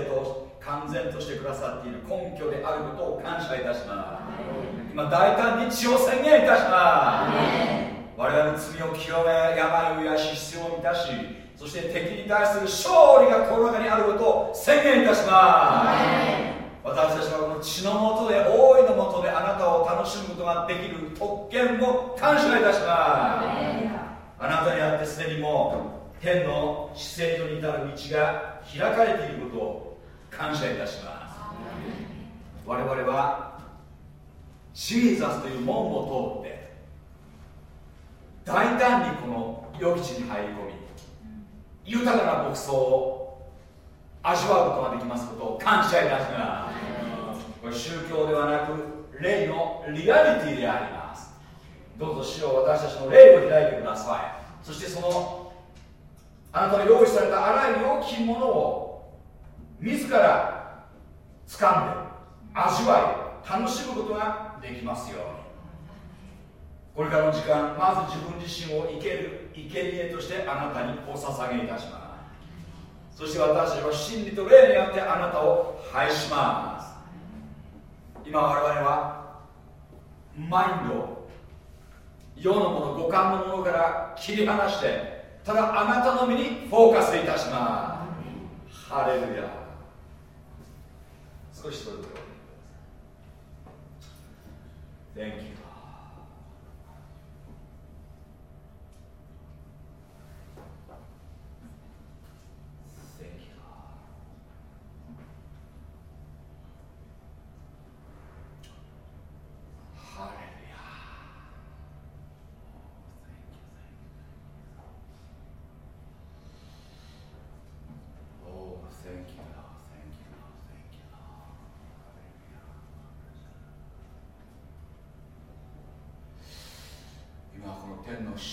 し完成と完全としてくださっている根拠であることを感謝いたします。今大胆に血を宣言いたします。我々の罪を清め病を癒し必要を満たしそして敵に対する勝利がこの中にあることを宣言いたします。私たちはこの血のもとで大いのもとであなたを楽しむことができる特権を感謝いたします。あなたにあってすでにもう天の姿勢とに至る道が開かれていることを感謝いたします。我々はシーザスという門を通って大胆にこの予期地に入り込み豊かな牧草を味わうことができますことを感謝いたします。これ宗教ではなく霊のリアリティであります。どうぞ主よ私たちの霊を開いてください。そしてそのあなたの用意されたあらゆる大きいものを自ら掴んで味わい楽しむことができますように。これからの時間まず自分自身を生ける生贄としてあなたにお捧げいたします。そして私たちは真理と霊によってあなたを拝します。今我々はマインドを世のもの五感のものから切り離してただあなたの身にフォーカスいたします。ハレルヤ。少しそれでお願いします Thank you.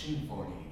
天のシ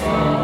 song.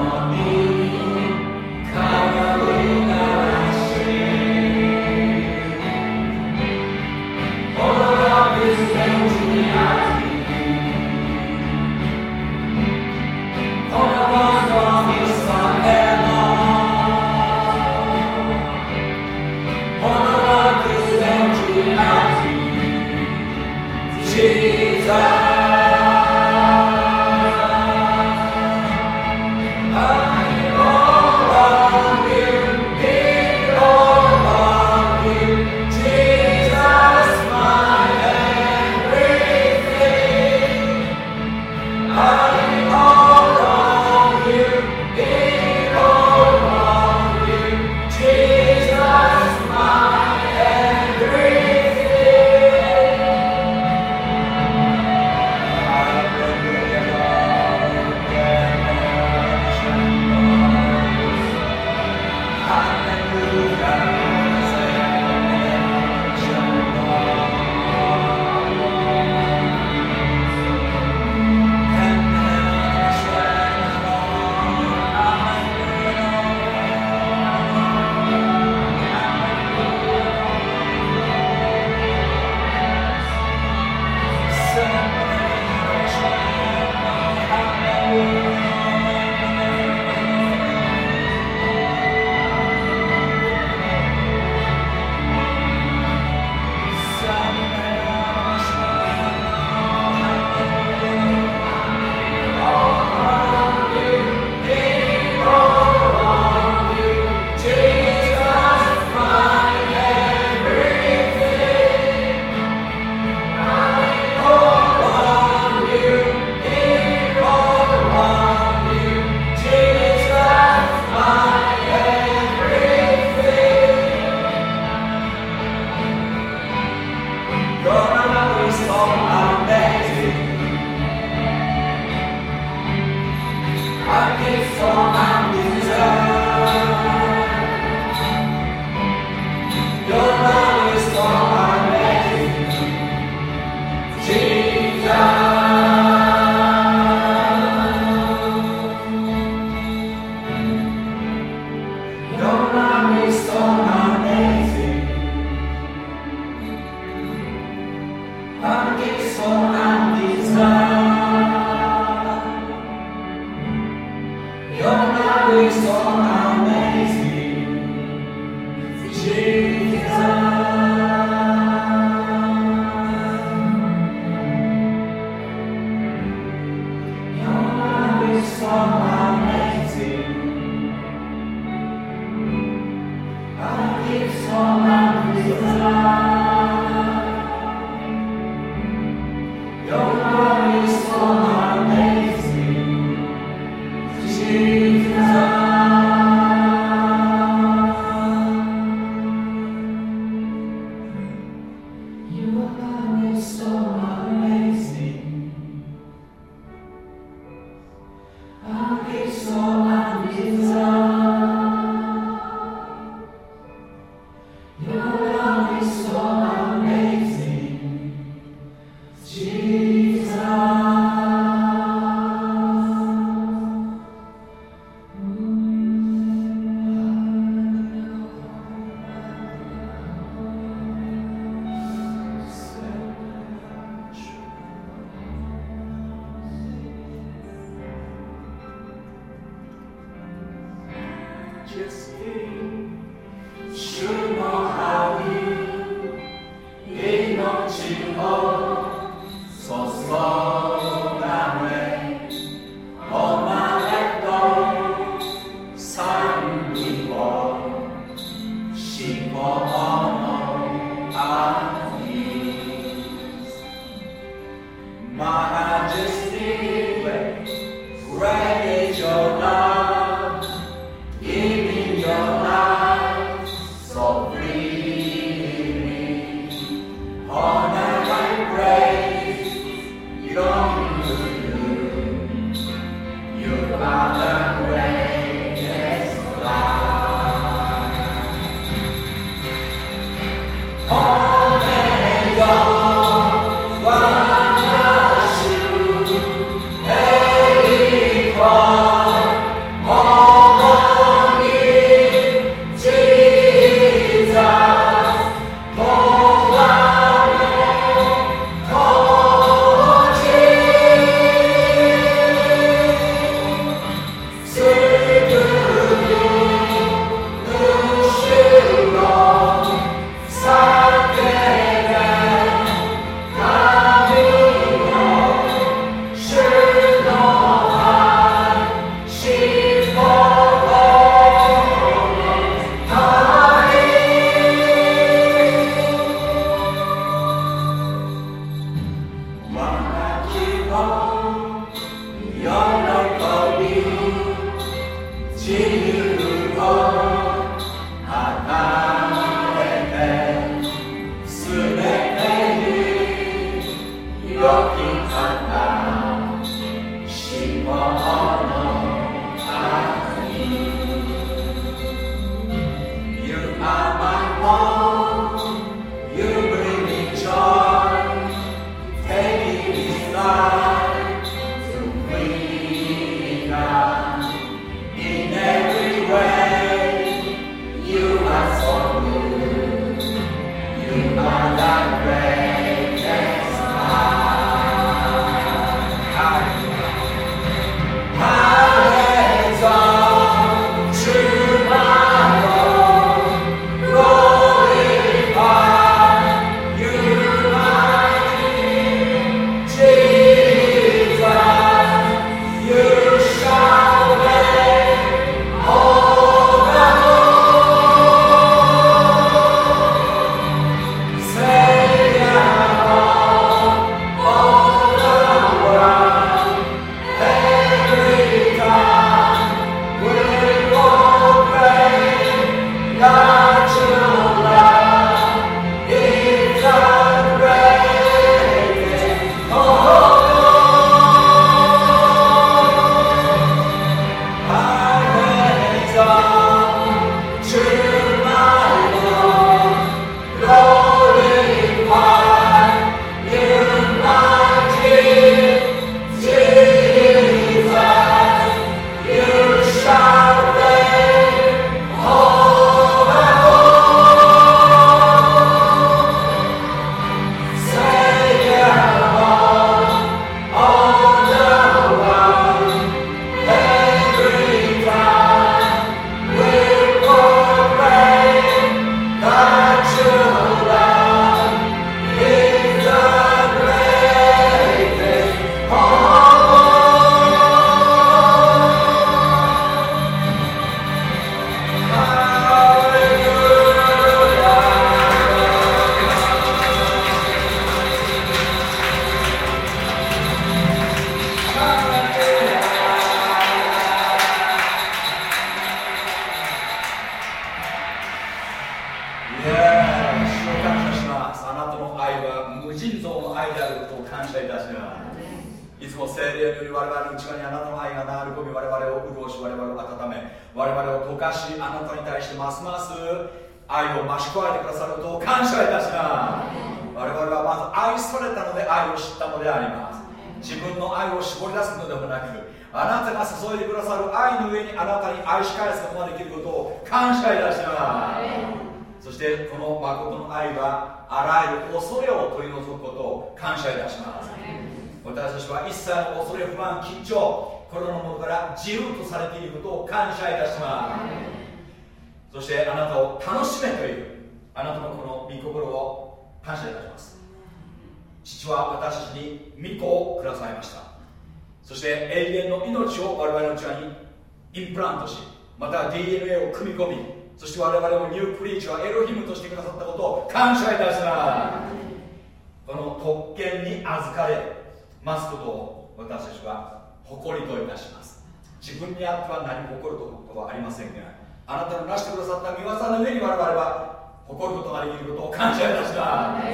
ちは誇りといたします。自分にあっては何も誇ることはありませんがあなたの成してくださった見業の上に我々は誇ることができることを感謝いたします。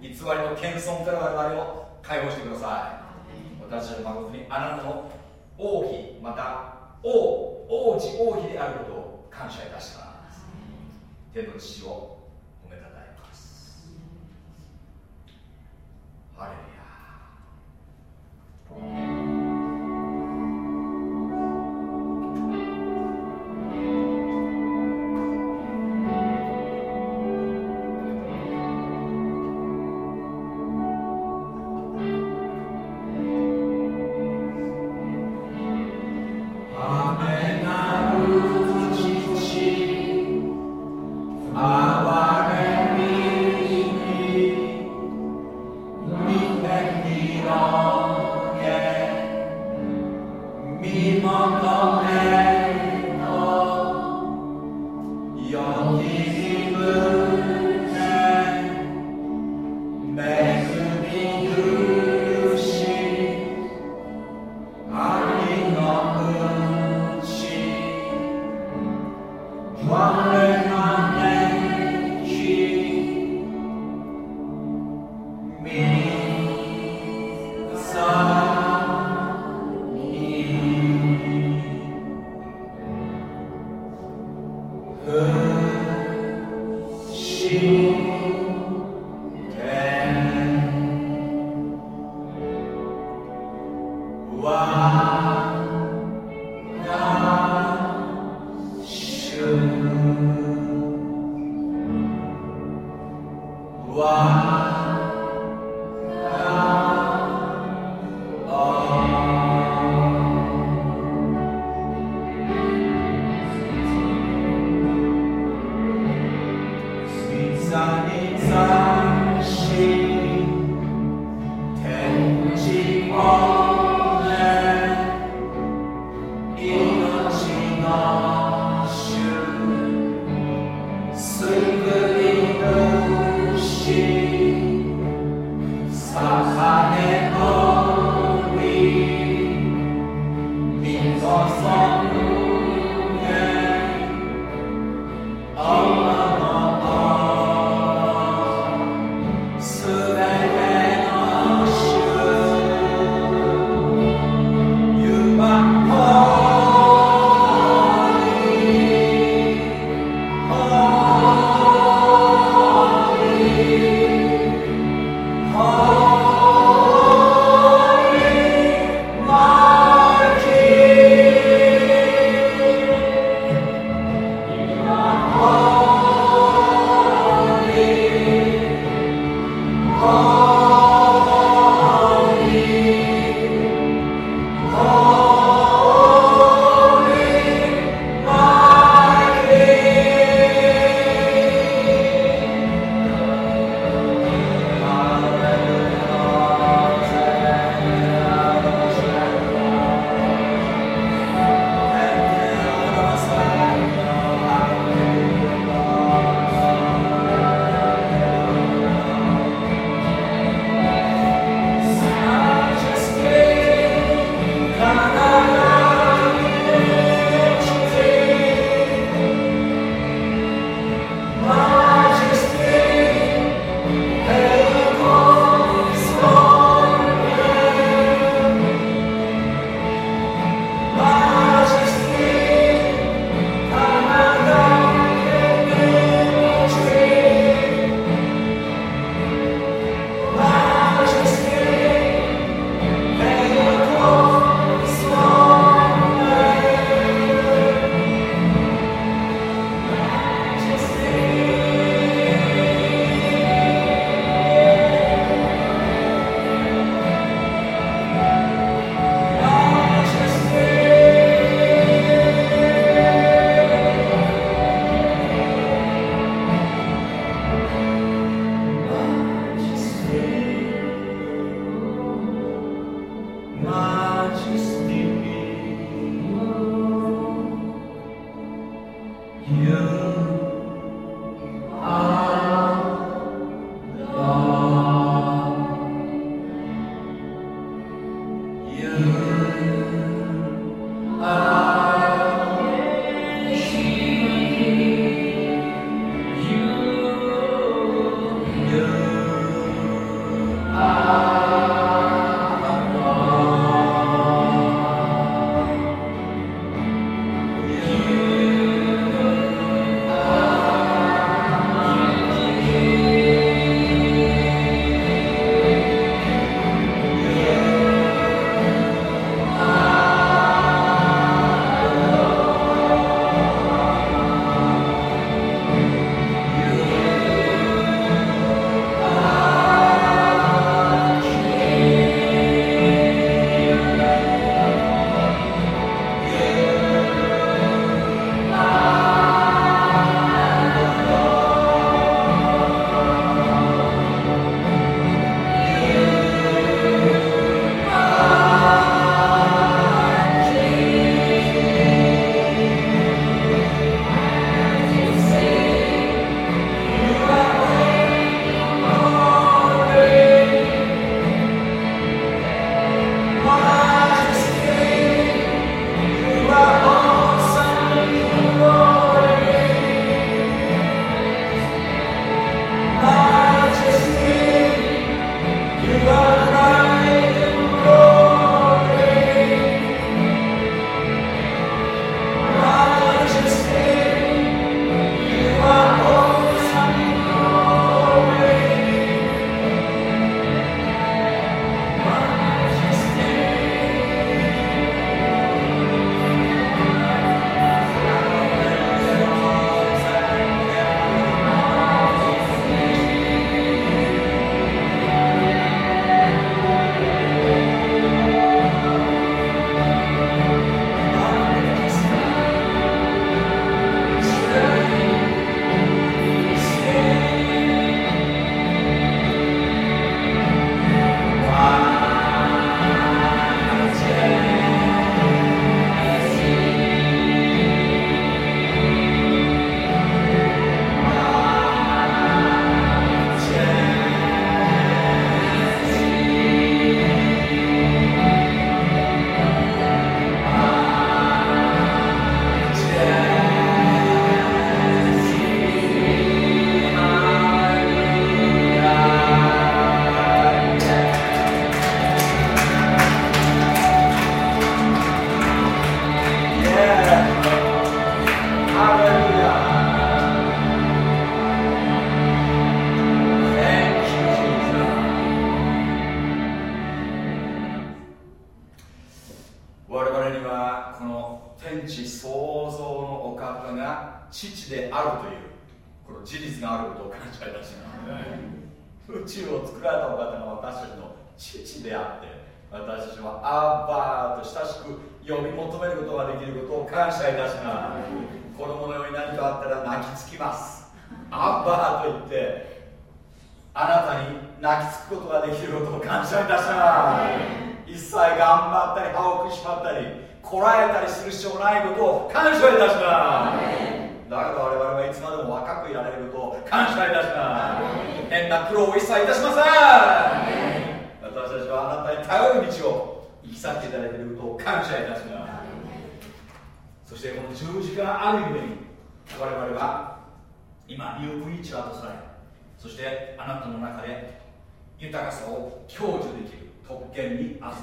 偽りの謙遜から我々を解放してください。私たちの誠にあなたの王妃また王王子王妃であることを感謝いたします。天の父を褒めたたえます。ハレルヤ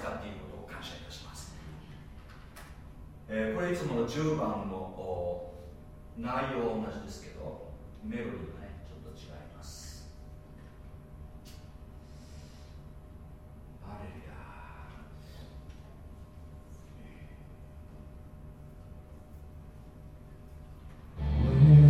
っていることを感謝いたします、えー、これいつもの10番の内容は同じですけどメロディーがねちょっと違います。あれルヤ、えー。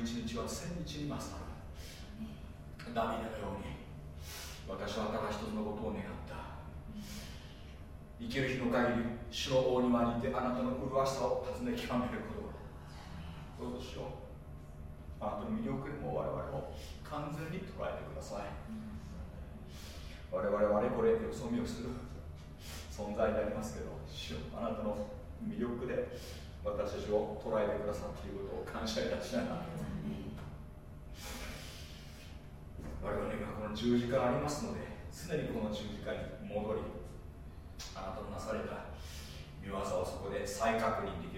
一日は千日に勝るダビデのように私はただ一つのことを願った。生きる日の限り主の大庭にいてあなたの麗しさを尋ね極めることどうぞしよ。うあなたの魅力にも我々を完全に捉えてください。我々はあれこれよそ見をする。存在でありますけど主よ。あなたの魅力で私たちを捉えてくださっていることを感謝いたしながら。我々にはこの十字架ありますので常にこの十字架に戻りあなたのなされた見業をそこで再確認でき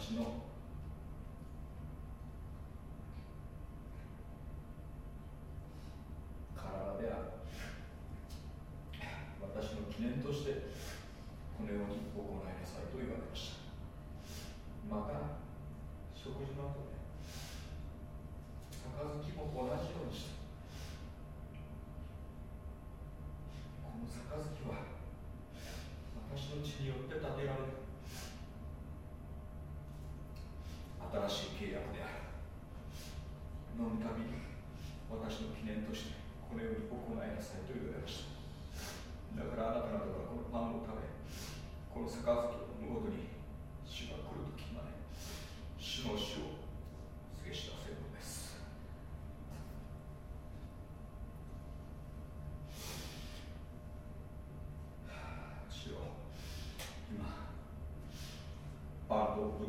私の。体である。私の記念としてこのように行いなさいと言われました。また食事の後で杯も同じようにしてこの杯は私の血によって建てられる新しい契約である飲むたびに私の記念としてこのように行いなさいと言われましただからあなた方はこのパンを食べこの杯を飲むごとに主が来るときまで主の死を告げ知らせるのです主よ今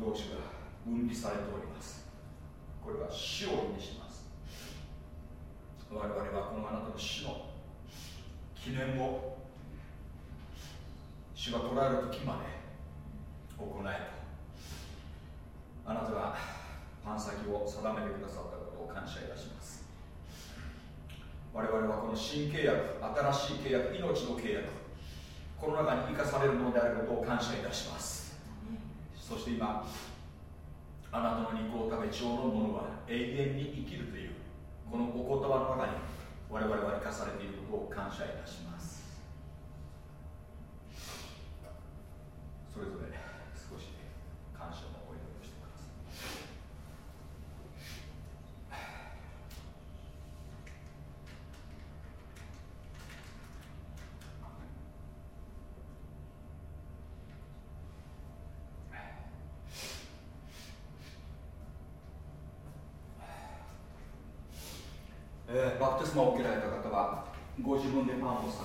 パンとブドウ酒が分離されております。これは死を意味します。我々はこのあなたの死の記念を主が捉える時まで行えと。あなたがパン先を定めてくださったことを感謝いたします。我々はこの新契約新しい契約命の契約この中に生かされるものであることを感謝いたします。して今あなたの肉を食べ血を飲む者は永遠に生きるというこのお言葉の中に我々は生かされていることを感謝いたします。スを受けられた方はご自分でパンを裂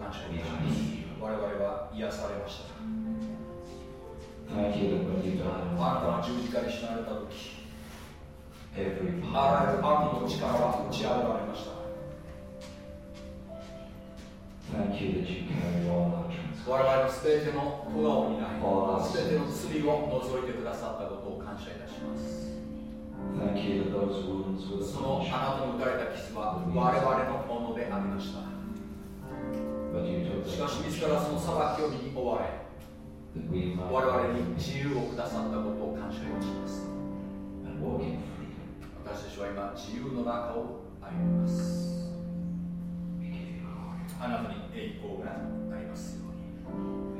感謝いたします我々は癒されました。あなたは十字架に死なれたとき、あらゆる悪の力は打ち破られました。我々のすべての不安を担い、すべての罪を除いてくださったことを感謝いたします。そのあなたの打たれた傷は我々のものでありました。自らその裁きを身に追われ我々に自由をくださったことを感謝いたします。私たちは今自由の中を歩みます。あなたに栄光がありますように。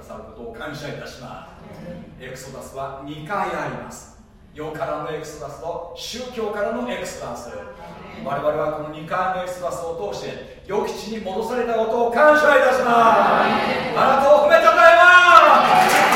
ださることを感謝いたします。エクソダスは2回あります。世からのエクソダスと宗教からのエクソダス。我々はこの2回のエクソダスを通して良き地に戻されたことを感謝いたします。あなたを褒めたたえます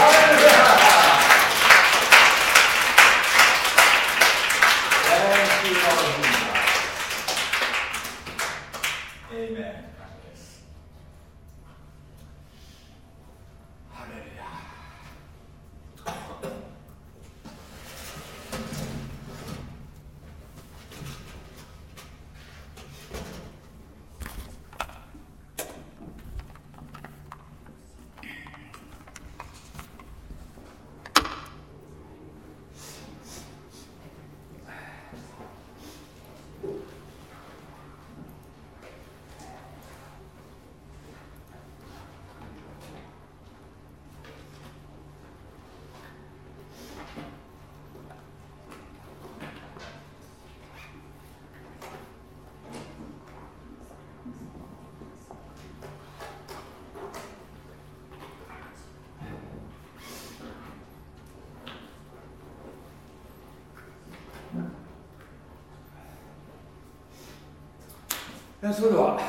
それでは。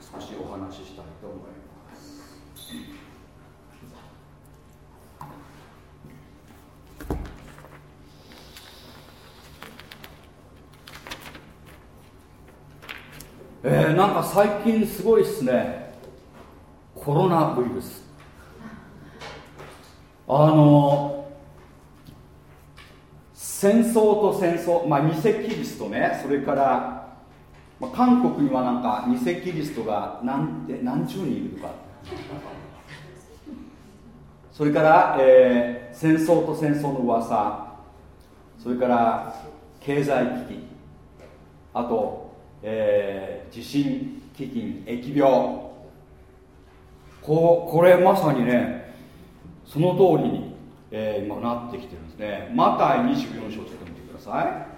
少しお話ししたいと思います。えー、なんか最近すごいっすね。コロナウイルス。あの戦争と戦争、まあ、偽キリストね。それからまあ、韓国にはなんか偽キリストが何何十人いるとか。それから、えー、戦争と戦争の噂。それから経済危機。あと、えー、地震飢饉疫病。ここれまさにねその通りに、えー、今なってきてるんですね。マタイ24章ちょっと見てください。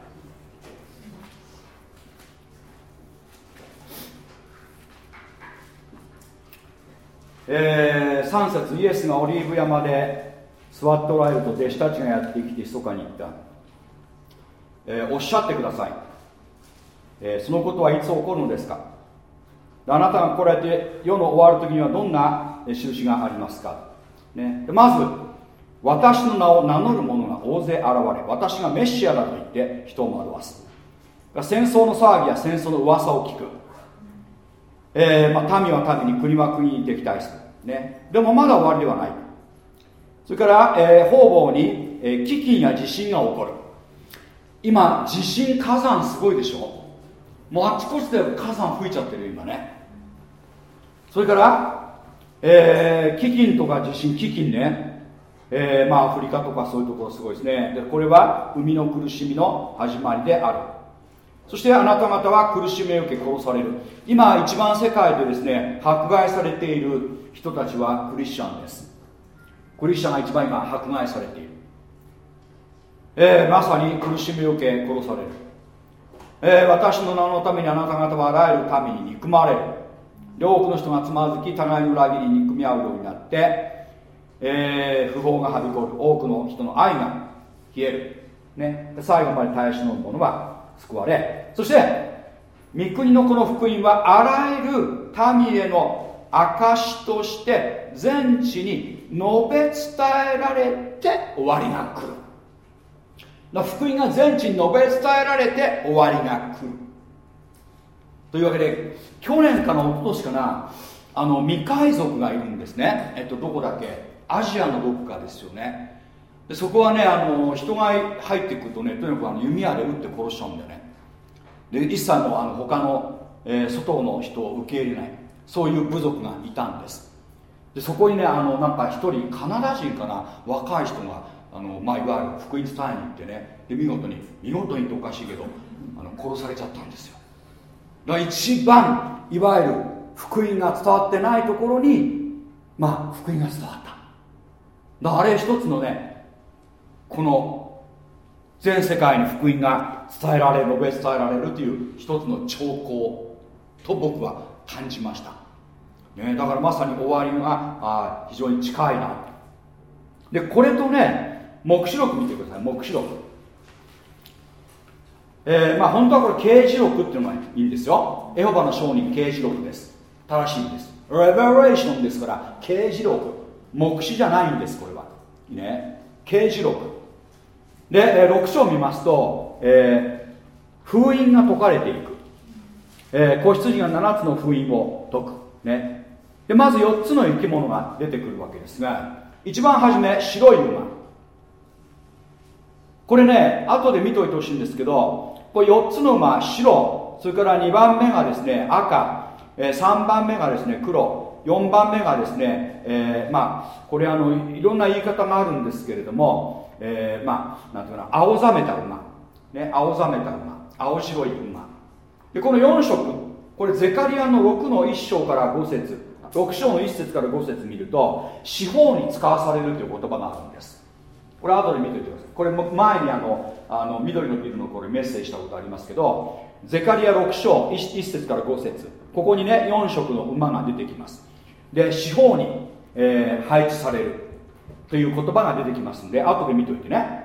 えー、3節イエスがオリーブ山で座っておられると弟子たちがやってきて密かに言った、えー、おっしゃってください、えー、そのことはいつ起こるのですか？あなたが来られて世の終わる時にはどんな印がありますか、ね、まず私の名を名乗る者が大勢現れ私がメシアだと言って人を惑わす。戦争の騒ぎや戦争の噂を聞く。えーまあ、民は民に国は国に敵対する、ね、でもまだ終わりではない。それから、えー、方々に、えー、飢饉や地震が起こる。今地震火山すごいでしょ？もうあちこちで火山吹いちゃってる今ね。それから、えー、飢饉とか地震飢饉ね、えーまあ、アフリカとかそういうところすごいですね。でこれは海の苦しみの始まりである。そしてあなた方は苦しみを受け殺される。今一番世界でですね迫害されている人たちはクリスチャンです。クリスチャンが一番今迫害されている、えー、まさに苦しみを受け殺される、えー、私の名のためにあなた方はあらゆる民に憎まれる。で多くの人がつまずき互いの裏切りに憎み合うようになって、えー、不法がはびこる多くの人の愛が消える、ね、最後まで耐え忍ぶ者は救われそして御国のこの福音はあらゆる民への証として全地に述べ伝えられて終わりが来る福音が全地に述べ伝えられて終わりが来るというわけで去年かな一昨年かなあの未海賊がいるんですね。えっとどこだっけ？アジアのどこかですよね。そこはねあの人が入ってくるとねとにかくあの弓矢で撃って殺しちゃうんだよね。で一切のあの他の、えー、外の人を受け入れない。そういう部族がいたんです。でそこにねあのなんか一人カナダ人かな？若い人があの、まあ、いわゆる福音伝えに行ってねで見事に見事にっておかしいけどあの殺されちゃったんですよ。だから一番いわゆる福音が伝わってないところにまあ福音が伝わった。だからあれ一つのねこの全世界に福音が伝えられる述べ伝えられるという一つの兆候と僕は感じました、ね、だからまさに終わりがあ非常に近いな。でこれとね黙示録見てください。黙示録。えー、まあ本当はこれ刑事録っていうのがいいんですよ。エホバの証人刑事録です。正しいんです。レベレーションですから刑事録。目視じゃないんですこれは。ね。刑事録。で、6章を見ますと、えー、封印が解かれていく、えー、子羊が7つの封印を解く、ね、でまず4つの生き物が出てくるわけですが一番初め白い馬。これね後で見といてほしいんですけどこれ4つの馬白。それから2番目がですね赤、えー、3番目がですね黒。4番目がですね、えー、まあこれあのいろんな言い方があるんですけれども、えー、まあなんていうかな青ざめた馬、ね、青ざめた馬。青白い馬。でこの4色。これゼカリアの6の1章から5節。6章の1節から5節見ると四方に使わされるという言葉があるんです。これ後で見ておいてください。これ前にあのあの緑のビルのこれメッセージしたことありますけどゼカリア6章 1, 1節から5節。ここにね4色の馬が出てきます。で四方に、えー、配置される。という言葉が出てきますんで後で見ておいてね。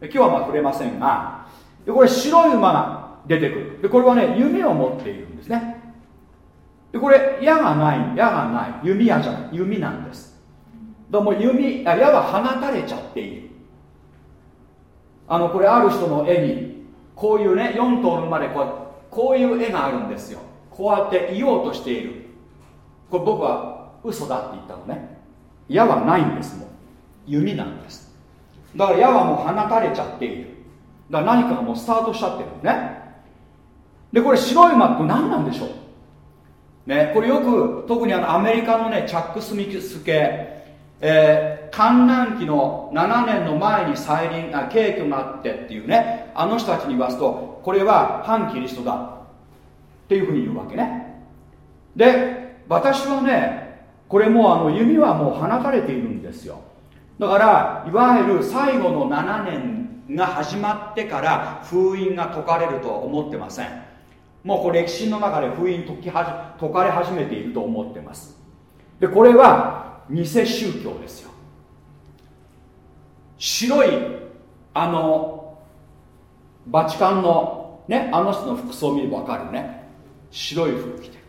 今日はまあ触れませんがでこれ白い馬が出てくる。でこれはね弓を持っているんですね。でこれ矢がない矢がない弓矢じゃない弓なんです。だも弓あ矢は放たれちゃっている。あのこれある人の絵にこういうね4頭の馬でこうこういう絵があるんですよ。こうやって言おうとしている。これ僕は嘘だって言ったのね。矢はないんですもん弓なんです。だから矢はもう放たれちゃっている。だから何かがもうスタートしちゃってるね。でこれ白い馬って何なんでしょう？ねこれよく特にあのアメリカのねチャック・スミス系えー、観覧期の7年の前に再臨あ景挙があってっていうねあの人たちに言わすとこれは反キリストだ。っていうふうに言うわけね。で私はねこれもうあの弓はもう放たれているんですよ。だからいわゆる最後の7年が始まってから封印が解かれるとは思ってません。もうこれ歴史の中で封印解きは解かれ始めていると思ってます。でこれは偽宗教ですよ。白いあのバチカンのねあの人の服装を見れば分かるね。白い服着て。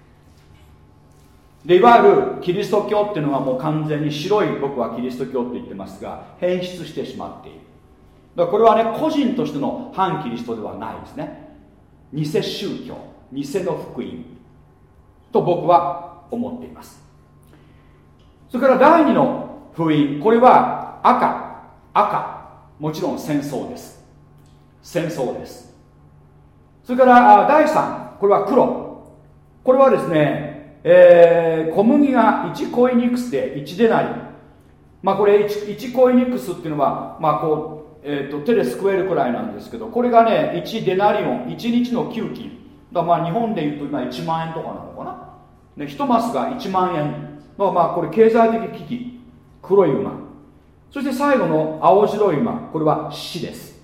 でいわゆるキリスト教っていうのはもう完全に白い僕はキリスト教って言ってますが変質してしまっている。だからこれはね個人としての反キリストではないですね。偽宗教偽の福音と僕は思っています。それから第2の封印これは赤。赤。もちろん戦争です。戦争です。それから第3これは黒。これはですね、えー、小麦が1コイニクスで1デナリまあこれ 1, 1コイニクスっていうのはまあこう、えーと、手ですくえるくらいなんですけどこれがね1デナリオン1日の給金だまあ日本でいうと今1万円とかなのかな、ね、1マスが1万円まあまあこれ経済的危機。黒い馬。そして最後の青白い馬。これは死です。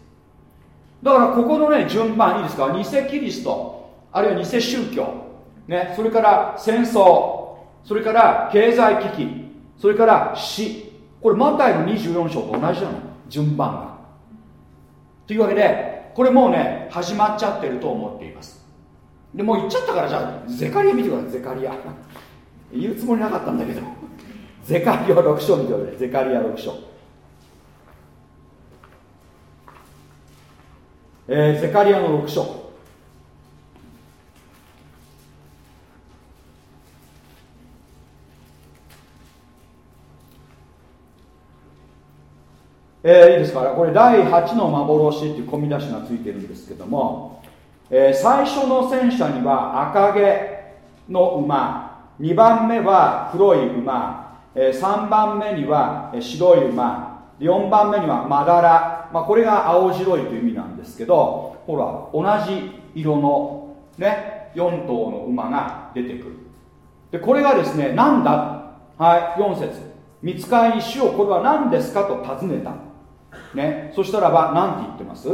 だからここのね順番いいですか。偽キリスト。あるいは偽宗教、ね、それから戦争それから経済危機それから死。これマタイの24章と同じなの。順番が。というわけでこれもうね始まっちゃってると思っています。でもう言っちゃったからじゃあゼカリア見てくださいゼカリア。言うつもりなかったんだけど。ゼカリア6章見てくださいゼカリア6章。えー、ゼカリアの6章。えー、いいですか？これ第8の幻っていう込み出しがついてるんですけどもえー、最初の戦車には赤毛の馬2番目は黒い馬、えー、3番目には白い馬4番目にはまだら、まあ、これが青白いという意味なんですけどほら同じ色のね4頭の馬が出てくる。でこれがですねなんだ？はい4節。見つかりに主をこれは何ですか？と尋ねた。ね。そしたらば何て言ってます？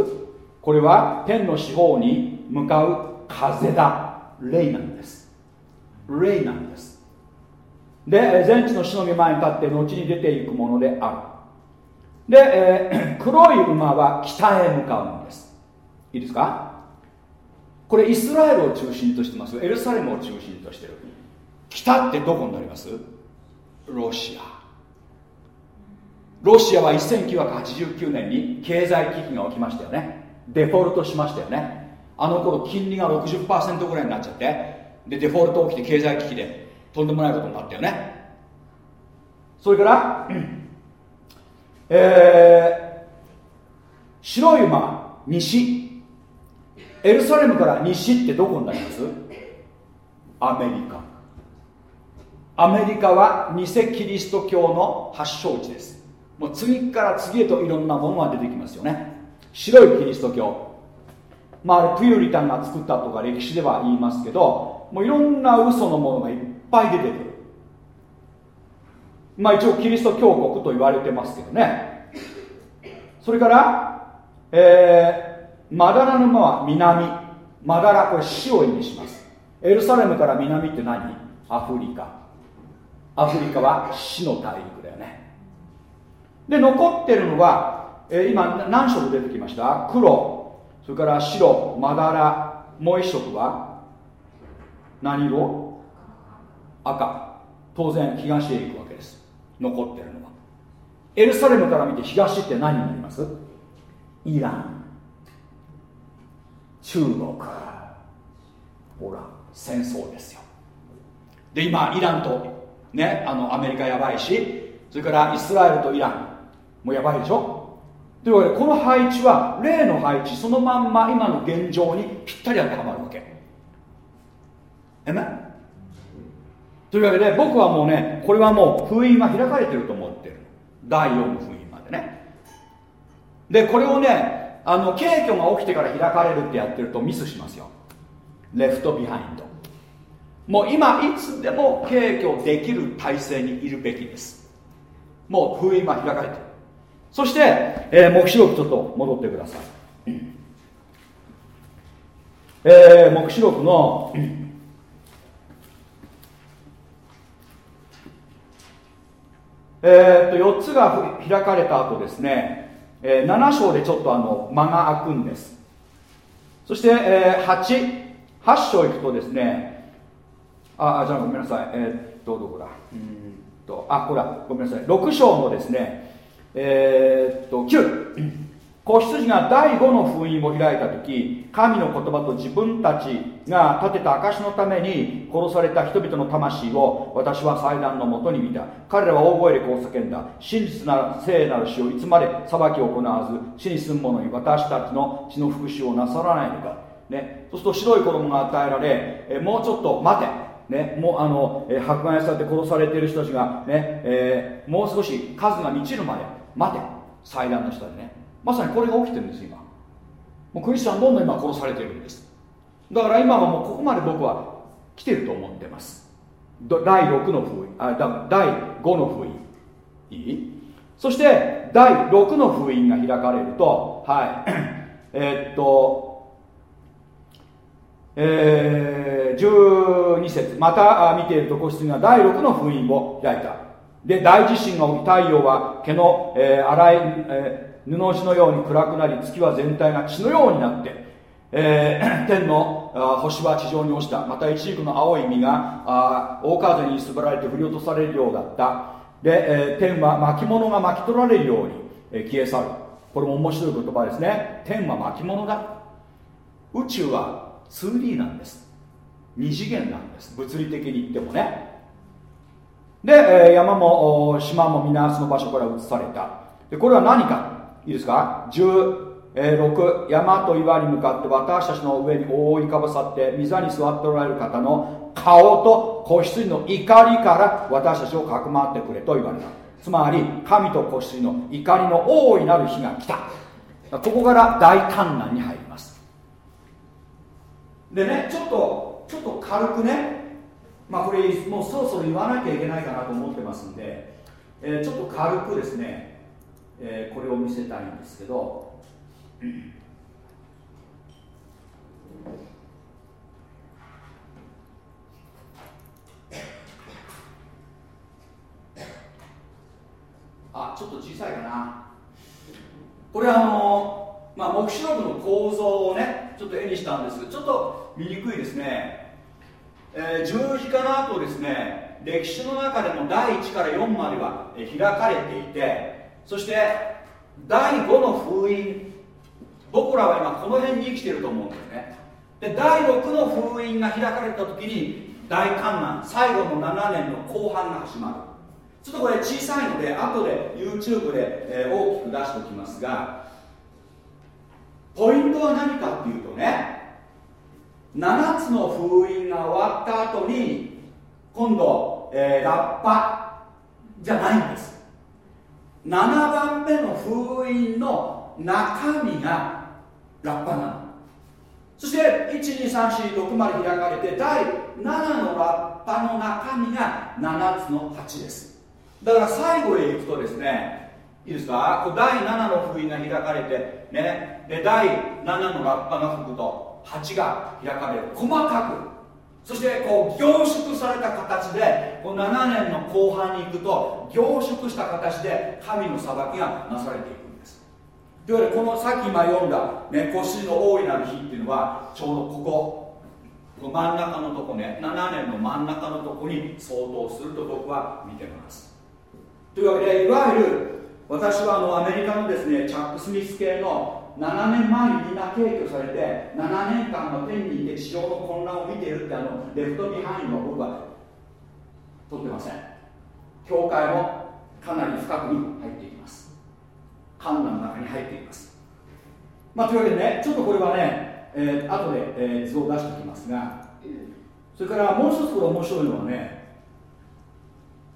これは天の四方に向かう風だ。霊なんです。霊なんです。で全地の死の御前に立って後に出ていくものである。で、えー、黒い馬は北へ向かうんです。いいですか？これイスラエルを中心としてます。エルサレムを中心としてる。北ってどこになります？ロシア。ロシアは1989年に経済危機が起きましたよね。デフォルトしましたよね。あの頃金利が60%ぐらいになっちゃってでデフォルト起きて経済危機でとんでもないことになったよね。それから、えー、白い馬西。エルサレムから西ってどこになります？アメリカ。アメリカは偽キリスト教の発祥地です。もう次から次へといろんなものが出てきますよね。白いキリスト教。まあプユリタンが作ったとか歴史では言いますけどもういろんな嘘のものがいっぱい出てくる。まあ一応キリスト教国と言われてますけどね。それからえー、マダラ沼は南。マダラこれ死を意味します。エルサレムから南って何？アフリカ。アフリカは死の大陸で残ってるのは、えー、今何色出てきました？黒それから白まだらもう一色は？何色？赤。当然東へ行くわけです。残ってるのは。エルサレムから見て東って何になります？イラン。中国。ほら戦争ですよ。で今イランとねあのアメリカやばいしそれからイスラエルとイラン。もうやばいでしょ？というわけでこの配置は例の配置そのまんま今の現状にぴったり当てはまるわけ。えめというわけで僕はもうねこれはもう封印は開かれてると思ってる。第4の封印までね。でこれをねあの携挙が起きてから開かれるってやってるとミスしますよ。 Left Behind もう今いつでも携挙できる体制にいるべきです。もう封印は開かれてる。そして、えー、黙示録ちょっと戻ってください、えー、黙示録の、え、と4つが開かれた後ですね、えー、7章でちょっとあの間が空くんです。そして、えー、8 8章いくとですねああじゃあごめんなさい。えー、っとどこだ。うんとあこれごめんなさい。6章のですねえー、っと9子羊が第5の封印を開いた時神の言葉と自分たちが立てた証のために殺された人々の魂を私は祭壇のもとに見た。彼らは大声でこう叫んだ。真実な聖なる死をいつまで裁きを行わず死に住む者に私たちの血の復讐をなさらないのか、ね、そうすると白い衣が与えられえもうちょっと待て。ね、もうあの、え迫害されて殺されている人たちがね、えー、もう少し数が満ちるまで。待て。祭壇の下でね。まさにこれが起きてるんです今。もうクリスチャンどんどん今殺されてるんです。だから今はもうここまで僕は来てると思ってます。第6の封印。あ第5の封印。いいそして第6の封印が開かれるとはい。えー、っとえー、12節。また見ていると子羊が第6の封印を開いた。で大地震が起き太陽は毛の、えー、粗い、えー、布地のように暗くなり月は全体が血のようになって、えー、天の星は地上に落ちた。また一軸の青い実があ大風にすばられて振り落とされるようだった。で、えー、天は巻物が巻き取られるように、え、消え去る。これも面白い言葉ですね。天は巻物だ。宇宙は 2D なんです。二次元なんです。物理的に言ってもね。で、山も島も皆その場所から移された。でこれは何か？いいですか？16山と岩に向かって私たちの上に覆いかぶさって溝に座っておられる方の顔と子羊の怒りから私たちをかくまってくれと言われた。つまり神と子羊の怒りの大いなる日が来た。ここから大観難に入ります。でねちょっとちょっと軽くねまあこれもうそろそろ言わなきゃいけないかなと思ってますんで、えー、ちょっと軽くですね、えー、これを見せたいんですけどあちょっと小さいかな。これあのまあ黙示録の構造をねちょっと絵にしたんですけどちょっと見にくいですね、えー、十字架の後ですね歴史の中でも第1から4までは開かれていてそして第5の封印僕らは今この辺に生きてると思うんですね。で第6の封印が開かれた時に大観難最後の7年の後半が始まる。ちょっとこれ小さいので後で YouTube で、え大きく出しておきますがポイントは何かっていうとね7つの封印が終わった後に今度、えー、ラッパじゃないんです。7番目の封印の中身がラッパなの。そして12346まで開かれて第7のラッパの中身が7つの8です。だから最後へ行くとですねいいですか？第7の封印が開かれてねで第7のラッパが吹くと。8が開かれる。細かく。そしてこう凝縮された形でこう7年の後半に行くと凝縮した形で神の裁きがなされていくんです。というわけでこのさっき今読んだ、ね、腰の大いなる日っていうのはちょうどここ。この真ん中のとこね。7年の真ん中のとこに相当すると僕は見てます。というわけでいわゆる私はあのアメリカのですねチャック・スミス系の7年前にみんな携挙されて7年間の天にいて地上の混乱を見ているってあの Left Behind を僕は取ってません。教会もかなり深くに入っていきます。患難の中に入っていきます、まあ、というわけでねちょっとこれはね、えー、後で、えー、図を出しておきますがそれからもう一つこれ面白いのはね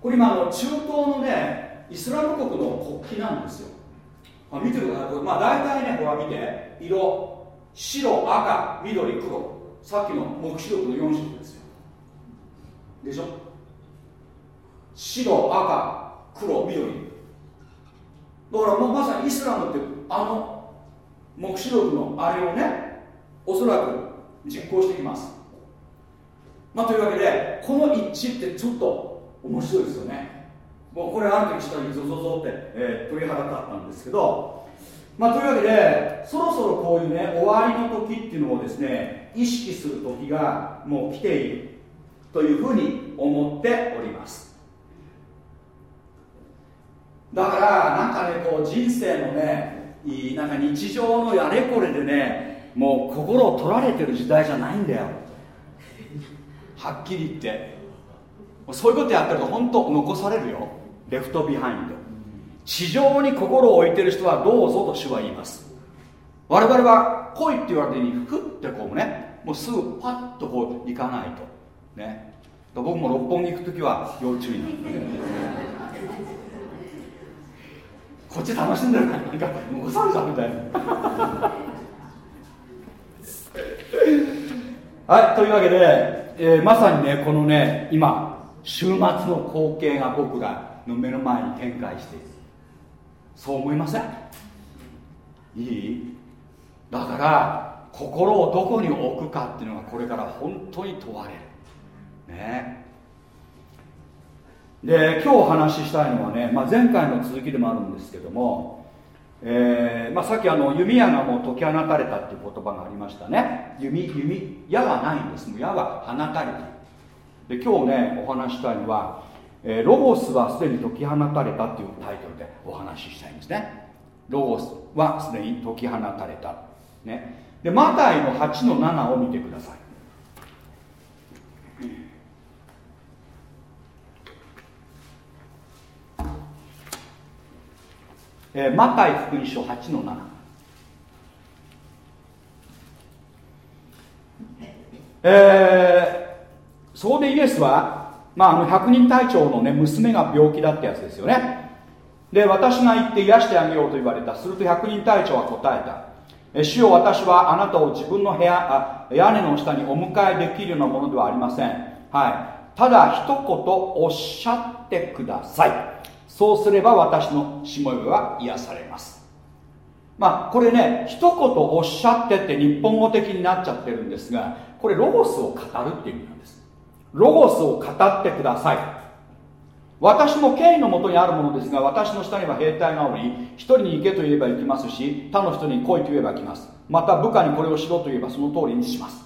これ今あの中東のねイスラム国の国旗なんですよ、あ、見てください、まあ、大体ねほら見て。色。白赤緑黒。さっきの黙示録の4色ですよ。でしょ？白赤黒緑。だからもうまさにイスラムってあの黙示録のあれをねおそらく実行してきます。まあというわけでこの一致ってちょっと面白いですよね。もうこれある時下にゾゾゾって、えー、鳥肌立ったんですけどまあというわけでそろそろこういうね終わりの時っていうのをですね意識する時がもう来ているというふうに思っております。だからなんかねこう人生のねなんか日常のやれこれでねもう心を取られてる時代じゃないんだよ。はっきり言って。そういうことやってると本当残されるよ。 Left Behind 地上に心を置いてる人はどうぞと主は言います。我々は来いって言われてにふってこうねもうすぐパッとこう行かないと。ね。僕も六本木行く時は要注意なんでこっち楽しんでるからなんか残されたみたいな。はいというわけで、えー、まさにねこのね今週末の光景が僕がの目の前に展開している。そう思いません？いい。だから心をどこに置くかっていうのがこれから本当に問われる。ね。で今日お話ししたいのはね、まあ、前回の続きでもあるんですけども、えーまあ、さっきあの弓矢がもう解き放たれたっていう言葉がありましたね。弓弓矢はないんです。もう矢は放たれたで今日ねお話したいのは、えー、ロゴスはすでに解き放たれたというタイトルでお話ししたいんですね。ロゴスはすでに解き放たれた、ね、でマタイの8の7を見てください。えー、マタイ福音書8の7、えー、そこでイエスはまあ、あの百人隊長の、ね、娘が病気だってやつですよね。で私が行って癒してあげようと言われた。すると百人隊長は答えた。主よ私はあなたを自分の部屋あ屋根の下にお迎えできるようなものではありません。はい。ただ一言おっしゃってください。そうすれば私のしもべは癒されます。まあこれね一言おっしゃってって日本語的になっちゃってるんですがこれロゴスを語るっていう意味なんです。ロゴスを語ってください。私も権威のもとにあるものですが私の下には兵隊がおり一人に行けと言えば行きますし他の人に来いと言えば来ます。また部下にこれをしろと言えばその通りにします。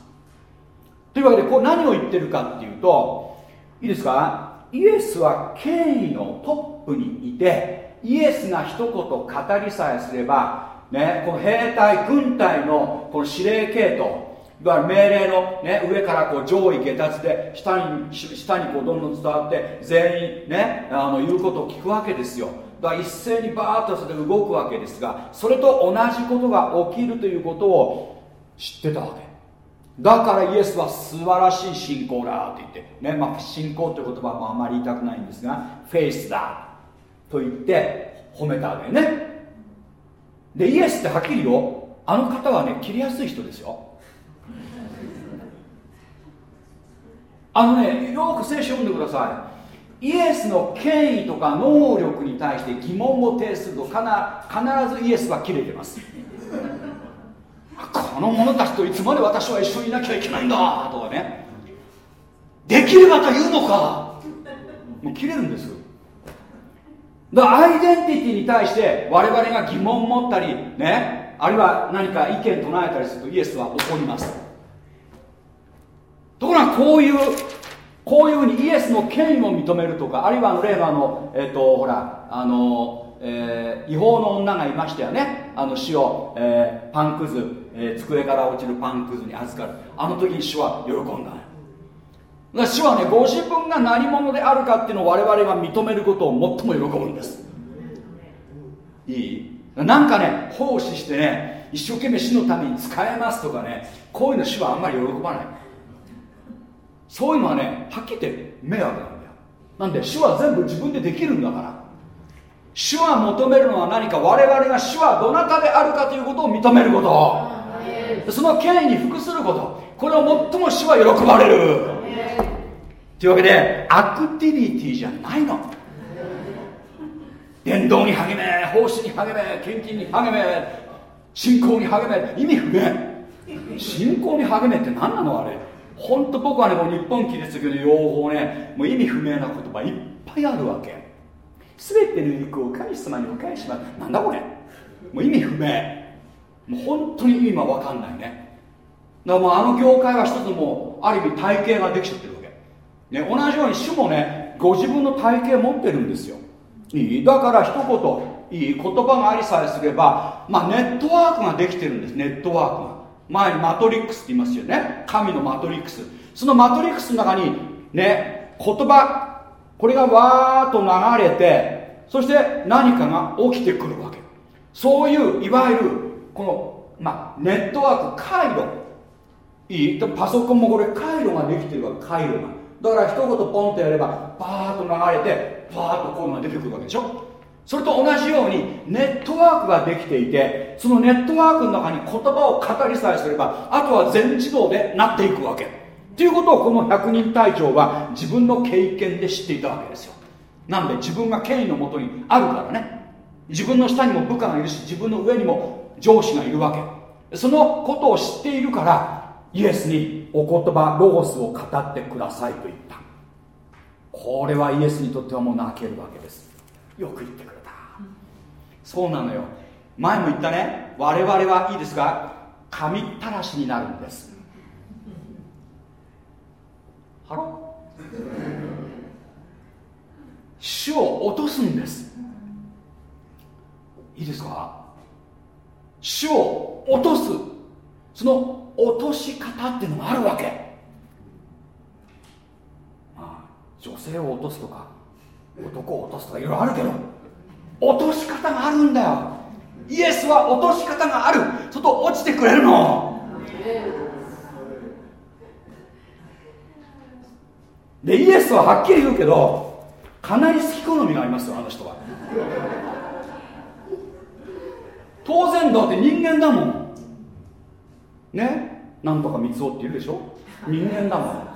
というわけでこれ何を言ってるかっていうといいですか？イエスは権威のトップにいてイエスが一言語りさえすればね、この兵隊軍隊のこの司令系統いわゆる命令の、ね、上からこう上位下達で下に下にこうどんどん伝わって全員ねあの言うことを聞くわけですよ。だから一斉にバーッとそれで動くわけですがそれと同じことが起きるということを知ってたわけ。だからイエスは素晴らしい信仰だって言って、ねまあ、信仰という言葉もあまり言いたくないんですがフェイスだと言って褒めたわけね。でイエスってはっきりよあの方はね切りやすい人ですよ。あのねよく聖書読んでください。イエスの権威とか能力に対して疑問を呈すると必ずイエスは切れてます。この者たちといつまで私は一緒にいなきゃいけないんだとかね。できればというのか。もう切れるんですだからアイデンティティに対して我々が疑問を持ったりねあるいは何か意見唱えたりするとイエスは怒ります。ところがこういうこういうふうにイエスの権威を認めるとかあるいはあの例のあのえっ、ー、とほらあの、えー、違法の女がいましたよね。あの死を、えー、パンくず、えー、机から落ちるパンくずに預かる。あの時に主は喜んだ。主はねご自分が何者であるかっていうのを我々が認めることを最も喜ぶんです。いい？なんかね奉仕してね一生懸命死のために使えますとかねこういうの主はあんまり喜ばない。そういうのはねはっきり言って迷惑なんだよ。なんで主は全部自分でできるんだから。主は求めるのは何か我々が主はどなたであるかということを認めること。その権威に服すること。これを最も主は喜ばれる。というわけでアクティビティじゃないの。伝道に励め奉仕に励め献金に励め信仰に励め意味不明。信仰に励めって何なのあれ。本当僕はねこう日本キリスト教の用語ねもう意味不明な言葉いっぱいあるわけ。全ての肉を神様にお返します。なんだこれ？もう意味不明。もう本当に意味は分かんないね。だからもうあの業界は一つもある意味体系ができちゃってるわけ、ね、同じように主もねご自分の体系持ってるんですよ。いい。だから一言いい言葉がありさえすれば、まあ、ネットワークができてるんです。ネットワークが。前にマトリックスって言いますよね。神のマトリックス。そのマトリックスの中にね言葉これがわーっと流れてそして何かが起きてくるわけ。そういういわゆるこの、まあ、ネットワーク回路。いい？パソコンもこれ回路ができてるわけ。回路が。だから一言ポンとやればバーッと流れてバーッとこういうのが出てくるわけでしょ。それと同じようにネットワークができていてそのネットワークの中に言葉を語りさえすればあとは全自動でなっていくわけ。ということをこの百人隊長は自分の経験で知っていたわけですよ。なんで自分が権威のもとにあるからね。自分の下にも部下がいるし自分の上にも上司がいるわけ。そのことを知っているからイエスにお言葉ロゴスを語ってくださいと言った。これはイエスにとってはもう泣けるわけです。よく言ってくれ、そうなのよ。前も言ったね。我々はいいですか？神ったらしになるんです。ハロ主を落とすんです。いいですか？主を落とす。その落とし方っていうのがあるわけ。まあ女性を落とすとか男を落とすとかいろいろあるけど。落とし方があるんだよ。イエスは落とし方がある。外落ちてくれるの。でイエスははっきり言うけどかなり好き好みがありますよあの人は。当然だって人間だもん。ね？なんとか三つって言うでしょ？人間だもん。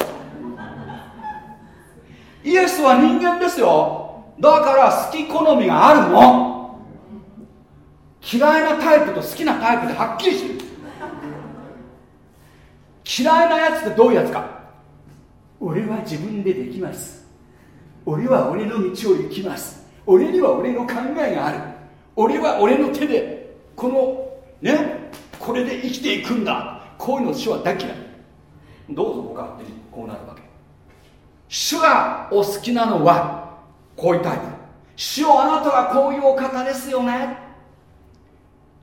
イエスは人間ですよ。だから好き好みがあるの。嫌いなタイプと好きなタイプではっきりしてる。嫌いなやつってどういうやつか。俺は自分でできます。俺は俺の道を行きます。俺には俺の考えがある。俺は俺の手でこのねこれで生きていくんだ。こういうの主は大嫌い。どうぞご勝手にこうなるわけ。主がお好きなのはこういうタイプ主よあなたはこういうお方ですよね。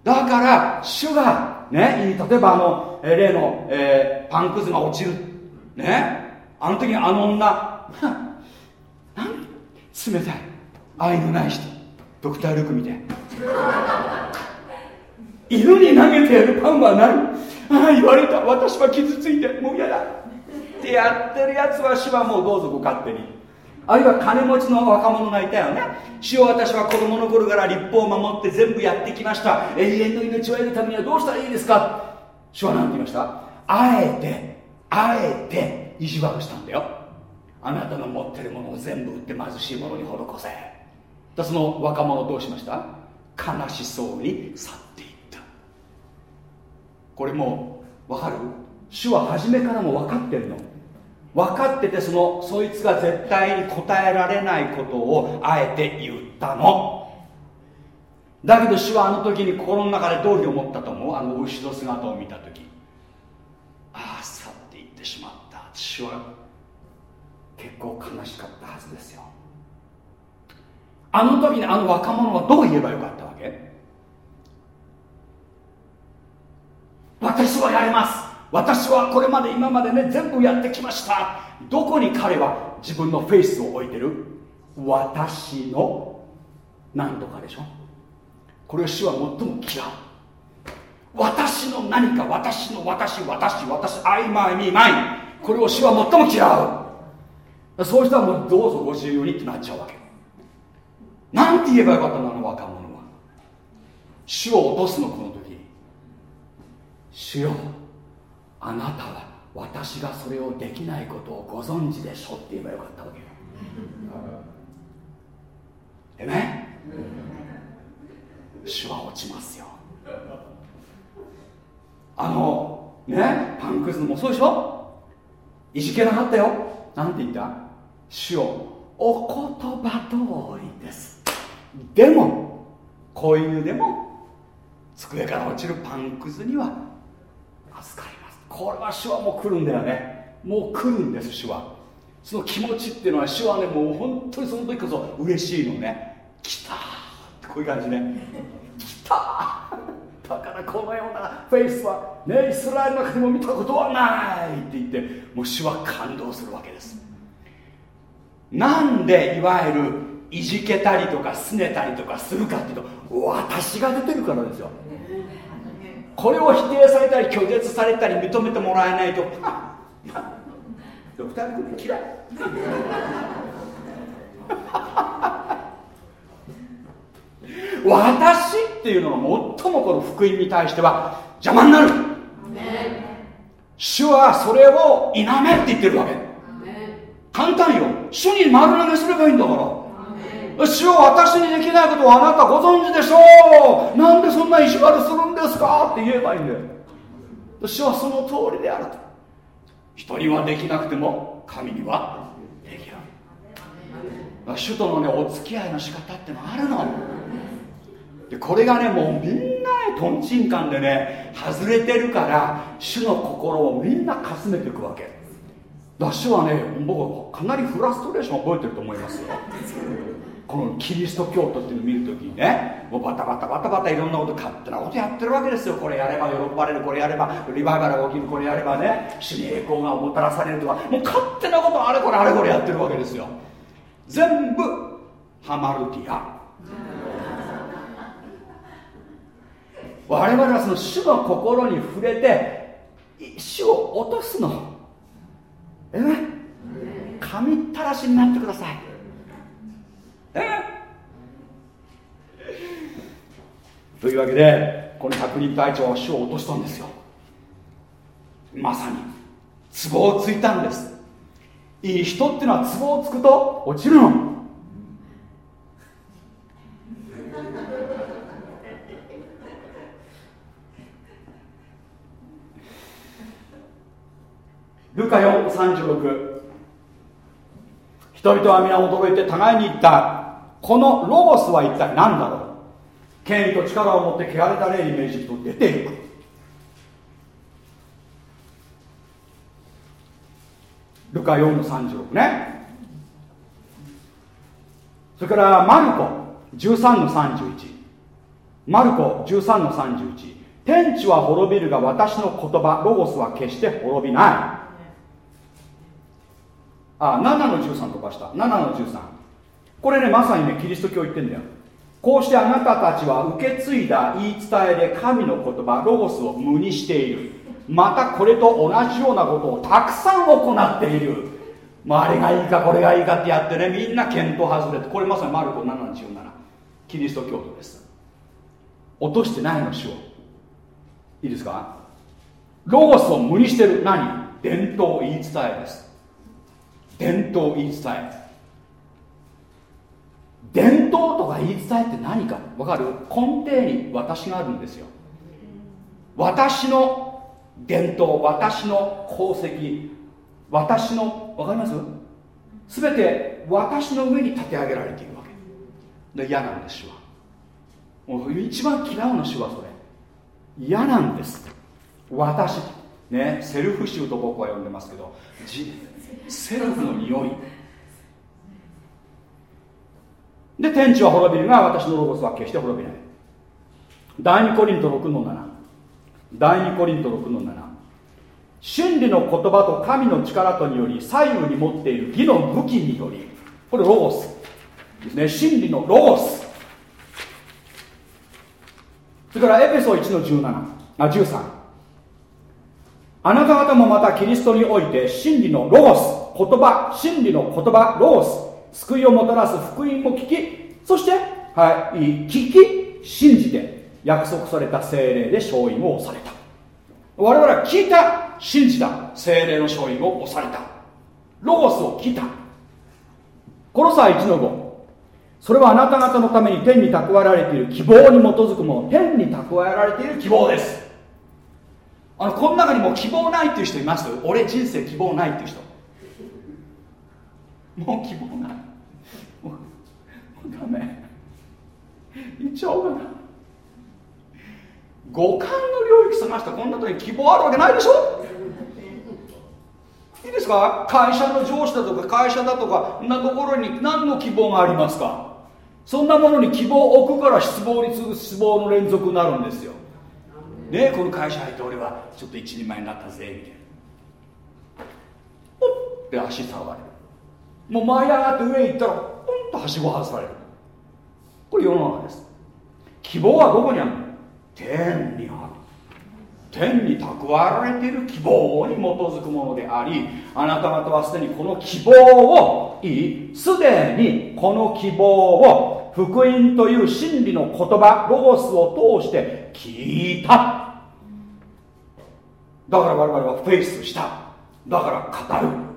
だから主がね例えばあの例の、えー、パンくずが落ちる。ね。あの時にあの女。冷たい。愛のない人。ドクター・ルクみたい。犬に投げてやるパンはない。ああ言われた。私は傷ついてもう嫌だ。ってやってるやつは主はもうどうぞご勝手に。あるいは金持ちの若者がいたよね。主を私は子供の頃から立法を守って全部やってきました。永遠の命を得るためにはどうしたらいいですか？主は何て言いました？あえてあえて意地悪したんだよ。あなたの持ってるものを全部売って貧しい者に施せ。だその若者どうしました？悲しそうに去っていった。これもう分かる？主は初めからも分かってるの。分かっててそのそいつが絶対に答えられないことをあえて言ったの。だけど主はあの時に心の中でどういう思ったと思う？あの後ろ姿を見た時。ああ去っていってしまった。主は結構悲しかったはずですよ。あの時にあの若者はどう言えばよかったわけ？私はやれます。私はこれまで今までね全部やってきました。どこに彼は自分のフェイスを置いてる？私の何とかでしょ？これを主は最も嫌う。私の何か私の私私私曖昧にマイこれを主は最も嫌う。そういう人はもうどうぞご自由にってなっちゃうわけ。なんて言えばよかったの？あの若者は。主を落とすのこの時。主よ。あなたは私がそれをできないことをご存知でしょって言えばよかったわけよ。えね主は落ちますよ。あのねパンクズもそうでしょ？いじけなかったよ。なんて言った？主よお言葉通りです。でも子犬でも机から落ちるパンくずには助かります。これは主はもう来るんだよね。もう来るんです主は。その気持ちっていうのは主はねもう本当にその時こそ嬉しいのね。来たってこういう感じね。来ただからこのようなフェイスはねイスラエルの中でも見たことはないって言ってもう主は感動するわけです。なんでいわゆるいじけたりとかすねたりとかするかっていうと私が出てるからですよ。これを否定されたり拒絶されたり認めてもらえないとドクター・ ク嫌い。私っていうのが最もこの福音に対しては邪魔になる。主はそれを否めって言ってるわけ。簡単よ。主に丸投げすればいいんだから。主は私にできないことをあなたご存知でしょう。なんでそんな意地悪するんですか？って言えばいいんだよ。主はその通りであると。人にはできなくても神にはできる。主とのねお付き合いの仕方ってのあるの。でこれがねもうみんなねとんちんかんでね外れてるから主の心をみんなかすめていくわけ。だ主はね僕はかなりフラストレーション覚えてると思いますよ。このキリスト教徒っていうのを見るときにねもうバタバタバタバタいろんなこと勝手なことやってるわけですよ。これやれば喜ばれるこれやればリバイバルが起きるこれやればね主に栄光がもたらされるとかもう勝手なことあれこれあれこれやってるわけですよ。全部ハマルティア。我々はその主の心に触れて主を落とすの。え？神嵐になってください。というわけでこの百人隊長は死を落としたんですよ。まさに。壺をついたんです。いい人っていうのは壺をつくと落ちるの。ルカ4 36人々は皆驚いて互いに言った。このロゴスは一体何だろう？権威と力を持って汚れた霊に命じると出ていく。ルカ4の36ね。それからマルコ13の31マルコ13の31天地は滅びるが私の言葉ロゴスは決して滅びない。あ7の13飛ばした。7の13これねまさにねキリスト教言ってんだよ。こうしてあなたたちは受け継いだ言い伝えで神の言葉ロゴスを無にしている。またこれと同じようなことをたくさん行っている、まあ、あれがいいかこれがいいかってやってねみんな見当外れてこれまさにマルコ77キリスト教徒です。落としてないの主を。いいですか？ロゴスを無にしてる。何？伝統言い伝えです。伝統言い伝え。伝統とか言い伝えって何か？分かる？根底に私があるんですよ。私の伝統私の功績私の分かります？全て私の上に立て上げられているわけ。で嫌なんです主は。もう一番嫌うの主はそれ。嫌なんです。私ねセルフ臭と僕は呼んでますけどセルフの匂い。で天地は滅びるが私のロゴスは決して滅びない。第2コリント6の7第2コリント6の7真理の言葉と神の力とにより左右に持っている義の武器によりこれロゴスですね。真理のロゴス。それからエペソ1の17あ13あなた方もまたキリストにおいて真理のロゴス。言葉真理の言葉ロゴス。救いをもたらす福音も聞きそして、はい、聞き信じて約束された精霊で勝因を押された。我々は聞いた信じた。精霊の勝因を押された。ロゴスを聞いた。この際1の5それはあなた方のために天に蓄えられている希望に基づくもの。天に蓄えられている希望です。あのこの中にも希望ないっていう人います？俺人生希望ないっていう人。もう希望ないもうもうダメ。言っちゃおうかな五感の領域探したこんな時に希望あるわけないでしょ？いいですか？会社の上司だとか会社だとかんなところに何の希望がありますか？そんなものに希望を置くから失望に次ぐ失望の連続になるんですよ。ねこの会社入って俺はちょっと一人前になったぜみたいな。おっって足触れる。もう舞い上がって上行ったらポンとはしご外される。これ世の中です。希望はどこにあるの？天にある。天に蓄えられている希望に基づくものでありあなた方はすでにこの希望をいいすでにこの希望を福音という真理の言葉ロゴスを通して聞いた。だから我々はフェイスした。だから語る。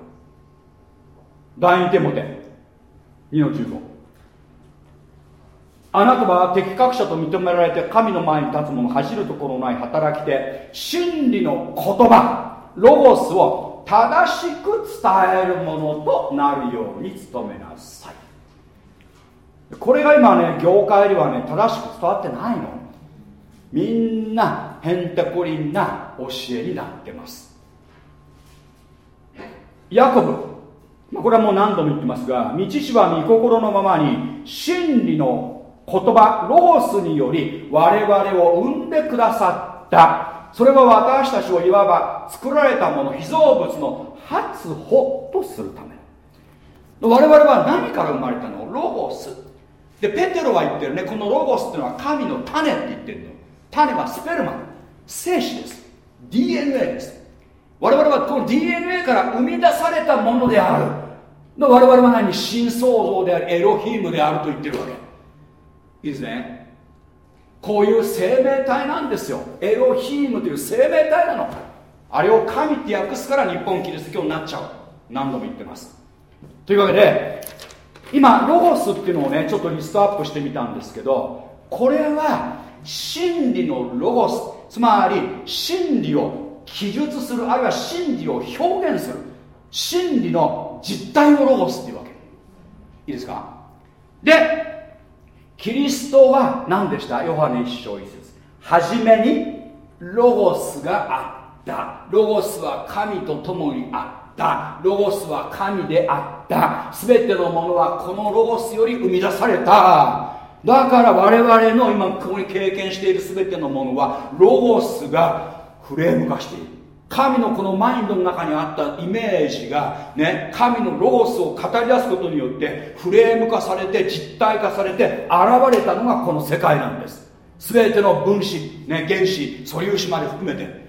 第2手モテ2の15あなたは適格者と認められて神の前に立つ者走るところのない働き手真理の言葉ロゴスを正しく伝えるものとなるように努めなさい。これが今ね業界ではね正しく伝わってないの。みんなへんてこりんな教えになってます。ヤコブこれはもう何度も言ってますが道師は御心のままに真理の言葉ロースにより我々を生んでくださった。それは私たちをいわば作られたもの被造物の発歩とするため。我々は何から生まれたの？ロゴス。でペテロは言ってるねこのロゴスっていうのは神の種って言ってるの。種はスペルマン。精子です。DNA です。我々はこの DNA から生み出されたものである。我々は何？新創造でありエロヒームであると言ってるわけ。いいですね。こういう生命体なんですよ。エロヒームという生命体なの。あれを神って訳すから日本キリスト教になっちゃう。何度も言ってます。というわけで今ロゴスっていうのをねちょっとリストアップしてみたんですけどこれは真理のロゴス。つまり真理を記述するあるいは真理を表現する真理の実体のロゴスっていうわけ。いいですか？でキリストは何でした？ヨハネ一章一節。初めにロゴスがあった。ロゴスは神と共にあった。ロゴスは神であった。全てのものはこのロゴスより生み出された。だから我々の今ここに経験している全てのものはロゴスがフレーム化している。神のこのマインドの中にあったイメージがね神のロゴスを語り出すことによってフレーム化されて実体化されて現れたのがこの世界なんです。全ての分子、ね、原子素粒子まで含めて。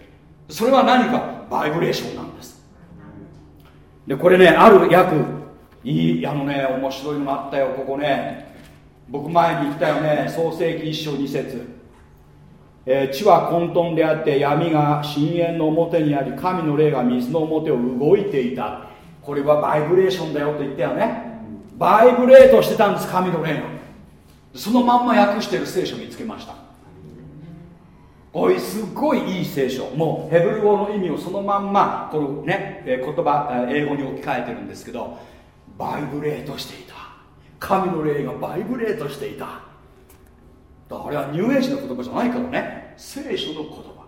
それは何か？バイブレーションなんです。でこれねある約いいあのね面白いのがあったよ。ここね僕前に言ったよね創世紀一章二節。えー、地は混沌であって闇が深淵の表にあり神の霊が水の表を動いていた。これはバイブレーションだよと言ったよね。バイブレートしてたんです神の霊が。そのまんま訳してる聖書見つけました。おいすっごいいい聖書。もうヘブル語の意味をそのまんまこのね言葉英語に置き換えてるんですけどバイブレートしていた。神の霊がバイブレートしていた。あれはニューエイジの言葉じゃないからね。聖書の言葉。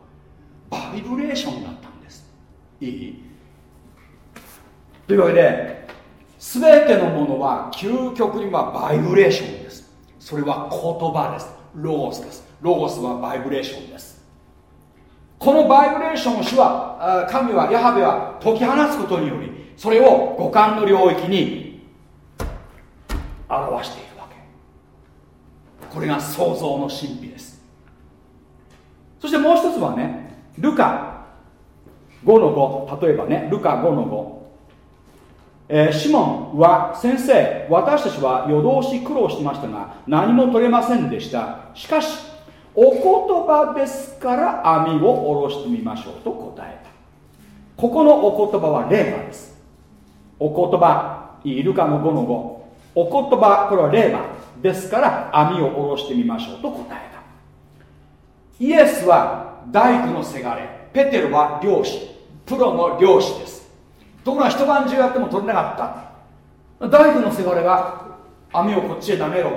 バイブレーションだったんです。いい？というわけで全てのものは究極にはバイブレーションです。それは言葉です。ロゴスです。ロゴスはバイブレーションです。このバイブレーションを主は神はヤハベは解き放つことによりそれを五感の領域に表している。これが創造の神秘です。そしてもう一つはねルカ。5の5例えばねルカ5の5えー、シモンは先生私たちは夜通し苦労してましたが何も取れませんでした。しかしお言葉ですから網を下ろしてみましょうと答えた。ここのお言葉はレーマです。お言葉イルカの5の5お言葉これはレーマですから網を下ろしてみましょうと答えた。イエスは大工のせがれペテルは漁師プロの漁師です。ところが一晩中やっても取れなかった。大工のせがれが網をこっちへ投げろ。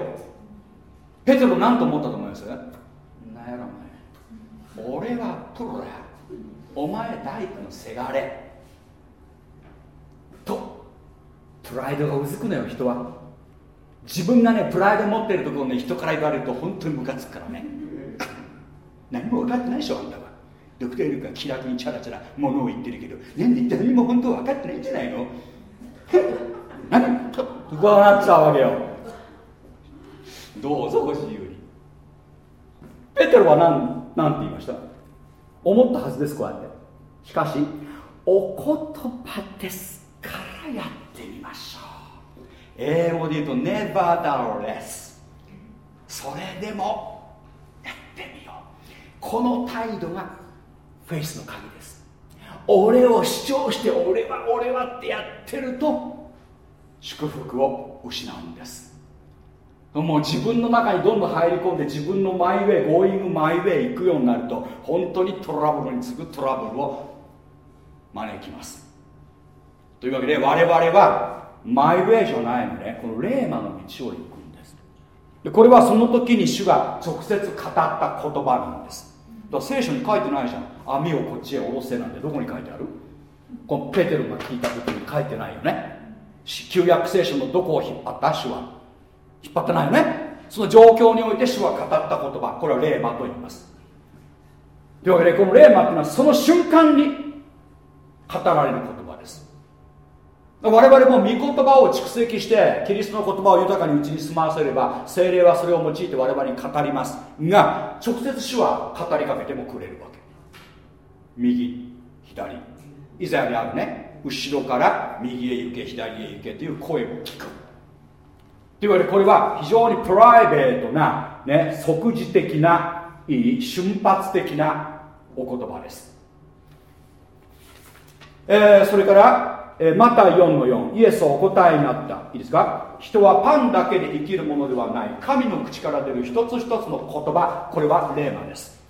ペテロ何と思ったと思います？なんやろお前。俺はプロだお前大工のせがれ。と。プライドがうずくのよ人は自分がねプライド持ってるところね人から言われると本当にムカつくからね。何も分かってないでしょあんたは。ドクター・ルーカ気楽にチャラチャラものを言ってるけど何で何も本当分かってないんじゃないの？何とこうなっちゃうわけよ。どうぞご自由に。ペテロは何何て言いました？思ったはずですこうやって。しかしお言葉ですからやっ英語で言うと Nevertheless それでもやってみよう。この態度がフェイスの鍵です。俺を主張して俺は俺はってやってると祝福を失うんです。もう自分の中にどんどん入り込んで自分のマイウェイゴーイングマイウェイ行くようになると本当にトラブルに次ぐトラブルを招きます。というわけで我々は my way じゃないのね。このレーマの道を行くんです。でこれはその時に主が直接語った言葉なんです。だから聖書に書いてないじゃん。網をこっちへ下ろせなんて。どこに書いてある？このペテロが聞いた時に書いてないよね。旧約聖書のどこを引っ張った？主は。引っ張ってないよね。その状況において主は語った言葉。これはレーマと言います。というわけでこのレーマっていうのはその瞬間に語られる言葉。我々も御言葉を蓄積してキリストの言葉を豊かにうちに住まわせれば精霊はそれを用いて我々に語ります。が直接主は語りかけてもくれるわけ。右左。イザヤにあるね。後ろから右へ行け左へ行けという声を聞く。というわけでこれは非常にプライベートな、ね、即時的ないい瞬発的なお言葉です、えー、それから、えー、マタイ4の4イエスはお答えになった。いいですか？人はパンだけで生きるものではない。神の口から出る一つ一つの言葉。これはレーマです。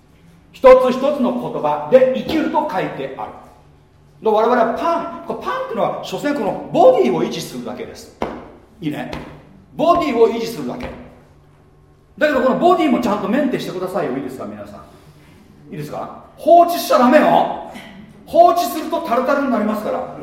一つ一つの言葉で生きると書いてある。我々はパンこれパンっていうのは所詮このボディを維持するだけです。いいね？ボディを維持するだけ。だけどこのボディもちゃんとメンテしてくださいよ。いいですか？皆さん。いいですか？放置しちゃダメよ。放置するとタルタルになりますから。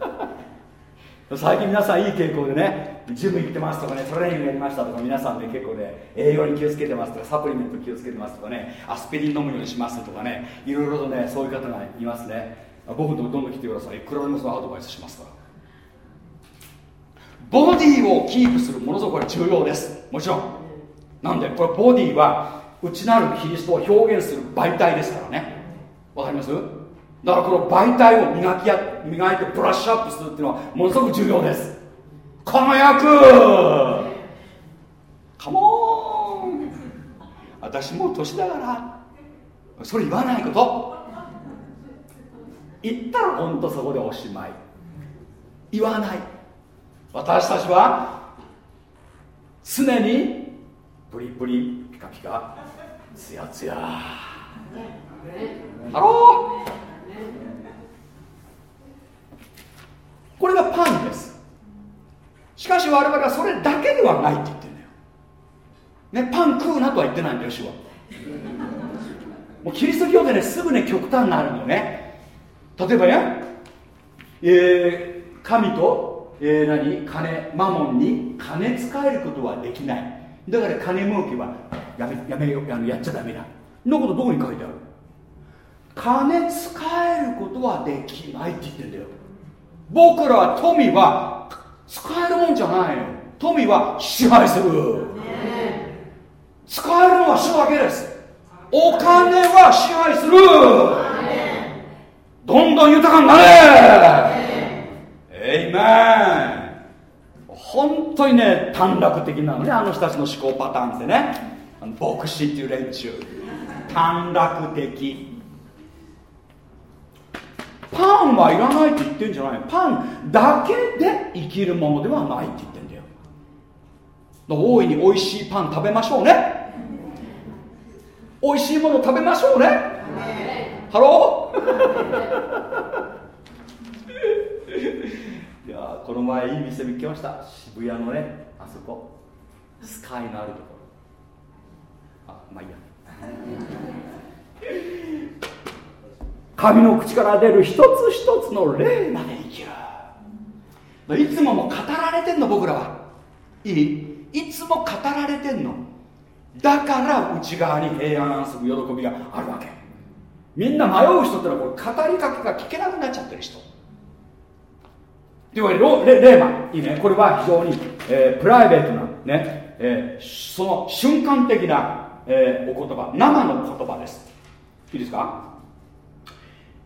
最近皆さんいい傾向でねジム行ってますとかねトレーニングやりましたとか皆さんね結構ね栄養に気をつけてますとかサプリメント気をつけてますとかねアスピリン飲むようにしますとかねいろいろとねそういう方がいますね。僕のとどんどん来てください。いくらでもそのアドバイスしますから。ボディをキープするものすごく重要です。もちろん。なんでこれボディは内なるキリストを表現する媒体ですからね。わかります？だからこの媒体を磨きや磨いてブラッシュアップするっていうのはものすごく重要です。輝くカモン私もう年だから。それ言わないこと。言ったら本当そこでおしまい。言わない。私たちは常にプリプリピカピカツヤツヤ。ハロー。これがパンです。しかし我々はそれだけではないって言ってるんだよ、ね、パン食うなとは言ってないんだよ主は。もうキリスト教でねすぐね極端になるのね。例えばね、えー、神と、えー、何？金マモンに金使えることはできない。だから金儲けはやめやめよあのやっちゃダメだ。のことどこに書いてある？金使えることはできないって言ってんだよ。僕らは富は使えるもんじゃないよ富は支配する、使えるのは主だけです。お金は支配する。どんどん豊かになれ。えいめん本当にね短絡的なのね。あの人たちの思考パターンってね。牧師っていう連中。短絡的。パンはいらないって言ってんじゃない。パンだけで生きるものではないって言ってんだよ。大いに美味しいパン食べましょうね。美味しいもの食べましょうね。ハロー？いやこの前いい店見つけました。渋谷のねあそこ。スカイのあるところ。あまあいいや神の口から出る一つ一つの霊まで生きるいつもも語られてんの僕らは。いい？いつも語られてんの。だから内側に平安安息喜びがあるわけ。みんな迷う人ってのはこれ語りかけが聞けなくなっちゃってる人。というわけでレーマいいね。これは非常に、えー、プライベートなね、えー、その瞬間的な、えー、お言葉。生の言葉です。いいですか？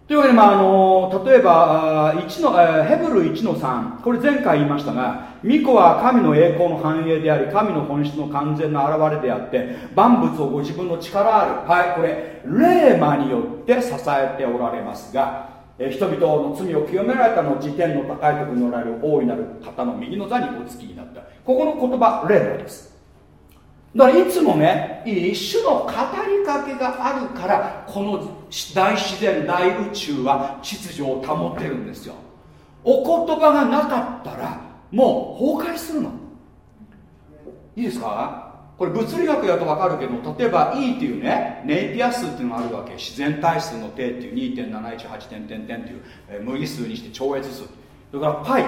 というわけで、まあ、あの例えば1の、え、ヘブル1の3これ前回言いましたが巫女は神の栄光の繁栄であり神の本質の完全な現れであって万物をご自分の力ある。はいこれ霊魔によって支えておられますが、え、人々の罪を清められたの時点の高いところにおられる大いなる方の右の座にお付きになった。ここの言葉霊魔です。だからいつもね一種の語りかけがあるからこの大自然大宇宙は秩序を保ってるんですよ。お言葉がなかったらもう崩壊するの。いいですか？これ物理学やと分かるけど例えば E っていうねネイピア数っていうのがあるわけ。自然対数の定っていう2.718点点点っていう、えー、無理数にして超越数それから π。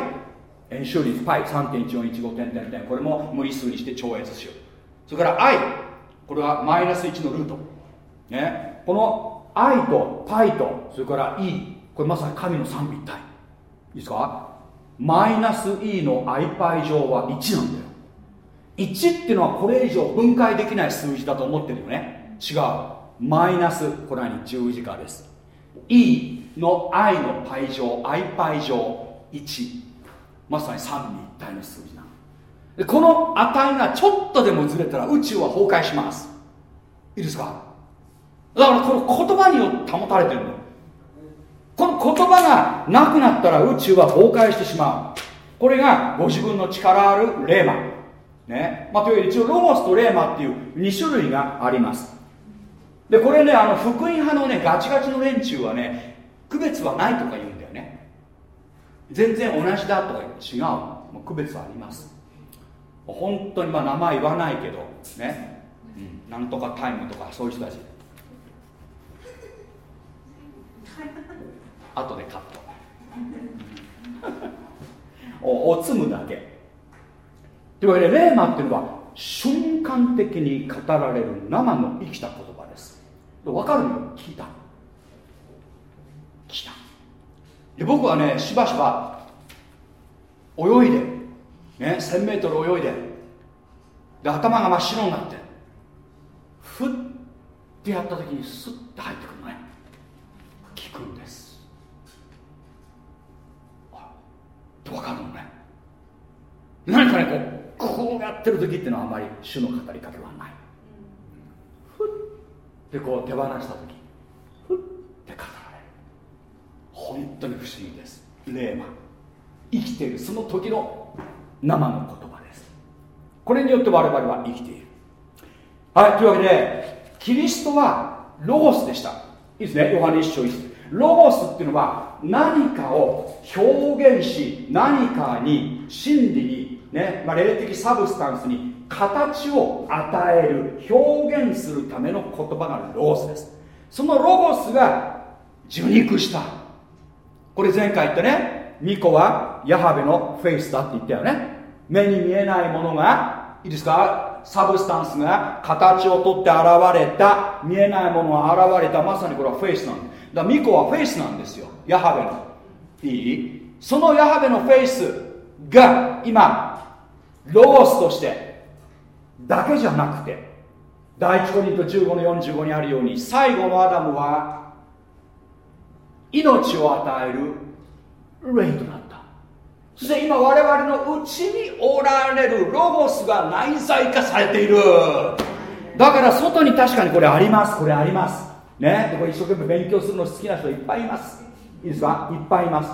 円周率 π3.1415 点点点これも無理数にして超越数それから i これはマイナス1のルート、ね、この i と π とそれから e これまさに神の三位一体。いいですか？マイナス e の iπ 乗は1なんだよ。1っていうのはこれ以上分解できない数字だと思ってるよね。違う。マイナスこれは十字架です。E の愛の倍乗愛倍乗1まさに三位一体の数字。でこの値がちょっとでもずれたら宇宙は崩壊します。いいですか？だからこの言葉によって保たれてるの。この言葉がなくなったら宇宙は崩壊してしまう。これがご自分の力あるレーマ。ね。まあ、というより一応ロゴスとレーマっていう2種類があります。でこれねあの福音派のねガチガチの連中はね区別はないとか言うんだよね。全然同じだとか違う。もう区別はあります。本当にまあ名前言わないけどね、うん、なんとかタイムとかそういう人たち。後でカット。おおつむだけ。というわけでレーマっていうのは瞬間的に語られる生の生きた言葉です。わかるよ。聞いた。聞いた。で僕はねしばしば泳いで、ね、1000m 泳いで。で頭が真っ白になって。ふってやった時にスッて入ってくるのね。聞くんです。あっ分かるのね。何かねこうこうやってる時っていうのはあんまり主の語りかけはない。ふってこう手放した時。ふって語られる。本当に不思議です。霊魔生きているその時の生の言葉です。これによって我々は生きている。はいというわけでキリストはロゴスでした。いいですね。ヨハネ一章一ロゴスっていうのは何かを表現し何かに真理にねまあ、霊的 substance に形を与える表現するための言葉がロゴスです。そのロゴスが受肉した。これ前回言ったね御子はヤハベの faith だって言ったよね。目に見えないものがいいですか？ substance が形をとって現れた見えないものが現れたまさにこれは faith なんだだから御子は faith なんですよ。ヤハベの。いい？そのヤハベのフェイスが今ロゴスとしてだけじゃなくて第一コリント15の45にあるように最後のアダムは命を与える霊となったそして今我々のうちにおられるロゴスが内在化されている。だから外に確かにこれあります。これあります。ね？これ一生懸命勉強するの好きな人いっぱいいます。いいですか？いっぱいいます。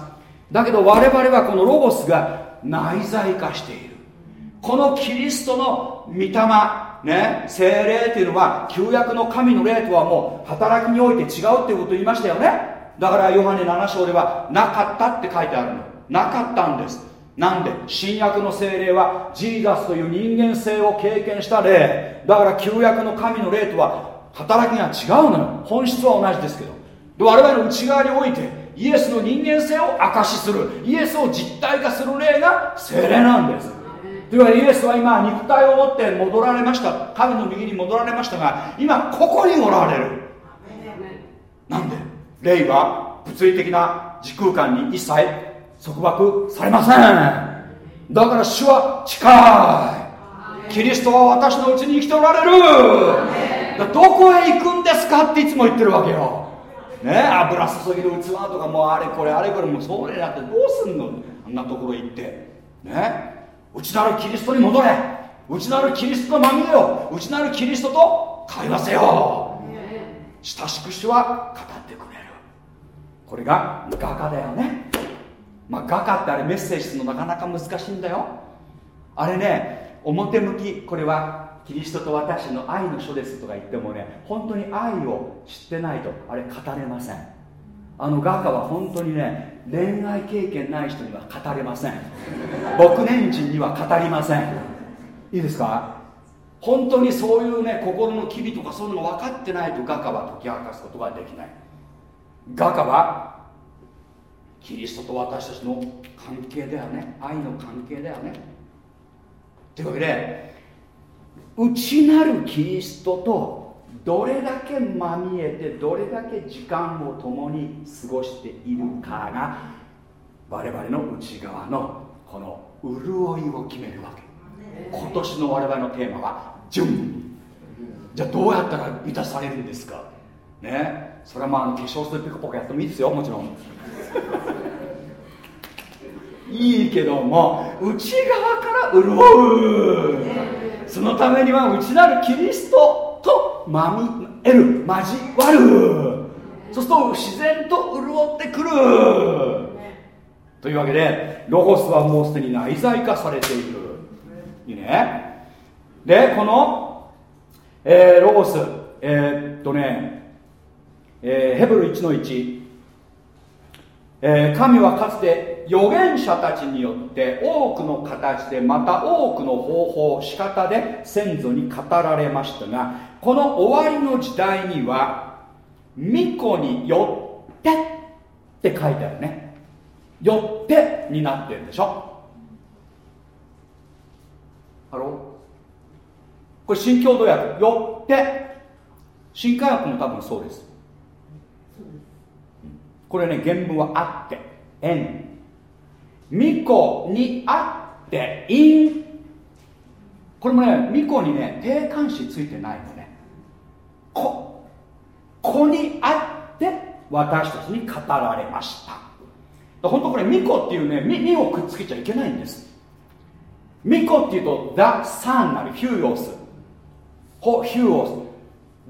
だけど我々はこのロゴスが内在化している。このキリストの御霊ね？精霊っていうのは旧約の神の霊とはもう働きにおいて違うっていうことを言いましたよね。だからヨハネ7章ではなかったって書いてあるの。なかったんです。なんで？新約の精霊はジーザスという人間性を経験した霊。だから旧約の神の霊とは働きが違うのよ。本質は同じですけど。で我々の内側においてイエスの人間性を証しする。イエスを実体化する霊が精霊なんです。というわけでイエスは今肉体を持って戻られました。神の右に戻られましたが今ここにおられる。なんで？霊は物理的な時空間に一切束縛されません。だから主は近い。キリストは私のうちに生きておられる。どこへ行くんですかっていつも言ってるわけよ。ね？油注ぎの器とかもうあれこれあれこれもうそれだってどうすんの？あんなところ行って。ね？内なるキリストに戻れ。内なるキリストのまみれよ内なるキリストと会話せよ。親しく主は語ってくれる。これが画家だよねまあ画家ってあれメッセージするのなかなか難しいんだよ。あれね表向きこれはキリストと私の愛の書ですとか言ってもね本当に愛を知ってないとあれ語れません。あの画家は本当にね恋愛経験ない人には語れません。牧年人には語りません。いいですか？本当にそういうね心の機微とかそういうのが分かってないと画家は解き明かすことができない。画家はキリストと私たちの関係だよね。愛の関係だよね。というわけで内なるキリストとどれだけまみえてどれだけ時間を共に過ごしているかが我々の内側のこの潤いを決めるわけ。今年の我々のテーマは「純」じゃあどうやったら満たされるんですか。ね。それはまあ化粧水ピコポコやってもいいですよもちろんいいけども内側から潤う。そのためには内なるキリストとまみえる交わる。そうすると自然と潤ってくる。というわけでロゴスはもうすでに内在化されている。いいね。でこの、えー、ロゴス。えー、っとね、えー、ヘブル1の1、えー、神はかつて預言者たちによって多くの形でまた多くの方法仕方で先祖に語られましたがこの終わりの時代には巫女によってって書いてあるね。よってになってるでしょ？ハロこれ新共同訳よって。新科学も多分そうです。これね原文はあって縁巫女にあって因これもね巫女にね定冠詞ついてないのね。子子にあって私たちに語られました。本当これ巫女っていうね「み」をくっつけちゃいけないんです。巫女っていうと「ザ・サン」なるヒューヨース。ホ・ヒューオス。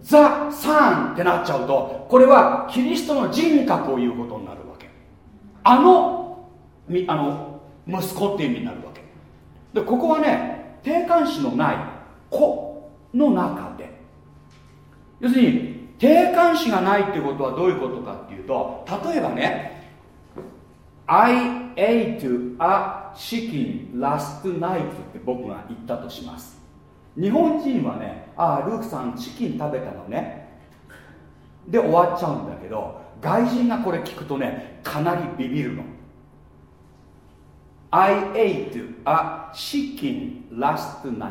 ザ・サンってなっちゃうとこれはキリストの人格を言うことになるわけ。あのあの息子っていう意味になるわけ。でここはね定冠詞のない子の中で。要するに定冠詞がないっていうことはどういうことかっていうと例えばね I ate a chicken last night って僕が言ったとします。日本人はねああルークさんチキン食べたのね。で終わっちゃうんだけど外人がこれ聞くとねかなりビビるの。I ate a chicken last night.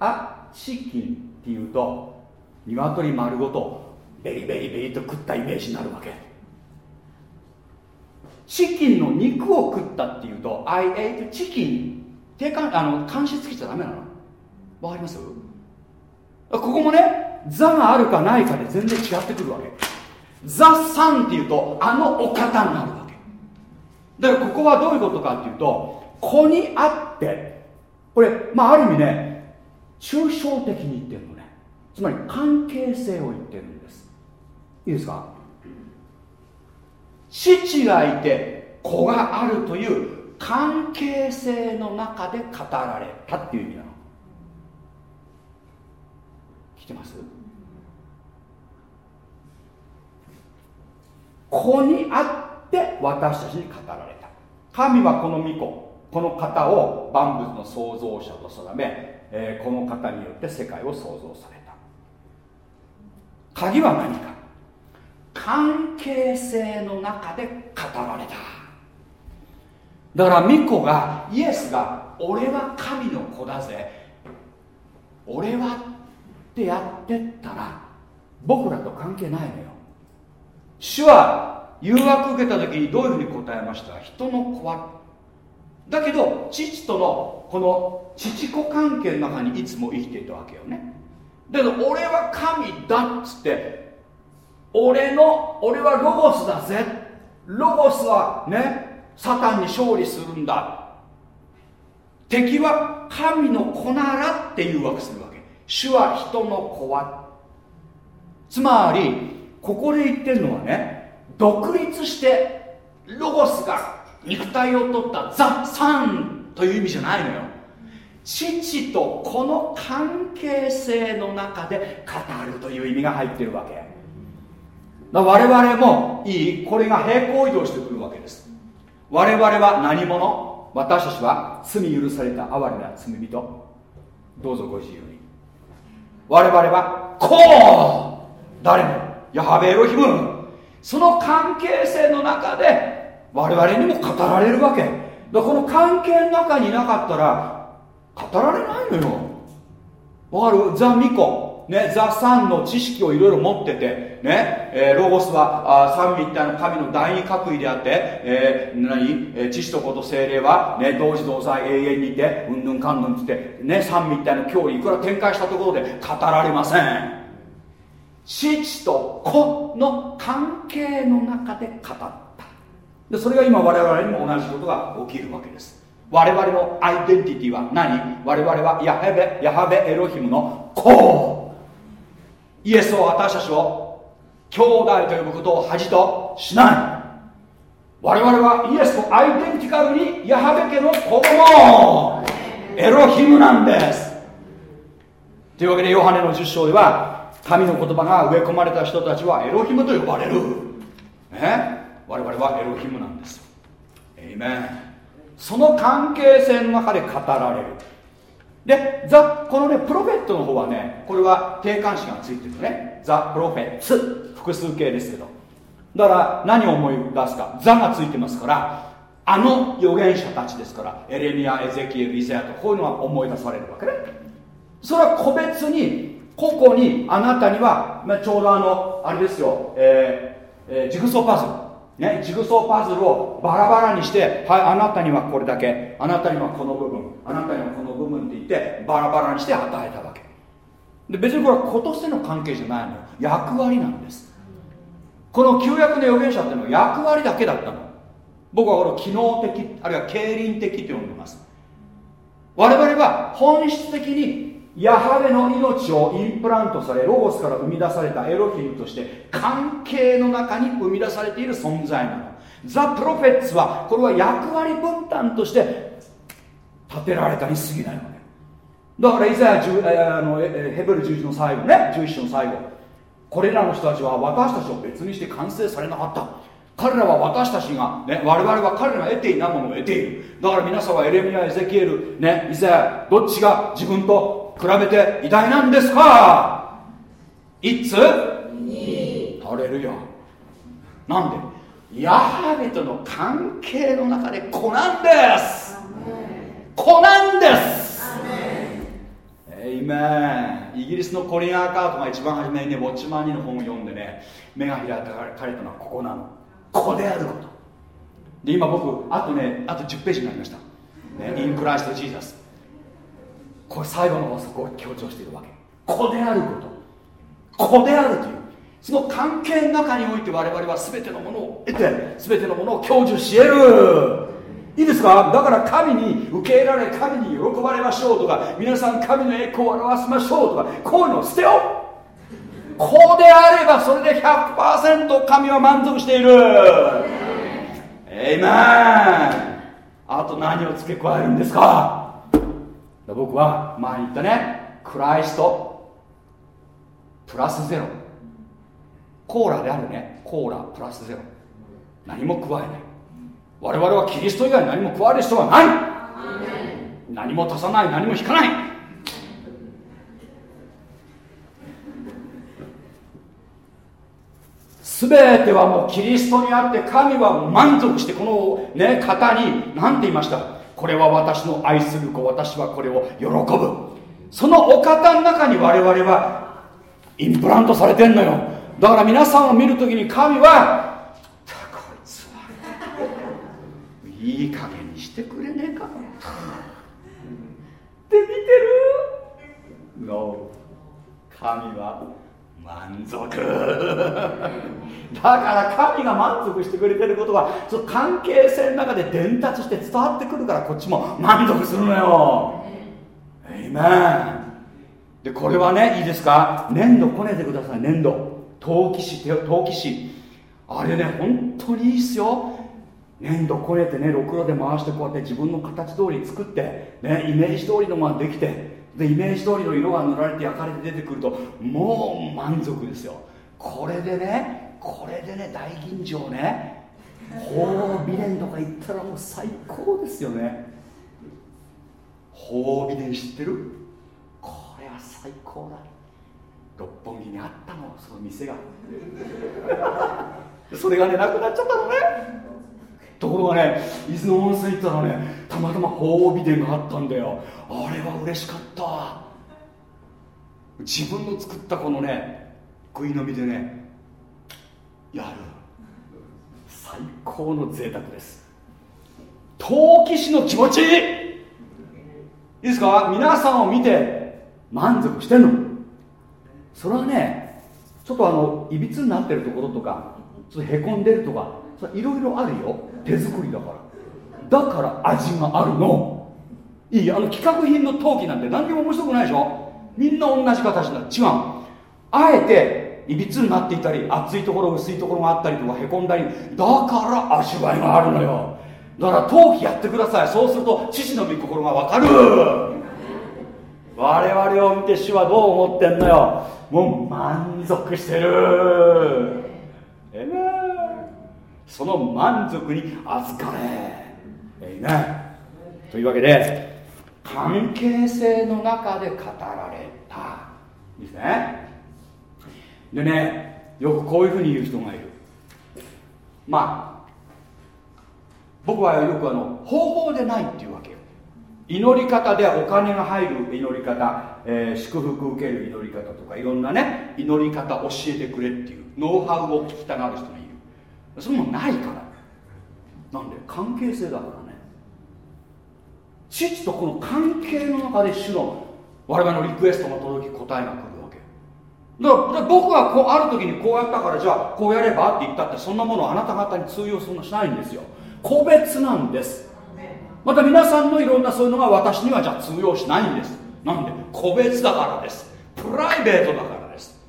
あチキンっていうと鶏丸ごとベリベリベリと食ったイメージになるわけ。チキンの肉を食ったっていうと I ate chicken 定冠あの監視つけちゃダメなのわかります？ここもね座があるかないかで全然違ってくるわけ。ザ・さんっていうとあのお方になるわけ。だからここはどういうことかっていうと子にあってこれまあある意味ね抽象的に言ってるのね。つまり関係性を言ってるんです。いいですか？父がいて子があるという関係性の中で語られたっていう意味なの。来てます？子にあって私たちに語られた。神はこの御子この方を万物の創造者と定め、えー、この方によって世界を創造された。鍵は何か？関係性の中で語られた。だから巫女がイエスが俺は神の子だぜ。俺はってやってったら僕らと関係ないのよ主は誘惑受けた時にどういうふうに答えました人の子はだけど父とのこの父子関係の中にいつも生きていたわけよねだけど俺は神だっつって俺の俺はロゴスだぜロゴスはねサタンに勝利するんだ敵は神の子ならって誘惑するわ主は人の子は。つまりここで言ってるのはね独立してロゴスが肉体を取ったザ・サンという意味じゃないのよ。父とこの関係性の中で語るという意味が入ってるわけ。だ我々もいいこれが平行移動してくるわけです。我々は何者？私たちは罪許された哀れな罪人。どうぞご自由に。我々はこう誰もヤハベエロヒム。その関係性の中で我々にも語られるわけ。だこの関係の中になかったら語られないのよ。わかる？ザ・ミコ。ね、ザ・サンの知識をいろいろ持ってて、ねえー、ロゴスはあ三位一体の神の第二閣位であって、えー、何、えー、知識と子と精霊は、ね、同時同在永遠にいてうんぬんかんぬんってって、ね、三位一体の脅威いくら展開したところで語られません。父と子の関係の中で語った。でそれが今我々にも同じことが起きるわけです。我々のアイデンティティは何？我々はヤハベヤハベエロヒムの子。イエスを私たちを兄弟と呼ぶことを恥としない。我々はイエスとアイデンティカルにヤハベ家の子供。エロヒムなんです。というわけでヨハネの10章では神の言葉が植え込まれた人たちはエロヒムと呼ばれる、ね、我々はエロヒムなんです。エイメン。その関係性の中で語られる。でザこのねプロフェットの方はねこれは定冠詞がついてるね。ザ・プロフェッツ。複数形ですけど。だから何を思い出すか。ザがついてますからあの預言者たちですから。エレミアエゼキエルイザヤとこういうのが思い出されるわけね。それは個別に個々にあなたには、まあ、ちょうどあのあれですよ、えーえー、ジグソーパズル。ね、ジグソーパズルをバラバラにしてはいあなたにはこれだけ。あなたにはこの部分。あなたにはこの部分って言ってバラバラにして与えたわけ。で別にこれは子としての関係じゃないのよ。役割なんです。この旧約の預言者っていうのは役割だけだったの。僕はこれ機能的あるいは経輪的と呼んでます。我々は本質的にヤハベの命をインプラントされロゴスから生み出されたエロヒムとして関係の中に生み出されている存在なの。ザ・プロフェッツはこれは役割分担として立てられたに過ぎないのね。だからいざあのヘブル11の最後ね11の最後。これらの人たちは私たちを別にして完成されなかった。彼らは私たちが、ね、我々は彼らが得ていないものを得ている。だから皆さんはエレミアエゼキエル、ね、イザヤどっちが自分と比べて偉大なんですか？いつ？ハレルヤ。なんで？ヤハベとの関係の中で子なんです。子なんです。えいめイギリスのコリン・アーカートが一番初めにねウォッチマン2の本を読んでね目が開かれたのはここなの。ここであること。で今僕あとねあと10ページになりました、ね、インクライスト・ジーザスこれ最後の法則を強調しているわけ。子であること。子であるという。その関係の中において我々は全てのものを得て全てのものを享受し得る。いいですか？だから神に受け入れられ神に喜ばれましょうとか皆さん神の栄光を表しましょうとかこういうのを捨てよう。こうであればそれで100%神は満足している。えいめんあと何を付け加えるんですか？僕は前に言ったねクライストプラスゼロ。コーラであるね。コーラプラスゼロ。何も加えない我々はキリスト以外何も加える人はない。何も足さない。何も引かない。全てはもうキリストにあって神は満足してこの、ね、方に何て言いました？これは私の愛する子私はこれを喜ぶ。そのお方の中に我々はインプラントされてんのよ。だから皆さんを見るときに神はこいつはいい加減にしてくれねえか。って見てる？No 神は満足。だから神が満足してくれてることはその関係性の中で伝達して伝わってくるからこっちも満足するのよ。エイメンでこれはねいいですか？粘土こねてください粘土。陶器師陶器師あれね本当にいいっすよ。粘土こねてねろくろで回してこうやって自分の形通り作って、ね、イメージ通りのものができてでイメージ通りの色が塗られて焼かれて出てくるともう満足ですよ。これでねこれでね大吟醸ね褒美殿とか行ったらもう最高ですよね。褒美殿知ってる？これは最高だ。六本木にあったのその店が。それがねなくなっちゃったのね。ところがね伊豆の温泉行ったらねたまたま褒美殿があったんだよ。あれは嬉しかった。自分の作ったこのね食い飲みでねやる。最高の贅沢です。陶器師の気持ち。いいいですか？皆さんを見て満足してんの。それはねちょっとあのいびつになってるところとかちょっとへこんでるとかいろいろあるよ。手作りだから。だから味があるの。いいあの企画品の陶器なんて何にも面白くないでしょ？みんな同じ形だ。違う。あえていびつになっていたり厚いところ薄いところがあったりとかへこんだりだから味わいがあるのよ。だから陶器やってください。そうすると父の御心が分かる。我々を見て主はどう思ってんのよ。もう満足してる。ええその満足に預かれ。ええねというわけで関係性の中で語られた。ですね。でねよくこういうふうに言う人がいる。まあ僕はよくあの方法でないっていうわけよ。祈り方でお金が入る祈り方、えー、祝福受ける祈り方とかいろんなね祈り方教えてくれっていうノウハウを聞きたがる人がいる。そんなのないから。なんで？関係性だから。父とこの関係の中で主の我々のリクエストが届き答えが来るわけ。だから僕がこうある時にこうやったからじゃあこうやればって言ったってそんなものあなた方に通用するのしないんですよ。個別なんです。また皆さんのいろんなそういうのが私にはじゃあ通用しないんです。なんで個別だからです。プライベートだからです。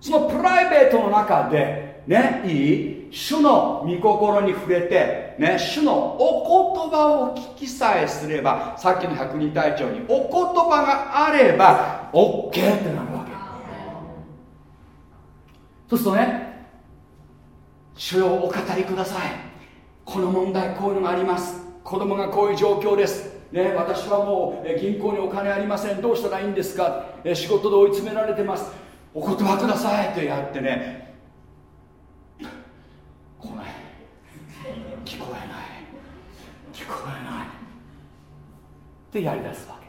そのプライベートの中でねいい？主の御心に触れて、ね、主のお言葉を聞きさえすればさっきの百人隊長にお言葉があれば OK ってなるわけ。そうするとね主よお語りください。この問題こういうのがあります。子供がこういう状況です。ね、私はもう銀行にお金ありません。どうしたらいいんですか。仕事で追い詰められてます。お言葉くださいってやってね来ない聞こえない。聞こえない。ってやりだすわけ。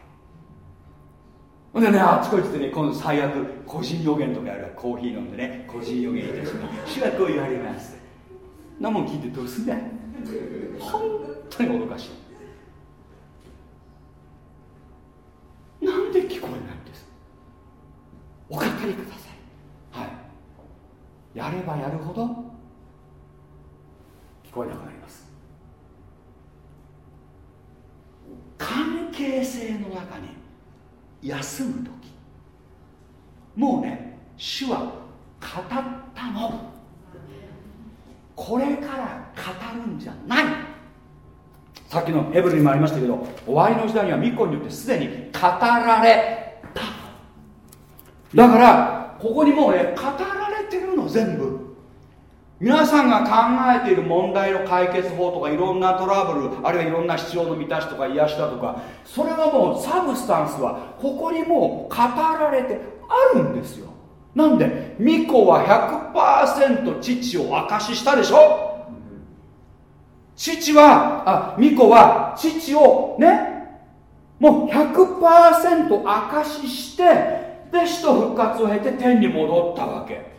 ほんでねあちこちでね今度最悪個人予言とかやるコーヒー飲んでね個人予言いたします。主はこう言われます。なもん聞いてどうすんだよ本当に愚かしい。なんで聞こえないんです？お語りください。はい。やればやるほど聞こえなくなります。関係性の中に休む時。もうね主は語ったの。これから語るんじゃない。さっきのエブリにもありましたけど終わりの時代には巫女によってすでに語られた。だからここにもうね語られてるの全部。皆さんが考えている問題の解決法とかいろんなトラブルあるいはいろんな必要の満たしとか癒しだとかそれはもうサブスタンスはここにもう語られてあるんですよ。なんで巫女は100%父を証ししたでしょ？父はあ巫女は父をねもう100%証ししてで死と復活を経て天に戻ったわけ。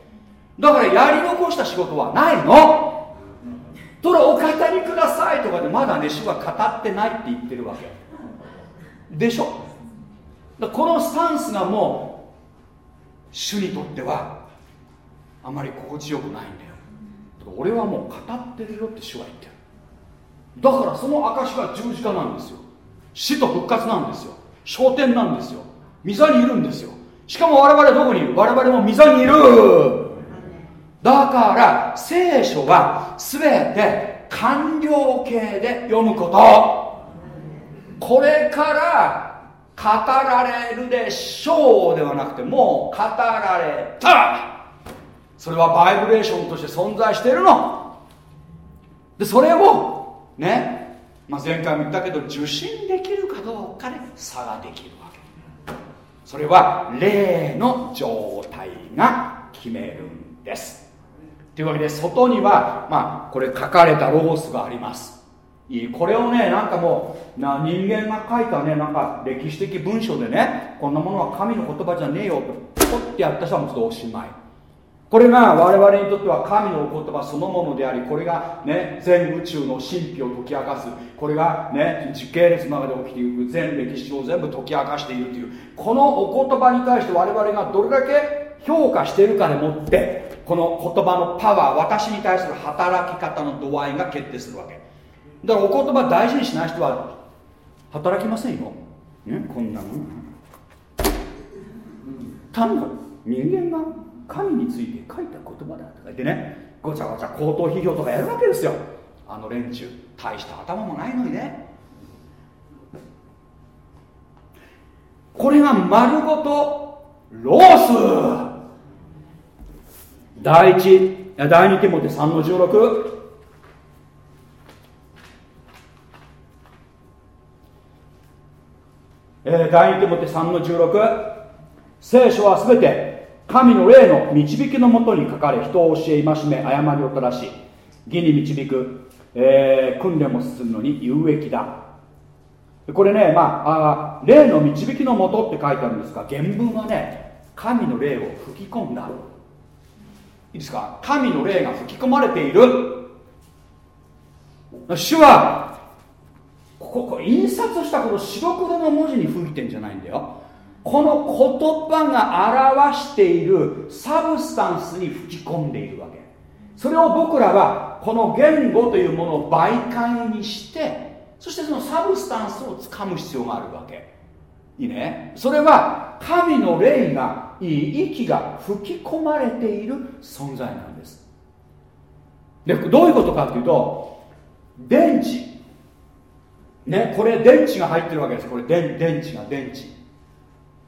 だからやり残した仕事はないの。それお語りくださいとかでまだね主は語ってないって言ってるわけ。でしょ。このスタンスがもう主にとってはあまり心地よくないんだよ。俺はもう語ってるよって主は言ってる。だからその証が十字架なんですよ。死と復活なんですよ。昇天なんですよ。溝にいるんですよ。しかも我々どこにいる？我々も溝にいる。だから聖書は全て完了形で読むこと。これから語られるでしょうではなくてもう語られた。それはバイブレーションとして存在しているの。でそれをね、まあ、前回も言ったけど受信できるかどうかで差ができるわけ。それは霊の状態が決めるんです。というわけで外にはまあこれ書かれたロゴスがあります。いいこれをねなんかもうな人間が書いたねなんか歴史的文書でねこんなものは神の言葉じゃねえよとポッてやった人はもうおしまい。これが我々にとっては神のお言葉そのものでありこれがね全宇宙の神秘を解き明かす。これがね時系列の中で起きていく全歴史を全部解き明かしているというこのお言葉に対して我々がどれだけ評価しているかでもってこの言葉のパワー私に対する働き方の度合いが決定するわけ。だからお言葉大事にしない人は働きませんよ、ね、こんなもん。単なる人間が神について書いた言葉だとか言ってねごちゃごちゃ口頭批評とかやるわけですよ。あの連中大した頭もないのにね。これが丸ごとロース。第一第二手モて3の16えー、第二手モて3の16聖書はすべて神の霊の導きのもとに書かれ人を教え戒め誤りを正し義に導く、えー、訓練も進むのに有益だ。これね、まあ、あ霊の導きのもとって書いてあるんですが原文はね神の霊を吹き込んだ。いいですか？神の霊が吹き込まれている。主はここ印刷したこの白黒の文字に吹いてんじゃないんだよ。この言葉が表している substance に吹き込んでいるわけ。それを僕らはこの言語というものを媒介にしてそしてその substance をつかむ必要があるわけ。いいね。それは神の霊がいい息が吹き込まれている存在なんです。でどういうことかっていうと電池。ねこれ電池が入ってるわけです。これ電電池が電池。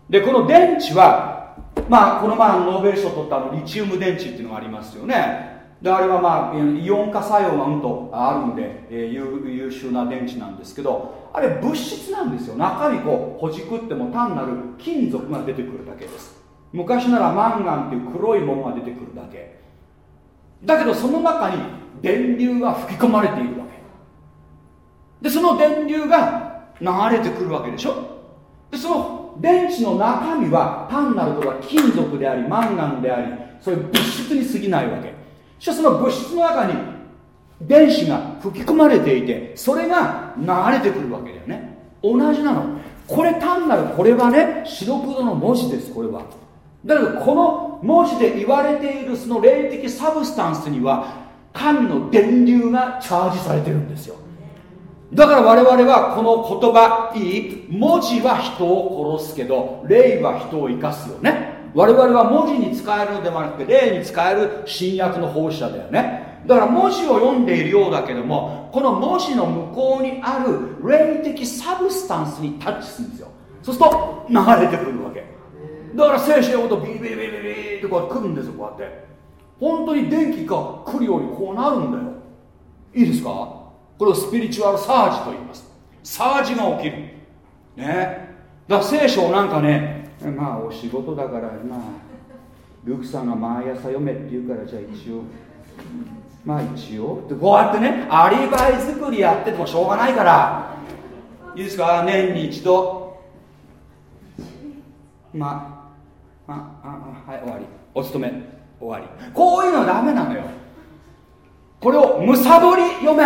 でこの電池はまあこの前ノーベル賞を取ったあのリチウム電池っていうのがありますよね。であれはまあイオン化作用がうんとあるんで、えー、優秀な電池なんですけどあれ物質なんですよ。中身こうほじくっても単なる金属が出てくるだけです。昔ならマンガンっていう黒いものが出てくるだけ。だけどその中に電流が吹き込まれているわけ。でその電流が流れてくるわけでしょ。でその電池の中身は単なるこれは金属でありマンガンでありそういう物質に過ぎないわけ。そしてその物質の中に電子が吹き込まれていてそれが流れてくるわけだよね。同じなの。これ単なるこれはね白黒の文字ですこれは。だけどこの文字で言われているその霊的 substance には神の電流がチャージされてるんですよ。だから我々はこの言葉いい文字は人を殺すけど霊は人を生かすよね。我々は文字に仕えるのではなくて霊に仕える新約の奉仕者だよね。だから文字を読んでいるようだけどもこの文字の向こうにある霊的 substance にタッチするんですよ。そうすると流れてくるわけ。だから聖書読むとビリビリビリビリってこうやってくるんですよこうやって。本当に電気が来るようにこうなるんだよ。いいですか？これをスピリチュアルサージと言います。サージが起きる。ね。だから聖書をなんかねまあお仕事だからまあルクさんが毎朝読めって言うからじゃあ一応まあ一応ってこうやってねアリバイ作りやっててもしょうがないからいいですか？年に一度。まあああはい終わり。お勤め。終わり。こういうのはダメなのよ。これをむさぼり読め。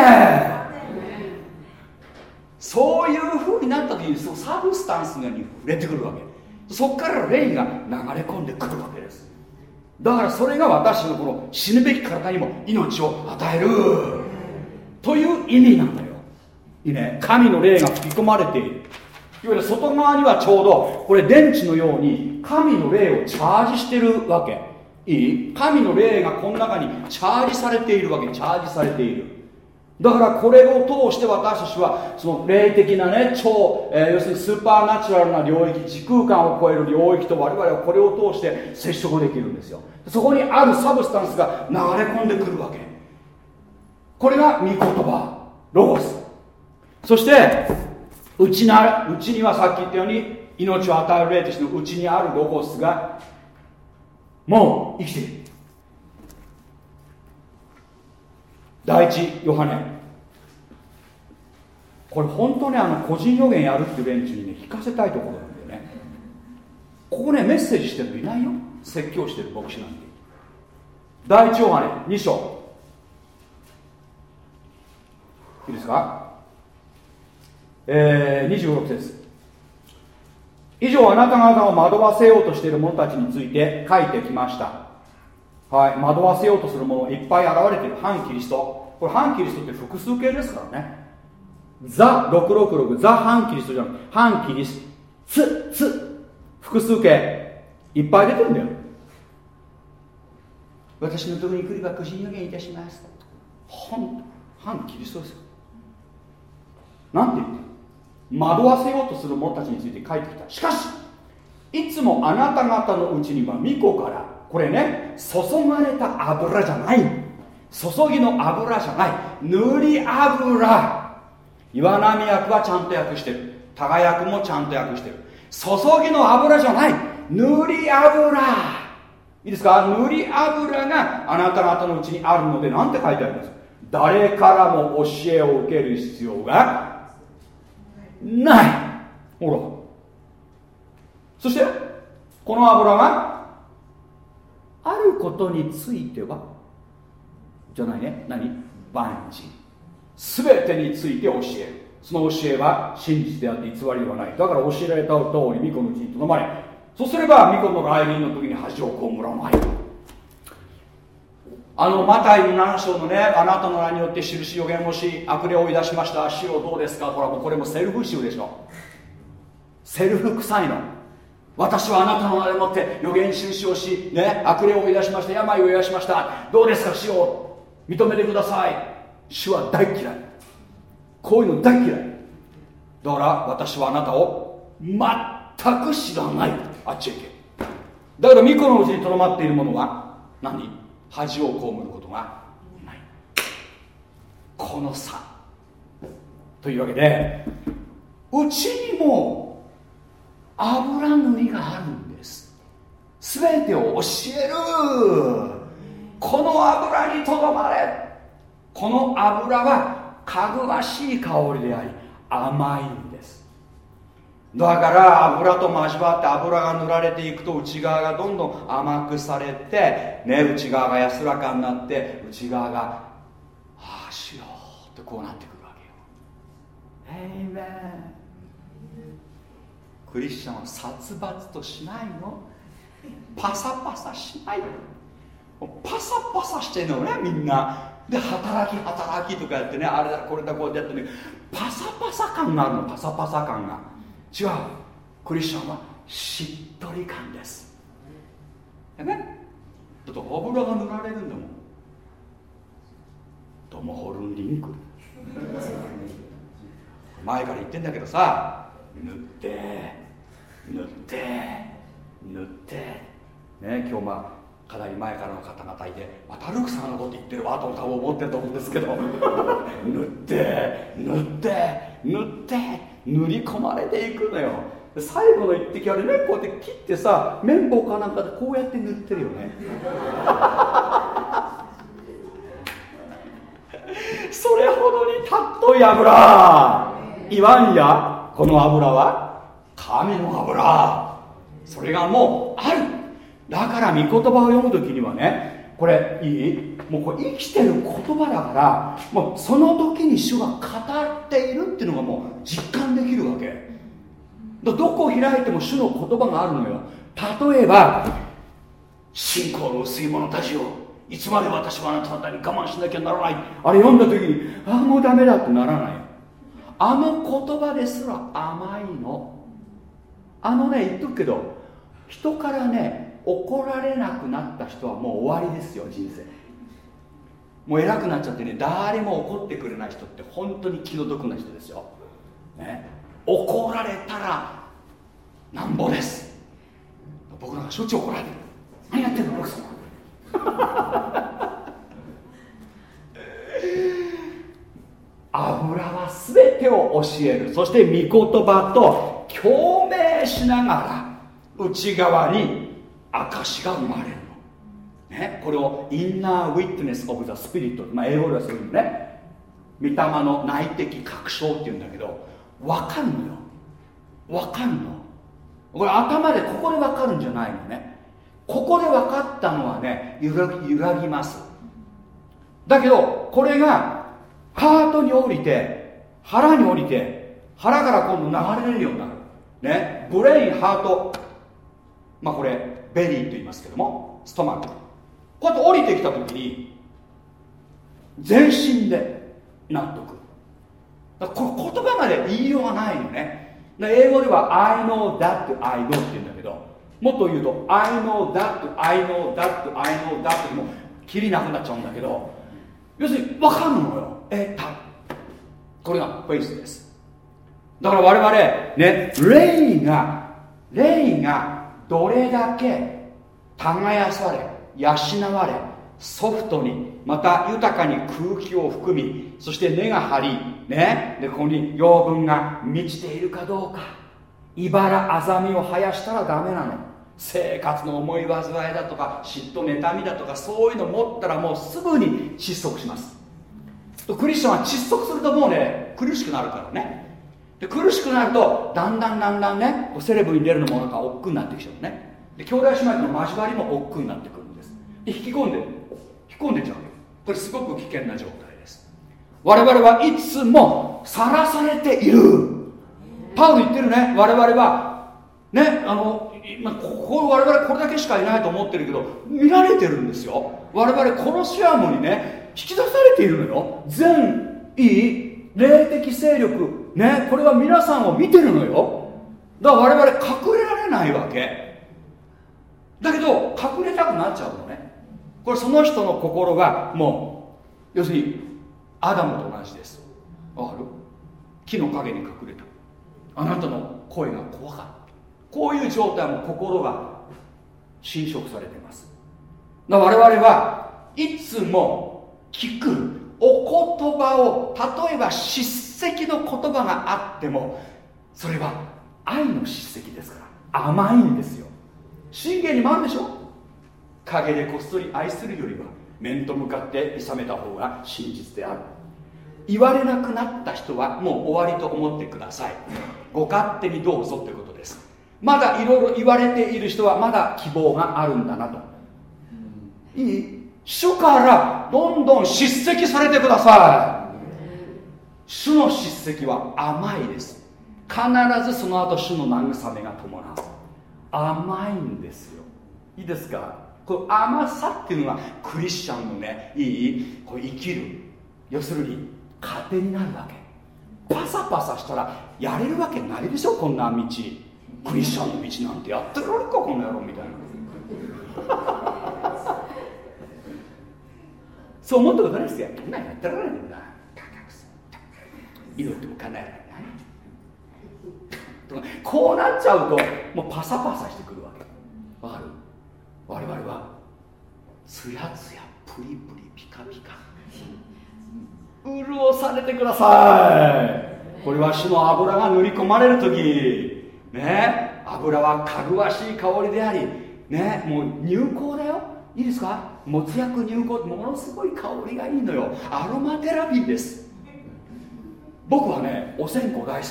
そういうふうになった時にそのサブスタンスのように触れてくるわけ。そこから霊が流れ込んでくるわけです。だからそれが私のこの死ぬべき体にも命を与える。という意味なんだよ。いいね。神の霊が吹き込まれている。いわゆる外側にはちょうどこれ電池のように神の霊をチャージしてるわけ。いい？神の霊がこの中にチャージされているわけ。チャージされている。だからこれを通して私たちはその霊的なね超、えー、要するにスーパーナチュラルな領域時空間を超える領域と我々はこれを通して接触できるんですよ。そこにあるサブスタンスが流れ込んでくるわけ。これが御言葉。ロゴス。そしてうちなうちにはさっき言ったように命を与える霊としてのうちにあるロゴスがもう生きている。第一ヨハネ。これ本当にあの個人予言やるっていう連中にね聞かせたいところなんだよね。ここねメッセージしてる人いないよ。説教してる牧師なんて。第一ヨハネ2章。いいですか？えー、26節。以上あなた方を惑わせようとしている者たちについて書いてきました。はい惑わせようとする者いっぱい現れている。反キリスト。これ反キリストって複数形ですからね。ザ666ザ反キリストじゃなく反キリストツツ複数形。いっぱい出てるんだよ。私のところに来れば個人予言いたします。反反キリストですよ。なんて言って惑わせようとする者たちについて書いてきた。しかしいつもあなた方のうちには巫女からこれね注がれた油じゃない。注ぎの油じゃない。塗り油。岩波役はちゃんと訳してる。多賀役もちゃんと訳してる。注ぎの油じゃない。塗り油。いいですか？塗り油があなた方のうちにあるので何て書いてあります？誰からも教えを受ける必要がない。ほら。そしてこの油があることについては？じゃないね。何？万事。全てについて教える。その教えは真実であって偽りではない。だから教えられた通り巫女のうちにとどまれ。そうすれば巫女の来臨の時に恥を被らない。あのマタイの7章のねあなたの名によって印予言をし悪霊を追い出しました。死をどうですか？ほらもうこれもセルフ集でしょ。セルフ臭いの。私はあなたの名でもって予言印をし、ね、悪霊を追い出しました。病を癒しました。どうですか死を認めてください。主は大嫌い。こういうの大嫌い。だから私はあなたを全く知らない。あっちへ行け。だから巫女のうちにとどまっている者は何？恥を被ることがない。この差。というわけでうちにも油塗りがあるんです。全てを教える。この油にとどまれ。この油はかぐわしい香りであり甘いんです。だから油と交わって油が塗られていくと内側がどんどん甘くされて、ね、内側が安らかになって内側が「ああしよう」ってこうなってくるわけよ。クリスチャンは殺伐としないの。パサパサしない。パサパサしてんのねみんな。で働き働きとかやってねあれだこれだこうやってね。パサパサ感があるのパサパサ感が。違う。クリスチャンはしっとり感です。ねだって油が塗られるんだもん。トム・ホルンリンク。前から言ってんだけどさ塗って。塗って塗って。ね今日まあかなり前からの方々いて、またルクさんのこと言ってるわと多分思ってると思うんですけど。塗って塗って塗って塗り込まれていくのよ。最後の一滴あれねこうやって切ってさ綿棒かなんかでこうやって塗ってるよね。それほどにたっとい油。言わんやこの油は。神の油それがもうある。だから御言葉を読む時にはねこれいい？もうこれ生きてる言葉だからもうその時に主が語っているっていうのがもう実感できるわけ。どこを開いても主の言葉があるのよ。例えば信仰の薄い者たちをいつまで私はあなた方に我慢しなきゃならない。あれ読んだ時にああもうダメだってならない。あの言葉ですら甘いの。あのね言っとくけど人からね怒られなくなった人はもう終わりですよ人生。もう偉くなっちゃってね誰も怒ってくれない人って本当に気の毒な人ですよ、ね、怒られたらなんぼです。僕なんかしょっちゅう怒られてる。何やってんの奥様。油は全てを教える。そして御言葉と共鳴しながら内側に証が生まれるの、ね、これをインナーウィットネス・オブ・ザ・スピリット、まあ、英語ではそういうのね御霊の内的確証っていうんだけど分かるのよ。分かるの。これ頭でここで分かるんじゃないのね。ここで分かったのはね揺らぎ揺らぎます。だけどこれがハートに降りて腹に降りて腹から今度流れるようになる。ね brain heart。まあこれ belly と言いますけども stomach。こうやって降りてきた時に全身で納得。だこの言葉まで言いようがないのね。英語では I know that I know って言うんだけどもっと言うと I know that I know that I know that もうきりなくなっちゃうんだけど要するに分かるのよ。えた。これがフェイスです。だから我々ね霊が霊がどれだけ耕され養われソフトにまた豊かに空気を含みそして根が張りねでここに養分が満ちているかどうか。茨あざみを生やしたらダメなの。生活の思い煩いだとか嫉妬妬みだとかそういうの持ったらもうすぐに窒息します。クリスチャンは窒息するともうね苦しくなるからね。で苦しくなるとだんだんだんだんねセレブに出るのもなんか億劫になってきちゃうね。で兄弟姉妹との交わりも億劫になってくるんです。で引き込んで引き込んでちゃうこれすごく危険な状態です。我々はいつもさらされている。パウル言ってるね。我々はねあのまここ我々これだけしかいないと思ってるけど見られてるんですよ。我々コロシアムにね引き出されているのよ。全いい霊的勢力。ねこれは皆さんを見てるのよ。だから我々隠れられないわけ。だけど隠れたくなっちゃうのね。これその人の心がもう要するにアダムと同じです。わかる。木の陰に隠れた。あなたの声が怖かった。こういう状態も心が侵食されています。だから我々はいつも聞くお言葉を例えば叱責の言葉があってもそれは愛の叱責ですから。甘いんですよ。信玄にもあるでしょ？陰でこっそり愛するよりは面と向かって諌めた方が真実である。言われなくなった人はもう終わりと思ってください。ご勝手にどうぞということです。まだいろいろ言われている人はまだ希望があるんだなと。いい？主からどんどん叱責されてください主の叱責は甘いです。必ずその後主の慰めが伴う。甘いんですよ。いいですか？この甘さっていうのがクリスチャンのねいいこう生きる要するに糧になるわけ。パサパサしたらやれるわけないでしょ？こんな道。クリスチャンの道なんてやってられるか？この野郎みたいな。そう思ったことないですよ。こんなんやってられないんだ。祈っても叶えられないこうなっちゃうともうパサパサしてくるわけ。わかる？我々はつやつやプリプリピカピカ。潤されてください。これは主の油が塗り込まれる時。ね？油はかぐわしい香りであり。ね？もう入香だよ。いいですか？もつ薬入香ってものすごい香りがいいのよ。アロマテラピーです。僕はねお線香大好き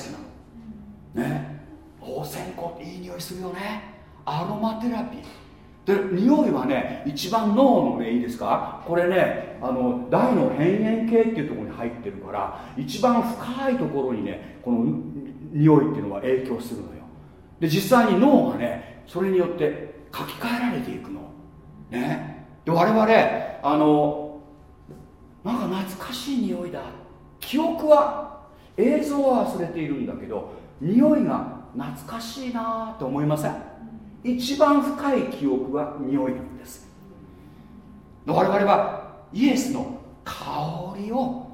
なの。ね。お線香っていい匂いするよね。アロマテラピー。で匂いはね一番脳のねいいですか？これねあの大の辺縁系っていうところに入ってるから一番深いところにねこの匂いっていうのは影響するのよ。で実際に脳がねそれによって書き換えられていくの。ね。で我々あのなんか懐かしい匂いだ。記憶は映像は忘れているんだけど匂いが懐かしいなと思いません？一番深い記憶は匂いなんです。我々はイエスの香りを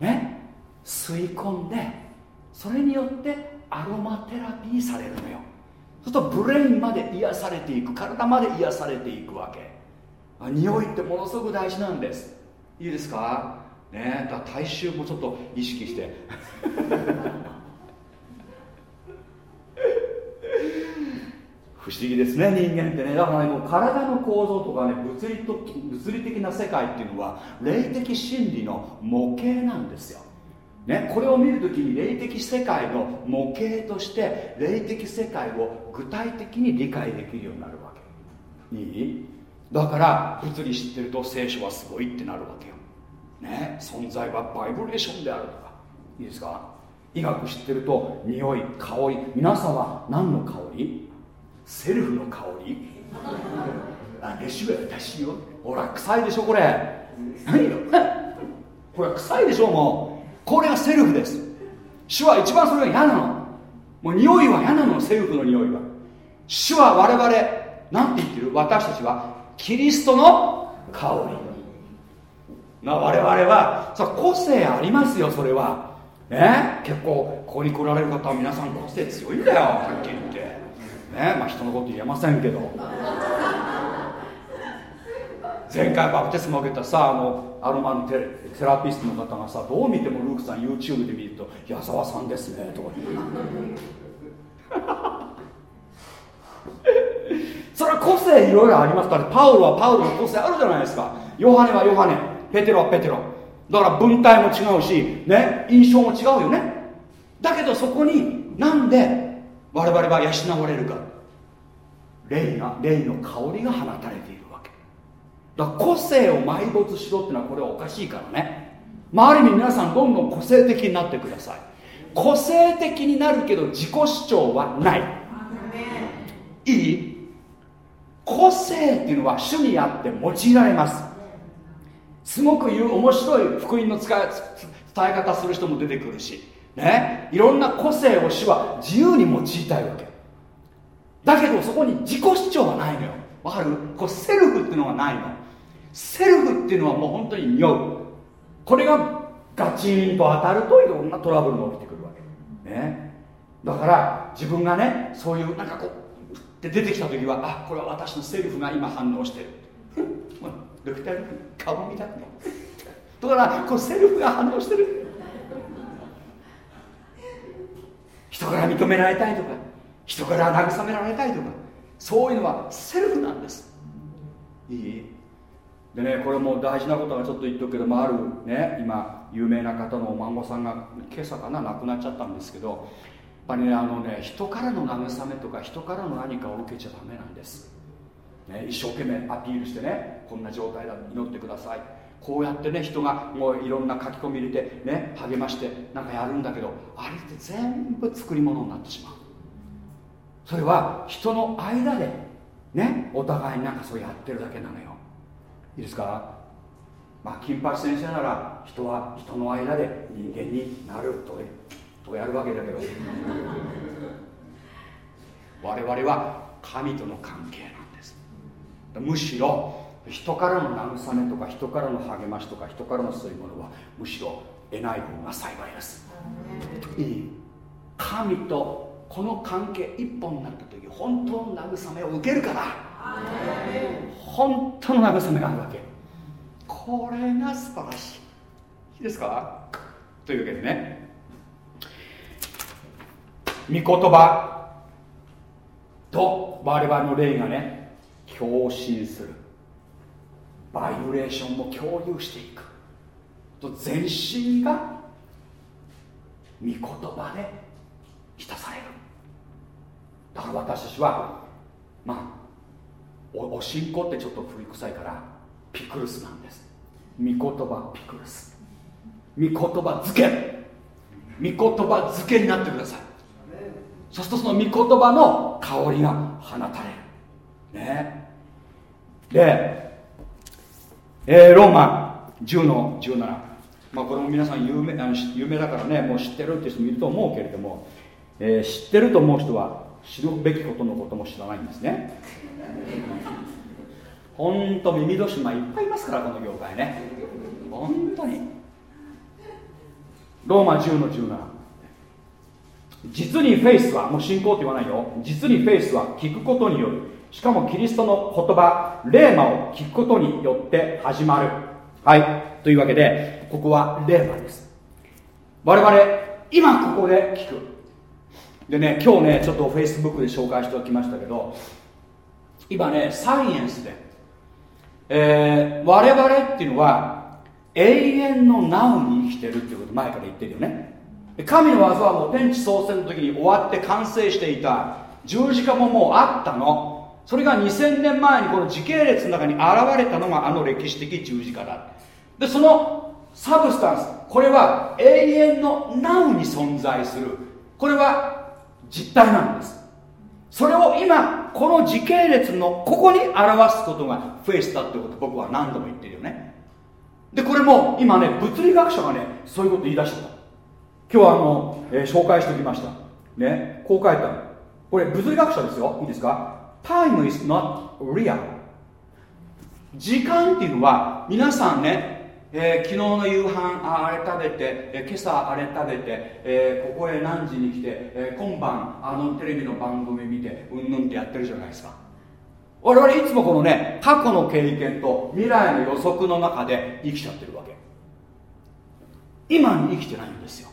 ね吸い込んでそれによってアロマテラピーされるのよ。そうするとブレインまで癒されていく体まで癒されていくわけ。匂いってものすごく大事なんです。いいですか？ねだ体臭もちょっと意識して。不思議ですね人間ってね。だからねもう体の構造とかね物理と物理的な世界っていうのは霊的真理の模型なんですよ。ね、これを見るときに霊的世界の模型として霊的世界を具体的に理解できるようになるわけ。いい？だから物理知ってると聖書はすごいってなるわけよ、ね、存在はバイブレーションであるとか。いいですか？医学知ってると匂い香り。皆さんは何の香り？セルフの香り。あげしは私よ。ほら臭いでしょこれ。何よ？これ臭いでしょもう。これがセルフです。主は一番それが嫌なの。もう匂いは嫌なのセルフの匂いは。主は我々何て言ってる？私たちはキリストの香り。な我々はさ個性ありますよそれは。ね？結構ここに来られる方は皆さん個性強いんだよはっきり言って。ね？まあ人のこと言えませんけど。前回バプテスマ受けたさあのアロマのテセラピストの方がさどう見てもルークさん YouTube で見ると「矢沢さんですね」とか言う。それは個性いろいろありますからパウロはパウロの個性あるじゃないですか。ヨハネはヨハネ。ペテロはペテロ。だから文体も違うし、ね、印象も違うよね。だけどそこになんで我々は養われるか。霊が霊の香りが放たれているだから個性を埋没しろっていうのはこれはおかしいからね、まあ、ある意味皆さんどんどん個性的になってください。個性的になるけど自己主張はない。いい？個性っていうのは主にあって用いられますすごく言う面白い福音の使い伝え方する人も出てくるしね。いろんな個性を主は自由に用いたいわけ。だけどそこに自己主張はないのよ。わかる？こうセルフっていうのがないの。セルフっていうのはもう本当に匂う。これがガチンと当たるといろんなトラブルが起きてくるわけ。ね。だから自分がねそういうなんかこうって出てきた時はあこれは私のセルフが今反応してる。ドクター顔見たくない。だからこうセルフが反応してる。人から認められたいとか人から慰められたいとかそういうのはセルフなんです。いい。でねこれも大事なことはちょっと言っとくけどもあるね今有名な方のお孫さんが今朝かな亡くなっちゃったんですけどやっぱりねあのね人からの慰めとか人からの何かを受けちゃダメなんです、ね、一生懸命アピールしてねこんな状態だ祈ってください。こうやってね人がもういろんな書き込み入れてね励ましてなんかやるんだけどあれって全部作り物になってしまう。それは人の間でねお互いになんかそうやってるだけなのよ。いいですか？まあ金八先生なら人は人の間で人間になるととやるわけだけど。我々は神との関係むしろ人からの慰めとか人からの励ましとか人からのそういうものはむしろ得ない方が幸いです。いい。神とこの関係一本になった時本当の慰めを受けるから。本当の慰めがあるわけ。これが素晴らしい。いいですか？というわけでね。御言葉と我々の霊がね共振する。バイブレーションも共有していく。と全身が御言葉で満たされる。だから私たちはまあおおしんこってちょっと古臭いからピクルスなんです。御言葉ピクルス。御言葉漬け。御言葉漬けになってください。そうするとその御言葉の香りが放たれる。ね。で、えー、ローマ10の17まあこれも皆さん有名あの有名だからねもう知ってるって人もいると思うけれども、えー、知ってると思う人は知るべきことのことも知らないんですね。ほんと耳戸島いっぱいいますからこの業界ね。本当に。ローマ10の17実にフェイスはもう信仰って言わないよ。実にフェイスは聞くことによる。しかもキリストの言葉レーマを聞くことによって始まる。はい。というわけでここはレーマです。我々今ここで聞く。でね今日ねちょっとフェイスブックで紹介しておきましたけど今ねサイエンスで、えー、我々っていうのは永遠のナウに生きてるっていうこと前から言ってるよね。神の技はもう天地創生の時に終わって完成していた。十字架ももうあったの。それが2000年前にこの時系列の中に現れたのがあの歴史的十字架だ。でそのサブスタンスこれは永遠の Now に存在する。これは実体なんです。それを今この時系列のここに表すことがフェイスだってこと僕は何度も言ってるよね。でこれも今ね物理学者がねそういうこと言い出した。今日はあの、えー、紹介しておきました。ねこう書いてある。これ物理学者ですよ。いいですか？Time is not real. 時間っていうのは皆さんねえー、昨日の夕飯ああれ食べて、えー、今朝あれ食べて、えー、ここへ何時に来て、え今晩あのテレビの番組見てうんぬんってやってるじゃないですか。我々いつもこのね過去の経験と未来の予測の中で生きちゃってるわけ。今に生きてないんですよ。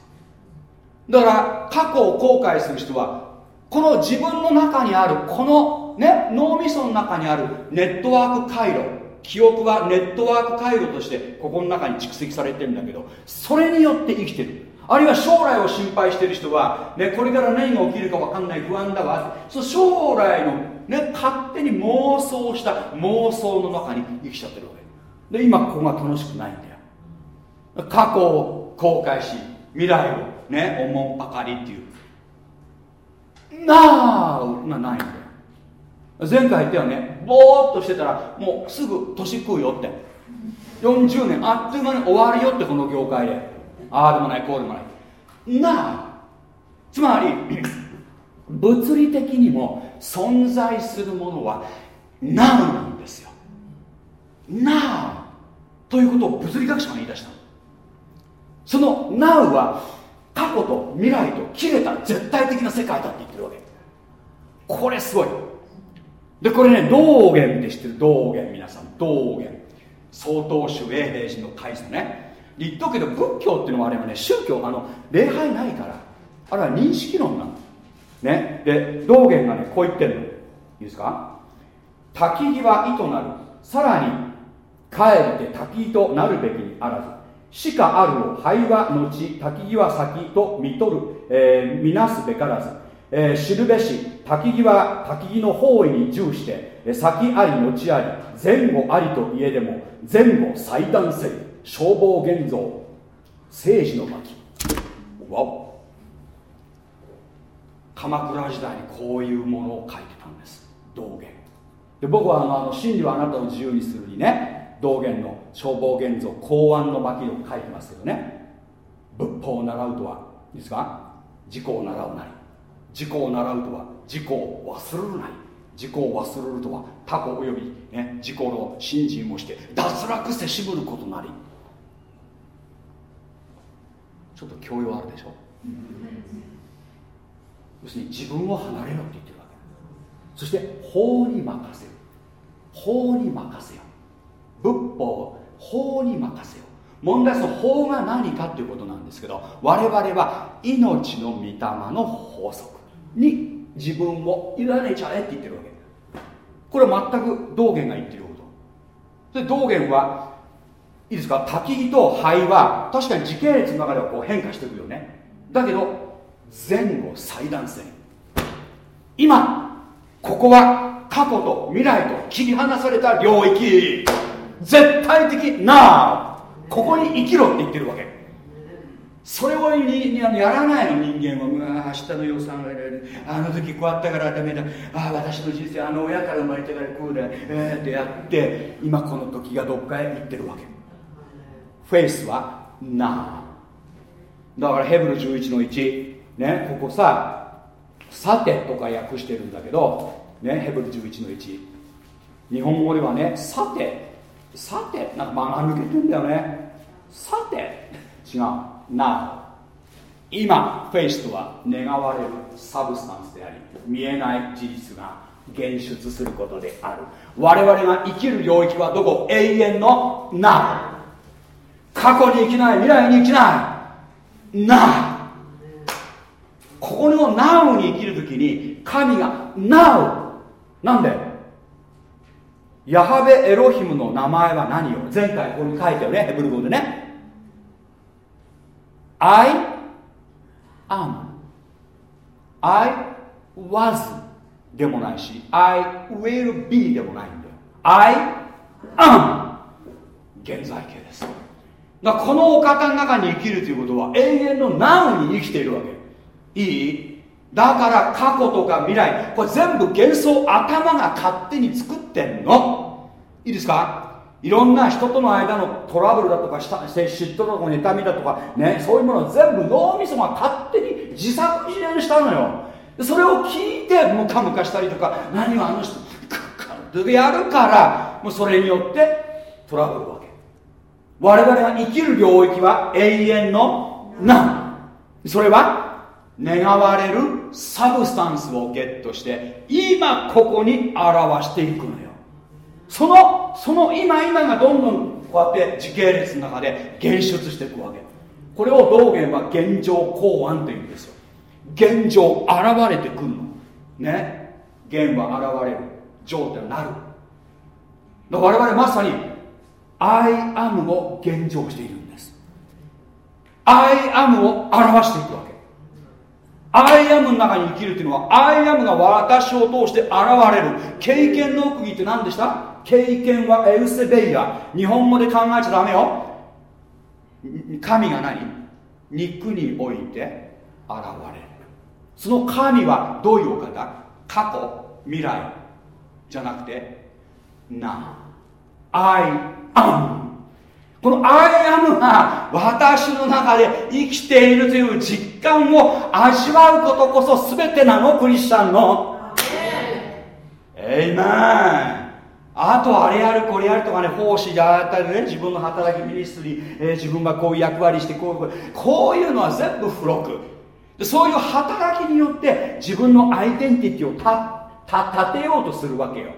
だから過去を後悔する人はこの自分の中にあるこのね脳みその中にあるネットワーク回路。記憶はネットワーク回路としてここの中に蓄積されてるんだけどそれによって生きてる。あるいは将来を心配してる人は、ね、これから何が起きるか分かんない不安だわ。そ将来の、ね、勝手に妄想した妄想の中に生きちゃってるわけ。で今ここが楽しくないんだよ。過去を後悔し未来をねおもんぱかりっていう。なあがないんだよ。前回言ったよね。ぼーっとしてたらもうすぐ年食うよって。40年あっという間に終わるよってこの業界で。ああでもないこうでもない。なあつまり 物理的にも存在するものは Now なんですよ。Now ということを物理学者が言い出したその Now は過去と未来と切れた絶対的な世界だって言ってるわけ。これすごい。でこれね道元って知ってる？道元皆さん。道元。曹洞宗永平寺の大佐ね。言っとくけど仏教っていうのはあれはね宗教あの礼拝ないからあれは認識論なの。ね。で道元がねこう言ってるの。いいですか？滝木は意となる。さらに帰って滝となるべきにあらず。死かあるを灰は後滝木は先と見とる、えー、見なすべからず。えー、知るべし焚き際焚き木の方位に従して先あり後あり前後ありといえでも前後最断せ消防現像政治の巻。わお。鎌倉時代にこういうものを書いてたんです。道元。で僕はあの真理はあなたを自由にするにね道元の消防現像公安の巻を書いてますけどね。仏法を習うとはいいですか？自己を習うなり。自己を習うとは自己を忘れるなり自己を忘れるとは他己及び、ね、自己の信心をして脱落せしむることなり。ちょっと教養あるでしょ？要するに自分を離れろって言ってるわけ。そして法に任せる法に任せよ。仏法法に任せよ。問題はその法が何かということなんですけど我々は命の御霊の法則。に自分を委ねちゃえって言ってるわけ。これは全く道元が言ってること。で道元はいいですか？焚き木と灰は確かに時系列の中ではこう変化していくよね。だけど前後最断線。今ここは過去と未来と切り離された領域。絶対的なここに生きろって言ってるわけ。それをやらないの人間は。うわ明日の予算があの時こうやったからダメだ。ああ私の人生あの親から生まれてからこうだ。えー、ってやって今この時がどっかへ行ってるわけ。フェイスはなだからヘブル11の1ねここささてとか訳してるんだけどねヘブル11の1日本語ではねさて。さて。なんか間が抜けてんだよね。さて。違う。Now 今フェイスとは願われる substance であり見えない事実が現出することである。我々が生きる領域はどこ？永遠の Now 過去に生きない未来に生きない。Now ここの Now に生きるときに神が Now なんで？ヤハベエロヒムの名前は何よ？前回ここに書いたよねヘブル語でね。I am. I was でもないし I will be でもないんだよ。I am. 現在形です。だこのお方の中に生きるということは永遠のナウに生きているわけ。いい？だから過去とか未来これ全部幻想頭が勝手に作ってんの。いいですか？いろんな人との間のトラブルだとか嫉妬だとか妬みだとかねそういうもの全部脳みそが勝手に自作自演したのよ。それを聞いてムカムカしたりとか何をあの人ってやるからもうそれによってトラブルわけ我々が生きる領域は永遠の何？それは願われるサブスタンスをゲットして今ここに表していくのよ。そのその今今がどんどんこうやって時系列の中で現出していくわけ。これを道元は現状公安というんですよ。現状現れてくるの。ね。現は現れる情ってなる。我々まさに I am を現状しているんです。I am を表していくわけ。I am の中に生きるっていうのは I am が私を通して現れる。経験の奥義って何でした？経験はエウセベイヤ。日本語で考えちゃダメよ。神が何？肉において現れる。その神はどういうお方？過去未来じゃなくて Now I am この I am が私の中で生きているという実感を味わうことこそ全てなのクリスチャンの。エイメンあとあれやるこれやるとかね奉仕であったりね自分の働きミニストリー、えー、自分がこういう役割してこうこういうのは全部付録。そういう働きによって自分のアイデンティティを立てようとするわけよ。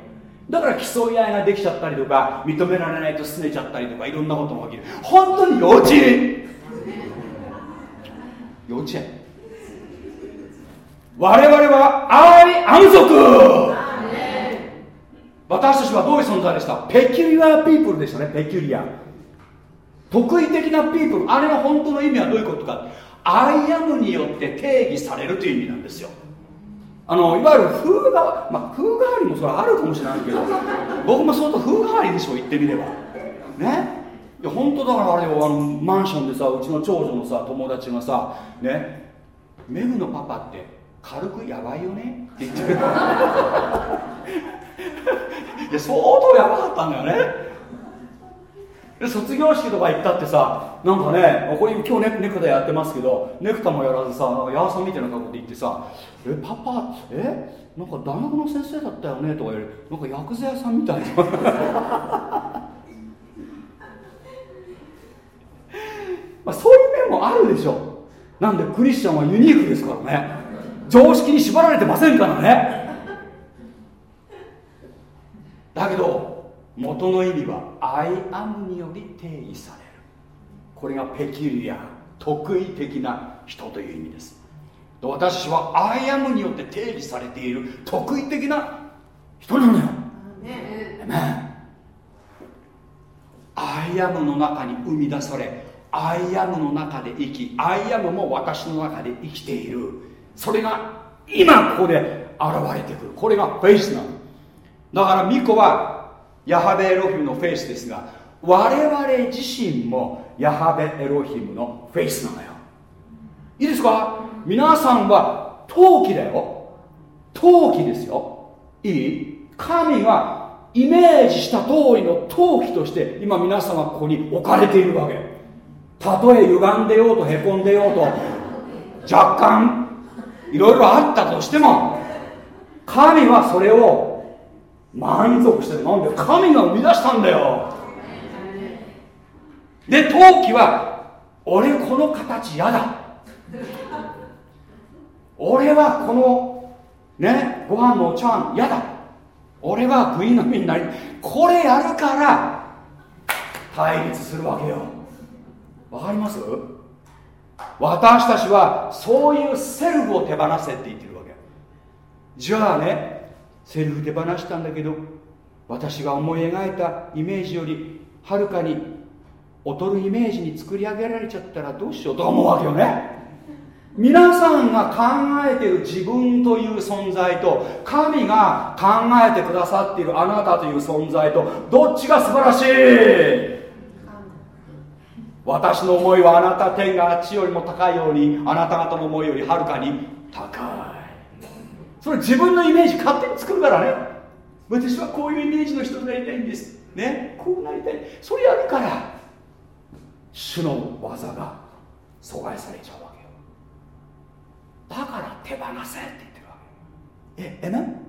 だから競い合いができちゃったりとか認められないと拗ねちゃったりとかいろんなことが起きる。本当に幼稚。園幼稚園。我々は愛安息。私たちはどういう存在でした？ peculiar people でしたね。 peculiar特異的なピープルあれの本当の意味はどういうことか。アイアムによって定義されるという意味なんですよ。あのいわゆる風が、まあ、風変わりもそれあるかもしれないけど 僕も相当風変わりでしょ言ってみれば。ね？いや本当だからあれよあのマンションでさうちの長女のさ友達がさね？メグのパパって軽くやばいよね。って言ってる。いや相当やばかったんだよね。で卒業式とか行ったってさなんかねこれ今日ネクタイやってますけどネクタもやらずさなんかヤーさんみたいな格好で行ってさ「えパパえなんか大学の先生だったよね」とか言われる。なんか薬剤屋さんみたいな。まあそういう面もあるでしょ。なんでクリスチャンはユニークですからね。常識に縛られてませんからね。だけど元の意味は I am により定義される。これがペキュリア特異的な人という意味です。私は I am によって定義されている特異的な人なのよ。ね I am の中に生み出され I am の中で生き I am も私の中で生きているそれが今ここで現れてくる。これがフェイスなの。だから巫女はヤハベエロヒムのフェイスですが我々自身もヤハベエロヒムのフェイスなのよ。いいですか？皆さんは陶器だよ。陶器ですよ。いい？神がイメージした通りの陶器として今皆さんはここに置かれているわけ。たとえ歪んでようとへこんでようと若干いろいろあったとしても神はそれを満足してるなんで神が生み出したんだよ。で陶器は俺この形嫌だ。俺はこのねご飯のお茶碗嫌だ。俺は食いのみになりこれやるから対立するわけよ。わかります？私たちはそういうセルフを手放せって言ってるわけ。じゃあねセリフ手放したんだけど私が思い描いたイメージよりはるかに劣るイメージに作り上げられちゃったらどうしよう。と思うわけよね。皆さんが考えてる自分という存在と神が考えてくださっているあなたという存在とどっちが素晴らしい？私の思いはあなた天が地よりも高いようにあなた方の思いよりはるかに高い。それ自分のイメージ勝手に作るからね。私はこういうイメージの人になりたいんです。ね。こうなりたい。それやるから主の技が阻害されちゃうわけよ。だから手放せって言ってるわけ。ええね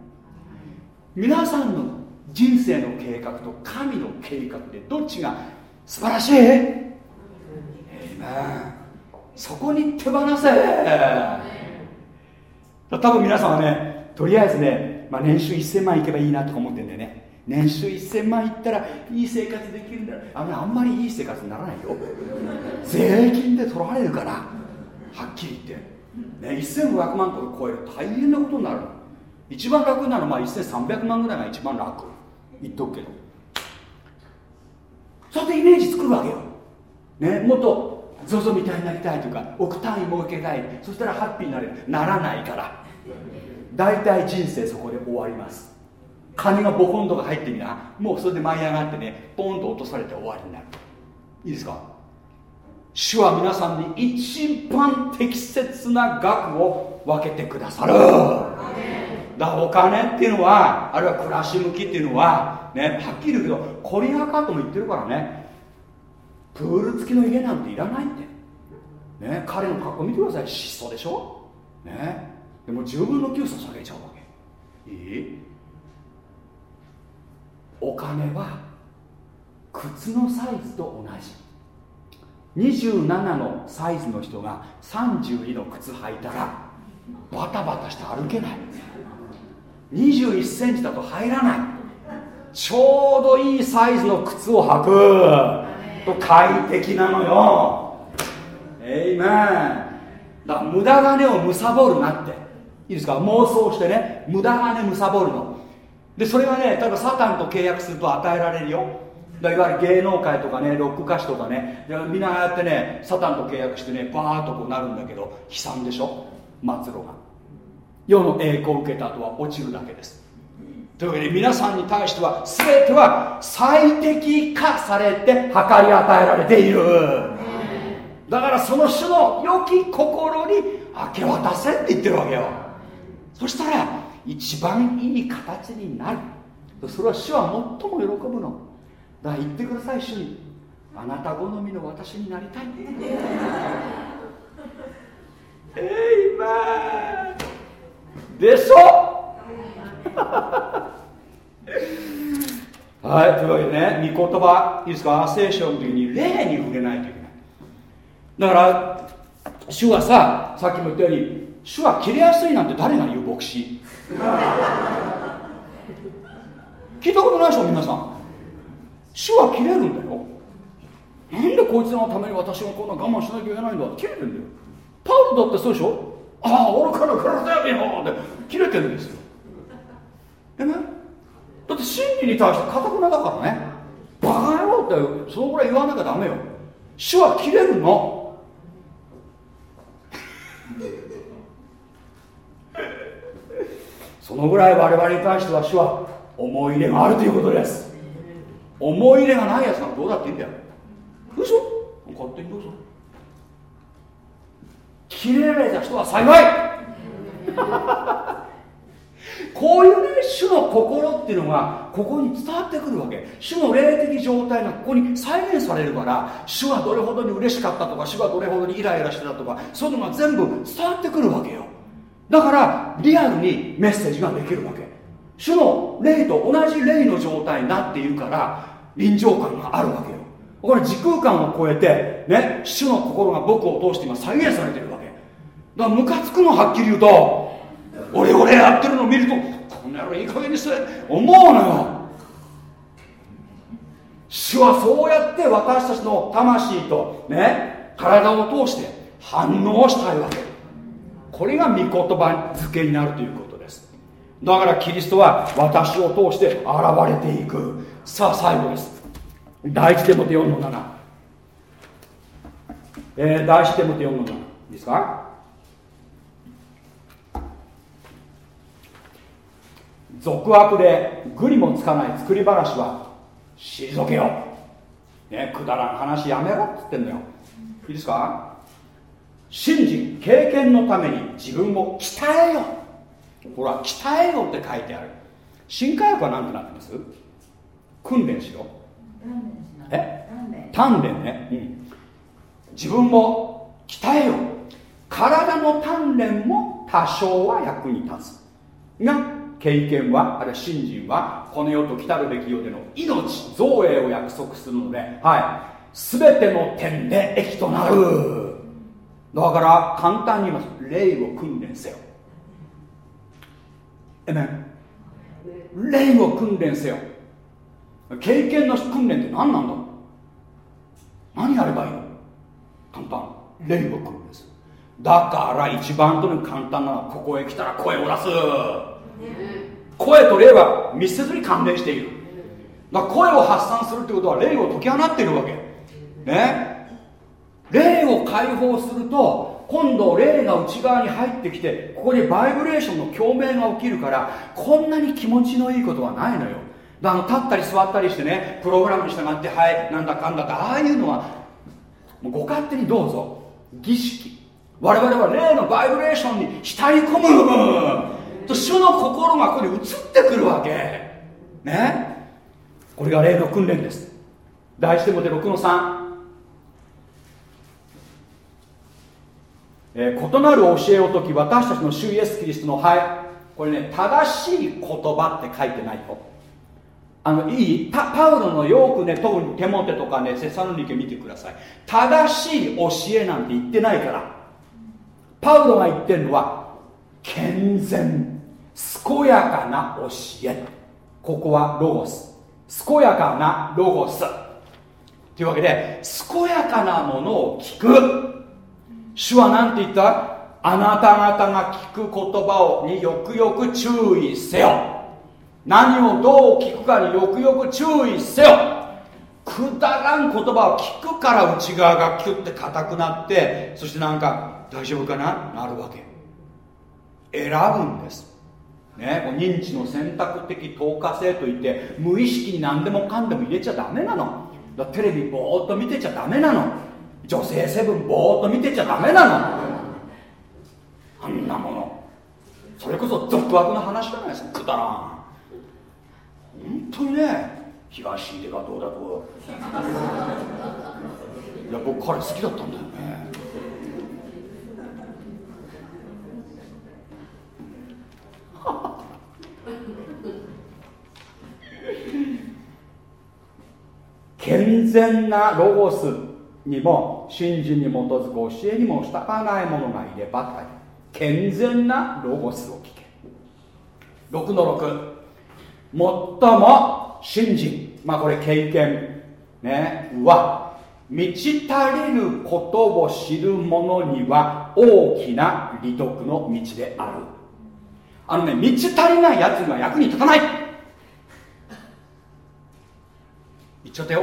皆さんの人生の計画と神の計画でどっちが素晴らしい？そこに手放せ。多分皆さんはねとりあえずね、まあ、年収1000万いけばいいなとか思ってんだよね。年収1000万いったらいい生活できるんだ。あのあんまりいい生活にならないよ。税金で取られるから。はっきり言って、ね、1500万とか超えると大変なことになる一番楽なのはまあ1300万ぐらいが一番楽。言っとくけど。そうやってイメージ作るわけよ、ね、もっと ZOZO みたいになりたいとか億単位儲けたいそしたらハッピーになれる。ならないから。大体人生そこで終わります。金がボコンとか入ってみな。もうそれで舞い上がってねポンと落とされて終わりになる。いいですか？主は皆さんに一番適切な額を分けてくださる。だお金っていうのはあるいは暮らし向きっていうのはねはっきり言うけどコリアカートも言ってるからね。プール付きの家なんていらないって。ね彼の格好見てください。質素でしょ？ね。でも10分の9捧げちゃうわけ。いい？お金は靴のサイズと同じ。27のサイズの人が32の靴履いたらバタバタして歩けない。21センチだと入らない。ちょうどいいサイズの靴を履く。と快適なのよ。えいめだ無駄金を貪るなって。いいですか？妄想してね。無駄金貪るの。でそれがね例えばサタンと契約すると与えられるよ。だいわゆる芸能界とかねロック歌手とかね。みんなああやってねサタンと契約してねバーッとこうなるんだけど悲惨でしょ？末路が。世の栄光を受けた後は落ちるだけです。というわけで皆さんに対しては全ては最適化されて計り与えられている。だからその種の良き心に明け渡せって言ってるわけよ。そしたら一番いい形になる。それは主は最も喜ぶの。だから言ってください主に。あなた好みの私になりたい。えいまでしょ？はい。というわけでね御言葉いいですか？聖書の時に霊に触れないといけない。だから主はささっきも言ったように主は切れやすいなんて誰が言う牧師？聞いたことないでしょ皆さん。主は切れるんだよ。なんでこいつのために私はこんな我慢しなきゃいけないんだ？って切れてるんだよ。パウロだってそうでしょ？ああ俺から体やめよって。切れてるんですよ。えね？だって真理に対してかたくなだからね。バカ野郎ってそのぐらい言わなきゃダメよ。主は切れるの。そのぐらい我々に対しては主は思い入れがあるということです。思い入れがないやつなんどうだっていいんだよ。嘘？勝手にどうぞ。切れられた人は幸い。こういうね主の心っていうのがここに伝わってくるわけ。主の霊的状態がここに再現されるから主はどれほどに嬉しかったとか主はどれほどにイライラしてたとかそういうのが全部伝わってくるわけよ。だからリアルにメッセージができるわけ。主の霊と同じ霊の状態になっているから臨場感があるわけよ。これ時空間を超えてね主の心が僕を通して今再現されてるわけ。だからムカつくのはっきり言うと。俺俺やってるの見るとこの野郎いい加減にして思うのよ。主はそうやって私たちの魂とね体を通して反応したいわけ。これが御言葉付けになるということです。だからキリストは私を通して現れていく。さあ最後です。第一手モて4の7、えー、第一手モて4の7いいですか？俗悪で愚にもつかない作り話は退けよ。ね、くだらん話やめろっつってんのよ。いいですか？信じ経験のために自分を鍛えよ。ほら鍛えよって書いてある。新科学は何てなってます？訓練しろ。え？鍛錬。ね、うん、自分を鍛えよ。体の鍛錬も多少は役に立つ。が経験はあるいは信心はこの世と来たるべき世での命造営を約束するのではい。全ての点で益となる。だから簡単に言います。霊を訓練せよ。えめ霊を訓練せよ。経験の訓練って何なんだ？何やればいいの？簡単。霊を訓練する。だから一番とに簡単なのはここへ来たら声を出す。声と霊は密接に関連している。だ声を発散するってことは霊を解き放っているわけ。ね。霊を解放すると今度霊が内側に入ってきてここにバイブレーションの共鳴が起きるからこんなに気持ちのいいことはないのよ。だから立ったり座ったりしてねプログラムに従ってはいなんだかんだってああいうのはもうご勝手にどうぞ。儀式。我々は霊のバイブレーションに浸り込む。と主の心がここに移ってくるわけ。ね？これが霊の訓練です。第一手モて6の3えー、異なる教えを解き私たちの主イエス・キリストのはいこれね正しい言葉って書いてないよ。あのいい？パウロのよくね特に手モテとかねセサロニケ見てください。正しい教えなんて言ってないから。パウロが言ってるのは健全健やかな教え。ここはロゴス。健やかなロゴス。というわけで健やかなものを聞く。主は何て言った？あなた方が聞く言葉をによくよく注意せよ。何をどう聞くかによくよく注意せよ。くだらん言葉を聞くから内側がキュッて硬くなってそしてなんか大丈夫かな？なるわけ。選ぶんです。ね、認知の選択的透過性といって無意識に何でもかんでも入れちゃダメなの。だテレビぼーっと見てちゃダメなの。女性セブンぼーっと見てちゃダメなの。あんなもの。それこそ俗悪な話じゃないですか。くだらん。本当にね東出がどうだといや僕彼好きだったんだよね健全なロゴスにも信心に基づく教えにも従わない者がいれば健全なロゴスを聞け。6の6最も信心。まあこれ経験ね。は。満ち足りることを知る者には大きな利得の道である。あのね満ち足りないやつには役に立たない。言っちゃったよ。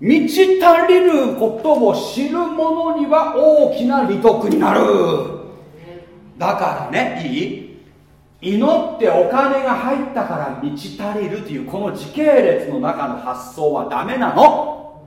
満ち足りることを知る者には大きな利得になる。だからねいい？祈ってお金が入ったから満ち足りるというこの時系列の中の発想はダメなの。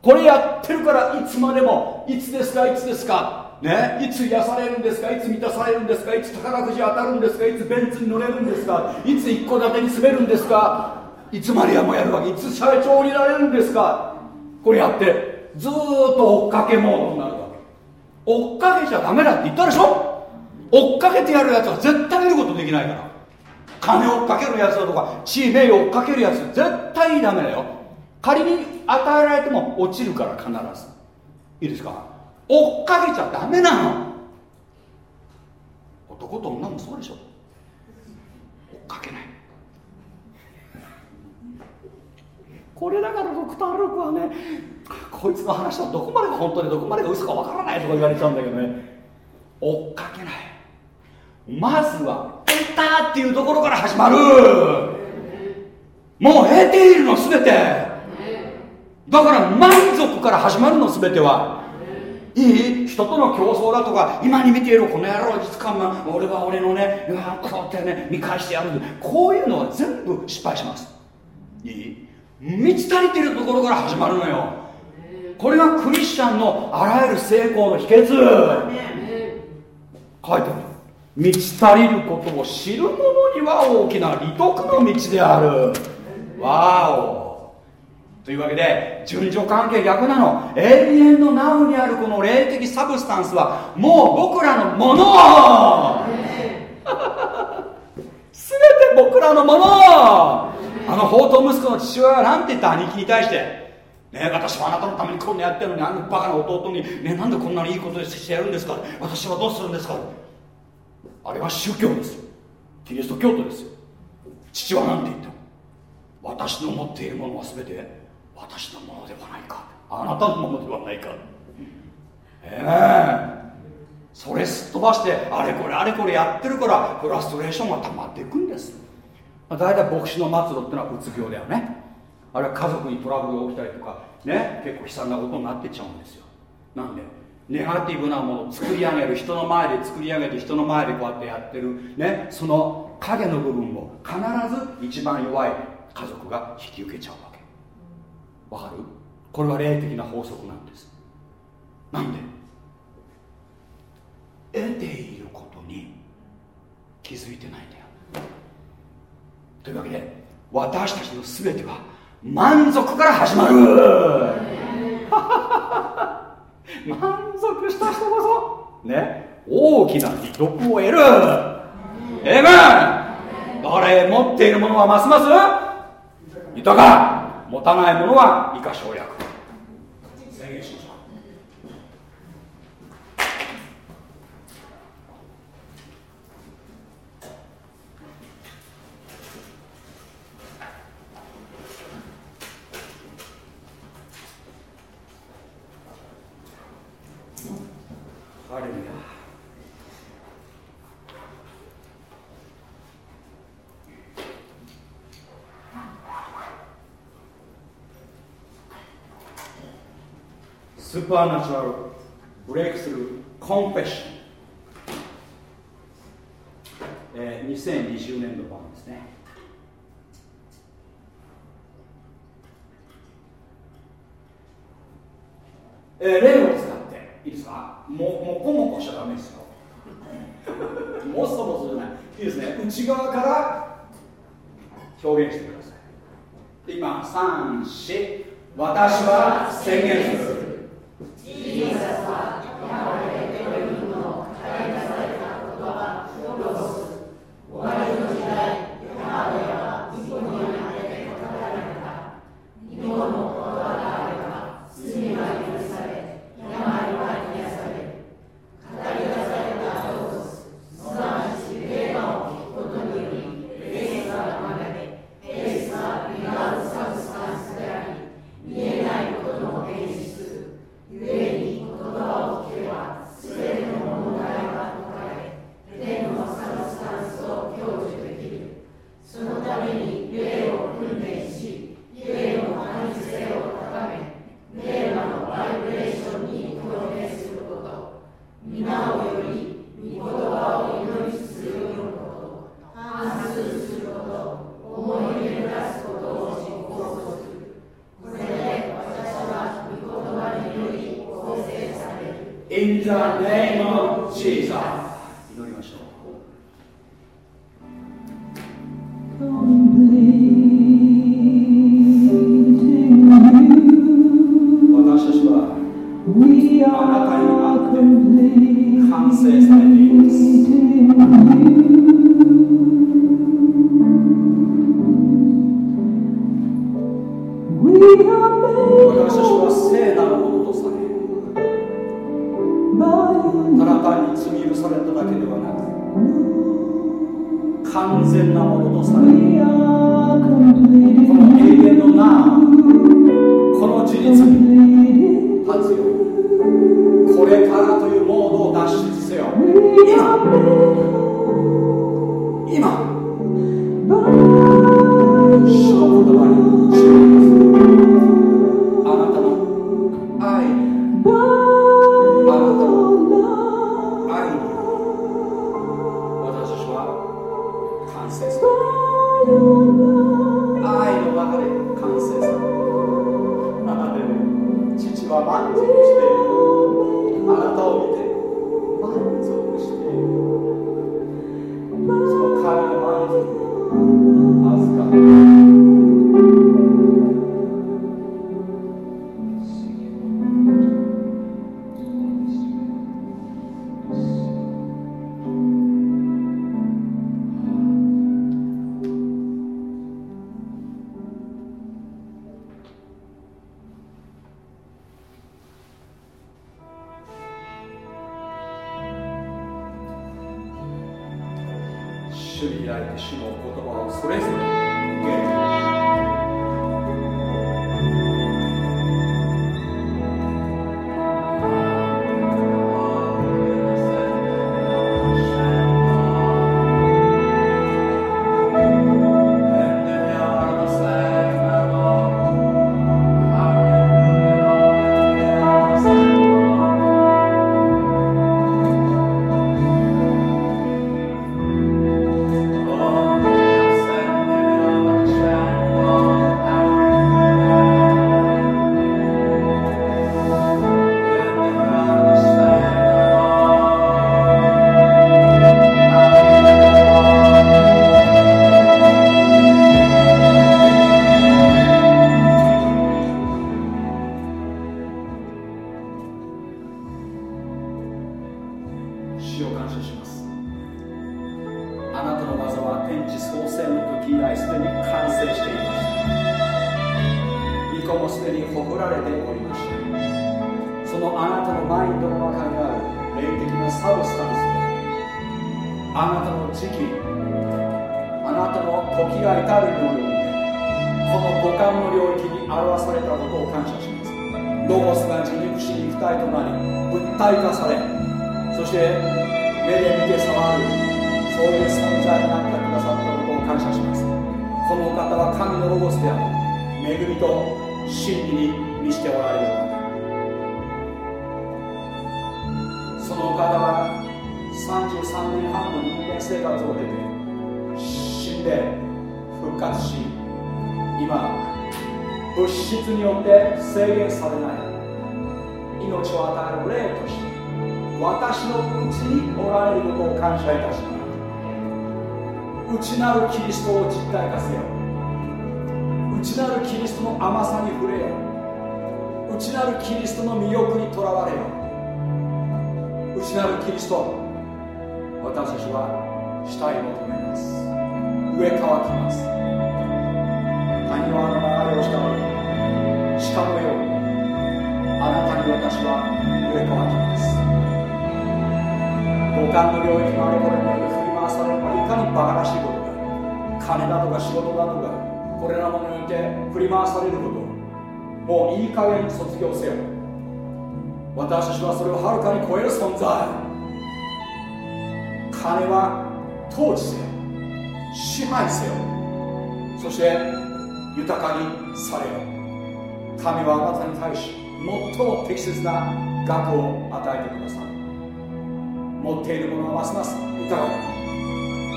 これやってるからいつまでもいつですかいつですか。ねいつ癒されるんですか？いつ満たされるんですか？いつ宝くじ当たるんですか？いつベンツに乗れるんですか？いつ一戸建てに住めるんですか？いつまでやもやるわけ？いつ社長になれるんですか？これやってずっと追っかけモードになるわけ。追っかけちゃダメだって言ったでしょ？追っかけてやるやつは絶対見ることできないから。金追っかけるやつだとか地位名誉追っかけるやつ絶対ダメだよ。仮に与えられても落ちるから必ず。いいですか？追っかけちゃダメなの。男と女もそうでしょ。追っかけない。これだからドクター・ルークはねこいつの話はどこまでが本当でどこまでが嘘かわからないとか言われちゃうんだけどね。追っかけない。まずは得たっていうところから始まる。もう得ているの全て。だから満足から始まるの全ては。いい？人との競争だとか今に見ているこの野郎実感が俺は俺のねこうやってね見返してやる。こういうのは全部失敗します。いい？満ち足りてるところから始まるのよ。これがクリスチャンのあらゆる成功の秘訣。書いてある。満ち足りることを知る者には大きな利得の道である。わお。というわけで順序関係逆なの。永遠のナウにあるこの霊的サブスタンスはもう僕らのもの。全て僕らのもの。あの宝刀息子の父親は何て言った兄貴に対して。ね、私はあなたのためにこんなやってるのにあのバカな弟に、ね、なんでこんなにいいことしてやるんですか。私はどうするんですか。あれは宗教です。キリスト教徒ですよ。父は何て言った私の持っているものは全て私のものではないか。あなたのものではないか。ええ。ー、それすっ飛ばしてあれこれあれこれやってるからフラストレーションが溜まっていくんです。まあ大体牧師の末路ってのはうつ病だよね。あるいは家族にトラブルが起きたりとかね結構悲惨なことになってっちゃうんですよ。なんでネガティブなものを作り上げる人の前で作り上げて人の前でこうやってやってるねその影の部分を必ず一番弱い家族が引き受けちゃうわわかる？これは霊的な法則なんです。なんで？得ていることに気づいてないんだよ。というわけで私たちの全ては満足から始まる。満足した人こそね大きな利得を得る。ええだから持っているものはますます豊か持たないものは以下省略。宣言しましょうハレルヤスーパーナチュラルブレイクスルーコンフェッション、えー、2020年度版ですね。えー、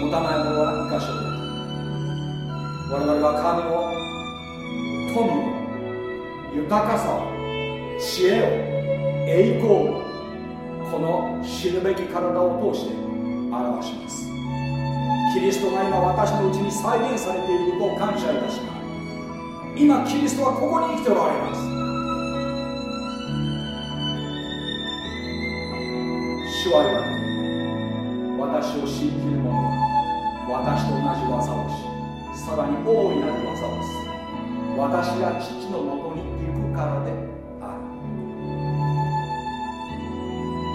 持たないのは2箇所我々は神を富を豊かさを知恵を栄光をこの死ぬべき体を通して表します。キリストが今私のうちに再現されていることを感謝いたします。今キリストはここに生きておられます。主は言われる私を信じる者は私と同じ技をしさらに大いなる技をす私が父のもとに行くからである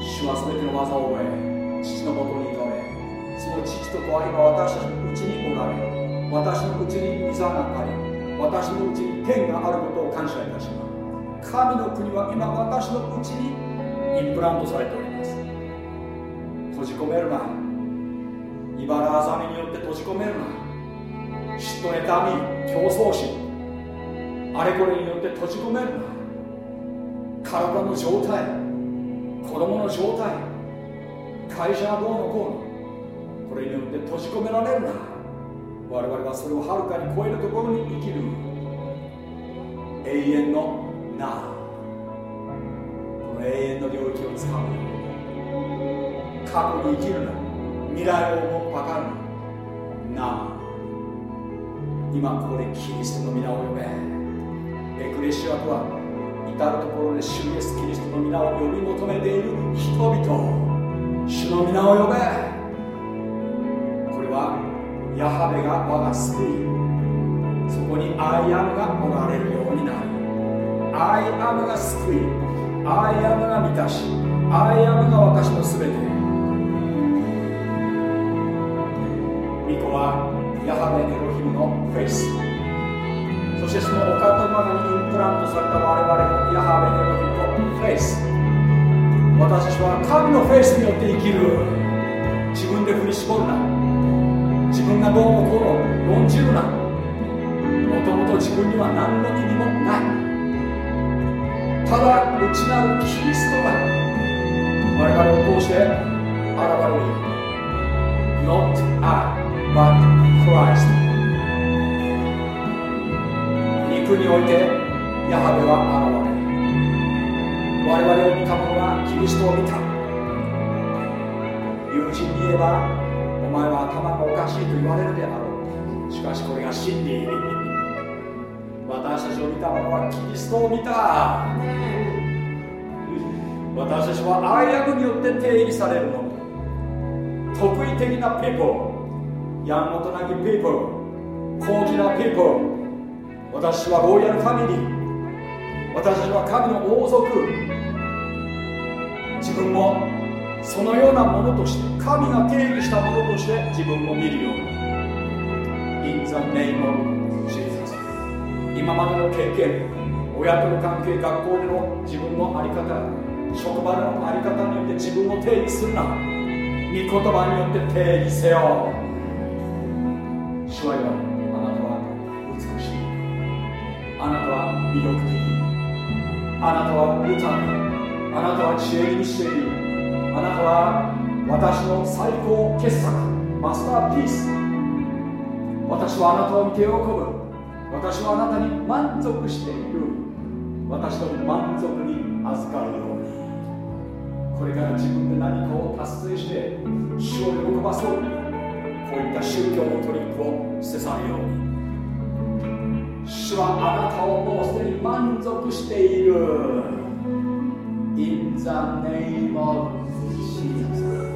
主は全ての技を終え父のもとに行かれその父と子は今私たちのうちにおられ私のうちにい溝があり私のうちに天があることを感謝いたします。神の国は今私のうちにインプラントされております。閉じ込めるな。茨ざめによって閉じ込めるな。嫉妬妬み競争心。あれこれによって閉じ込めるな。体の状態子供の状態会社はどうのこうの。これによって閉じ込められるな。我々はそれをはるかに超えるところに生きる。永遠のなこの永遠の領域をつかむ。過去に生きるな。未来をも分かるな今ここでキリストの皆を呼べ。エクレシアとは至る所で主イエスキリストの皆を呼び求めている人々。主の皆を呼べ。これはヤハベが我が救い。そこに I am がおられるようになる。 I am が救い。 I am が満たし。 I am が私の全て。御子はヤハベエロヒムの faith。そしてそのお方の中にインプラントされた我々のヤハベエロヒムのフェイス。私たちは神のフェイスによって生きる。自分で振り絞るな。自分がどうもこうの論じるな。もともと自分には何の意味もない。ただ内なるキリストが。我々を通して現れる。Not I, but Christ 肉においてヤハベは現れ我々を見た者がキリストを見た。友人に言えばお前は頭がおかしいと言われるであろう。しかしこれが真理。私たちを見た者はキリストを見た。私たちは愛役によって定義されるもの。特異的なピーポーやんごとなきピーポー高貴なピーポー私はロイヤルファミリー私は神の王族。自分もそのようなものとして神が定義したものとして自分も見るように In the name of Jesus. 今までの経験親との関係学校での自分の在り方職場での在り方によって自分を定義するな。御言葉によって定義せよ。主はよあなたは美しいあなたは魅力的あなたは豊かあなたは知恵に満ちているあなたは私の最高傑作マスターピース私はあなたを見て喜ぶ私はあなたに満足している私の満足に預かるようにこれから自分で何かを達成して主を喜ばそう。こういった宗教のトリックを捨て去るよう。に主はあなたをもうすでに満足している。In the name of Jesus.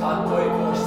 たとえこうした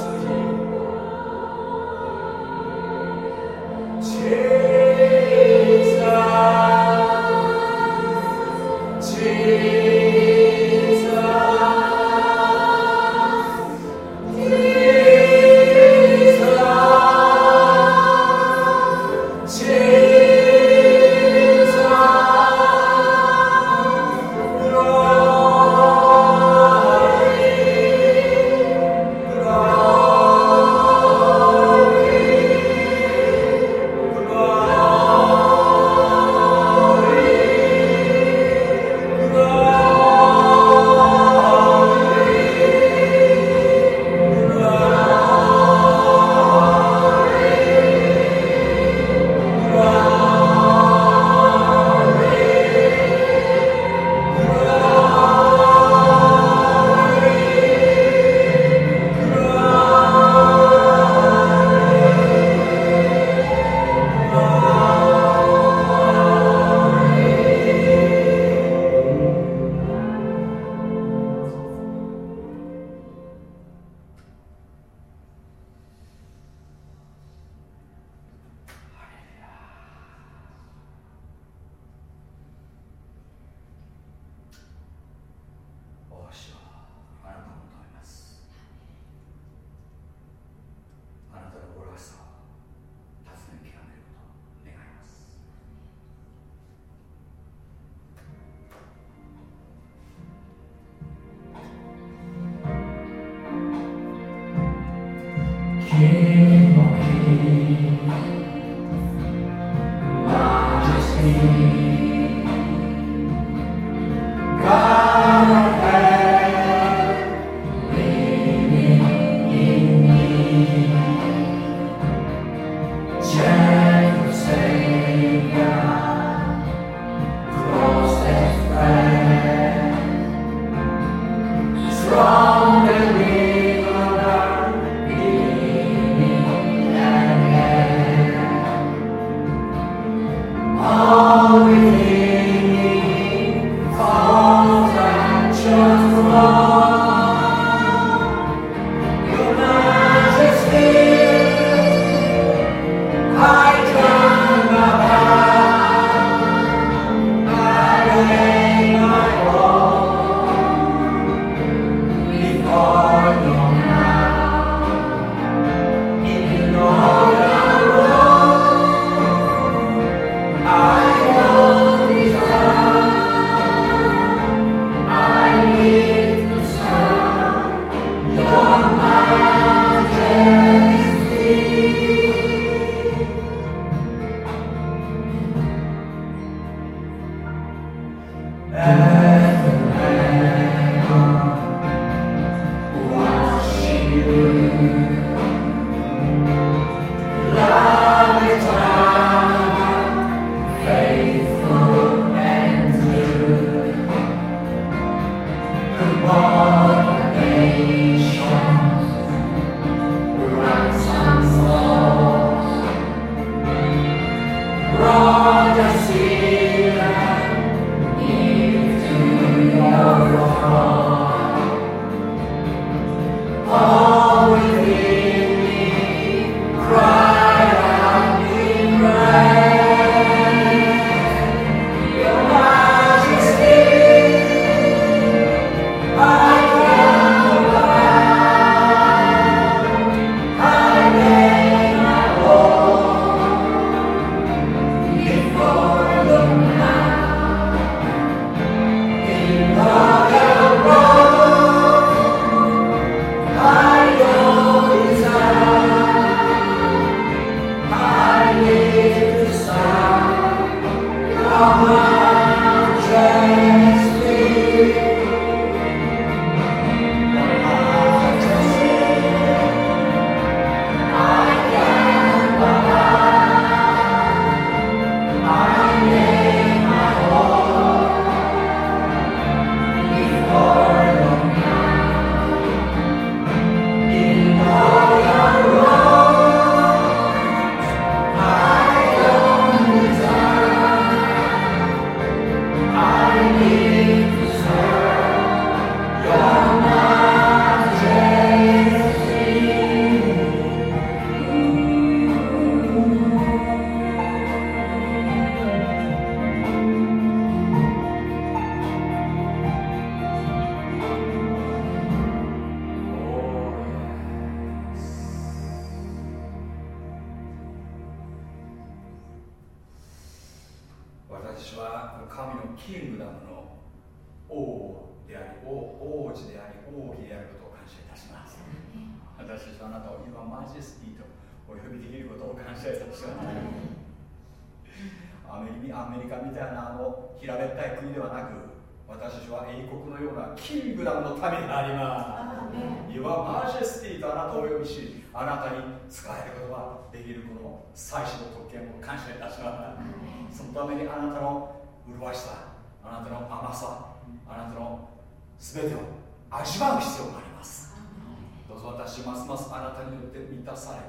され、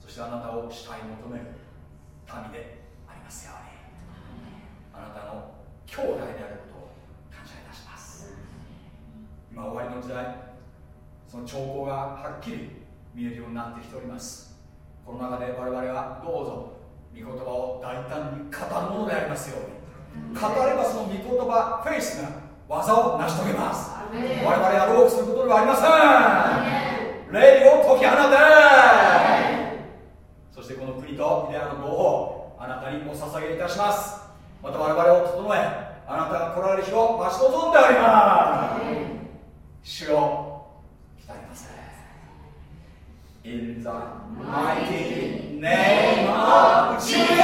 そしてあなたを主体求める民でありますように。あなたの兄弟である今終わりの時代その兆候がはっきり見えるようになってきております。この中で我々はどうぞ御言葉を大胆に語るものでありますように。語ればその御言葉フェイスが技を成し遂げます。我々はロークすることではありません霊を解き放て、はい、そしてこの国とイデアの合法あなたにお捧げいたします。また我々を整えあなたが来られる日を待ち望んでおります、はい、主よ鍛えます。In the mighty name of Jesus!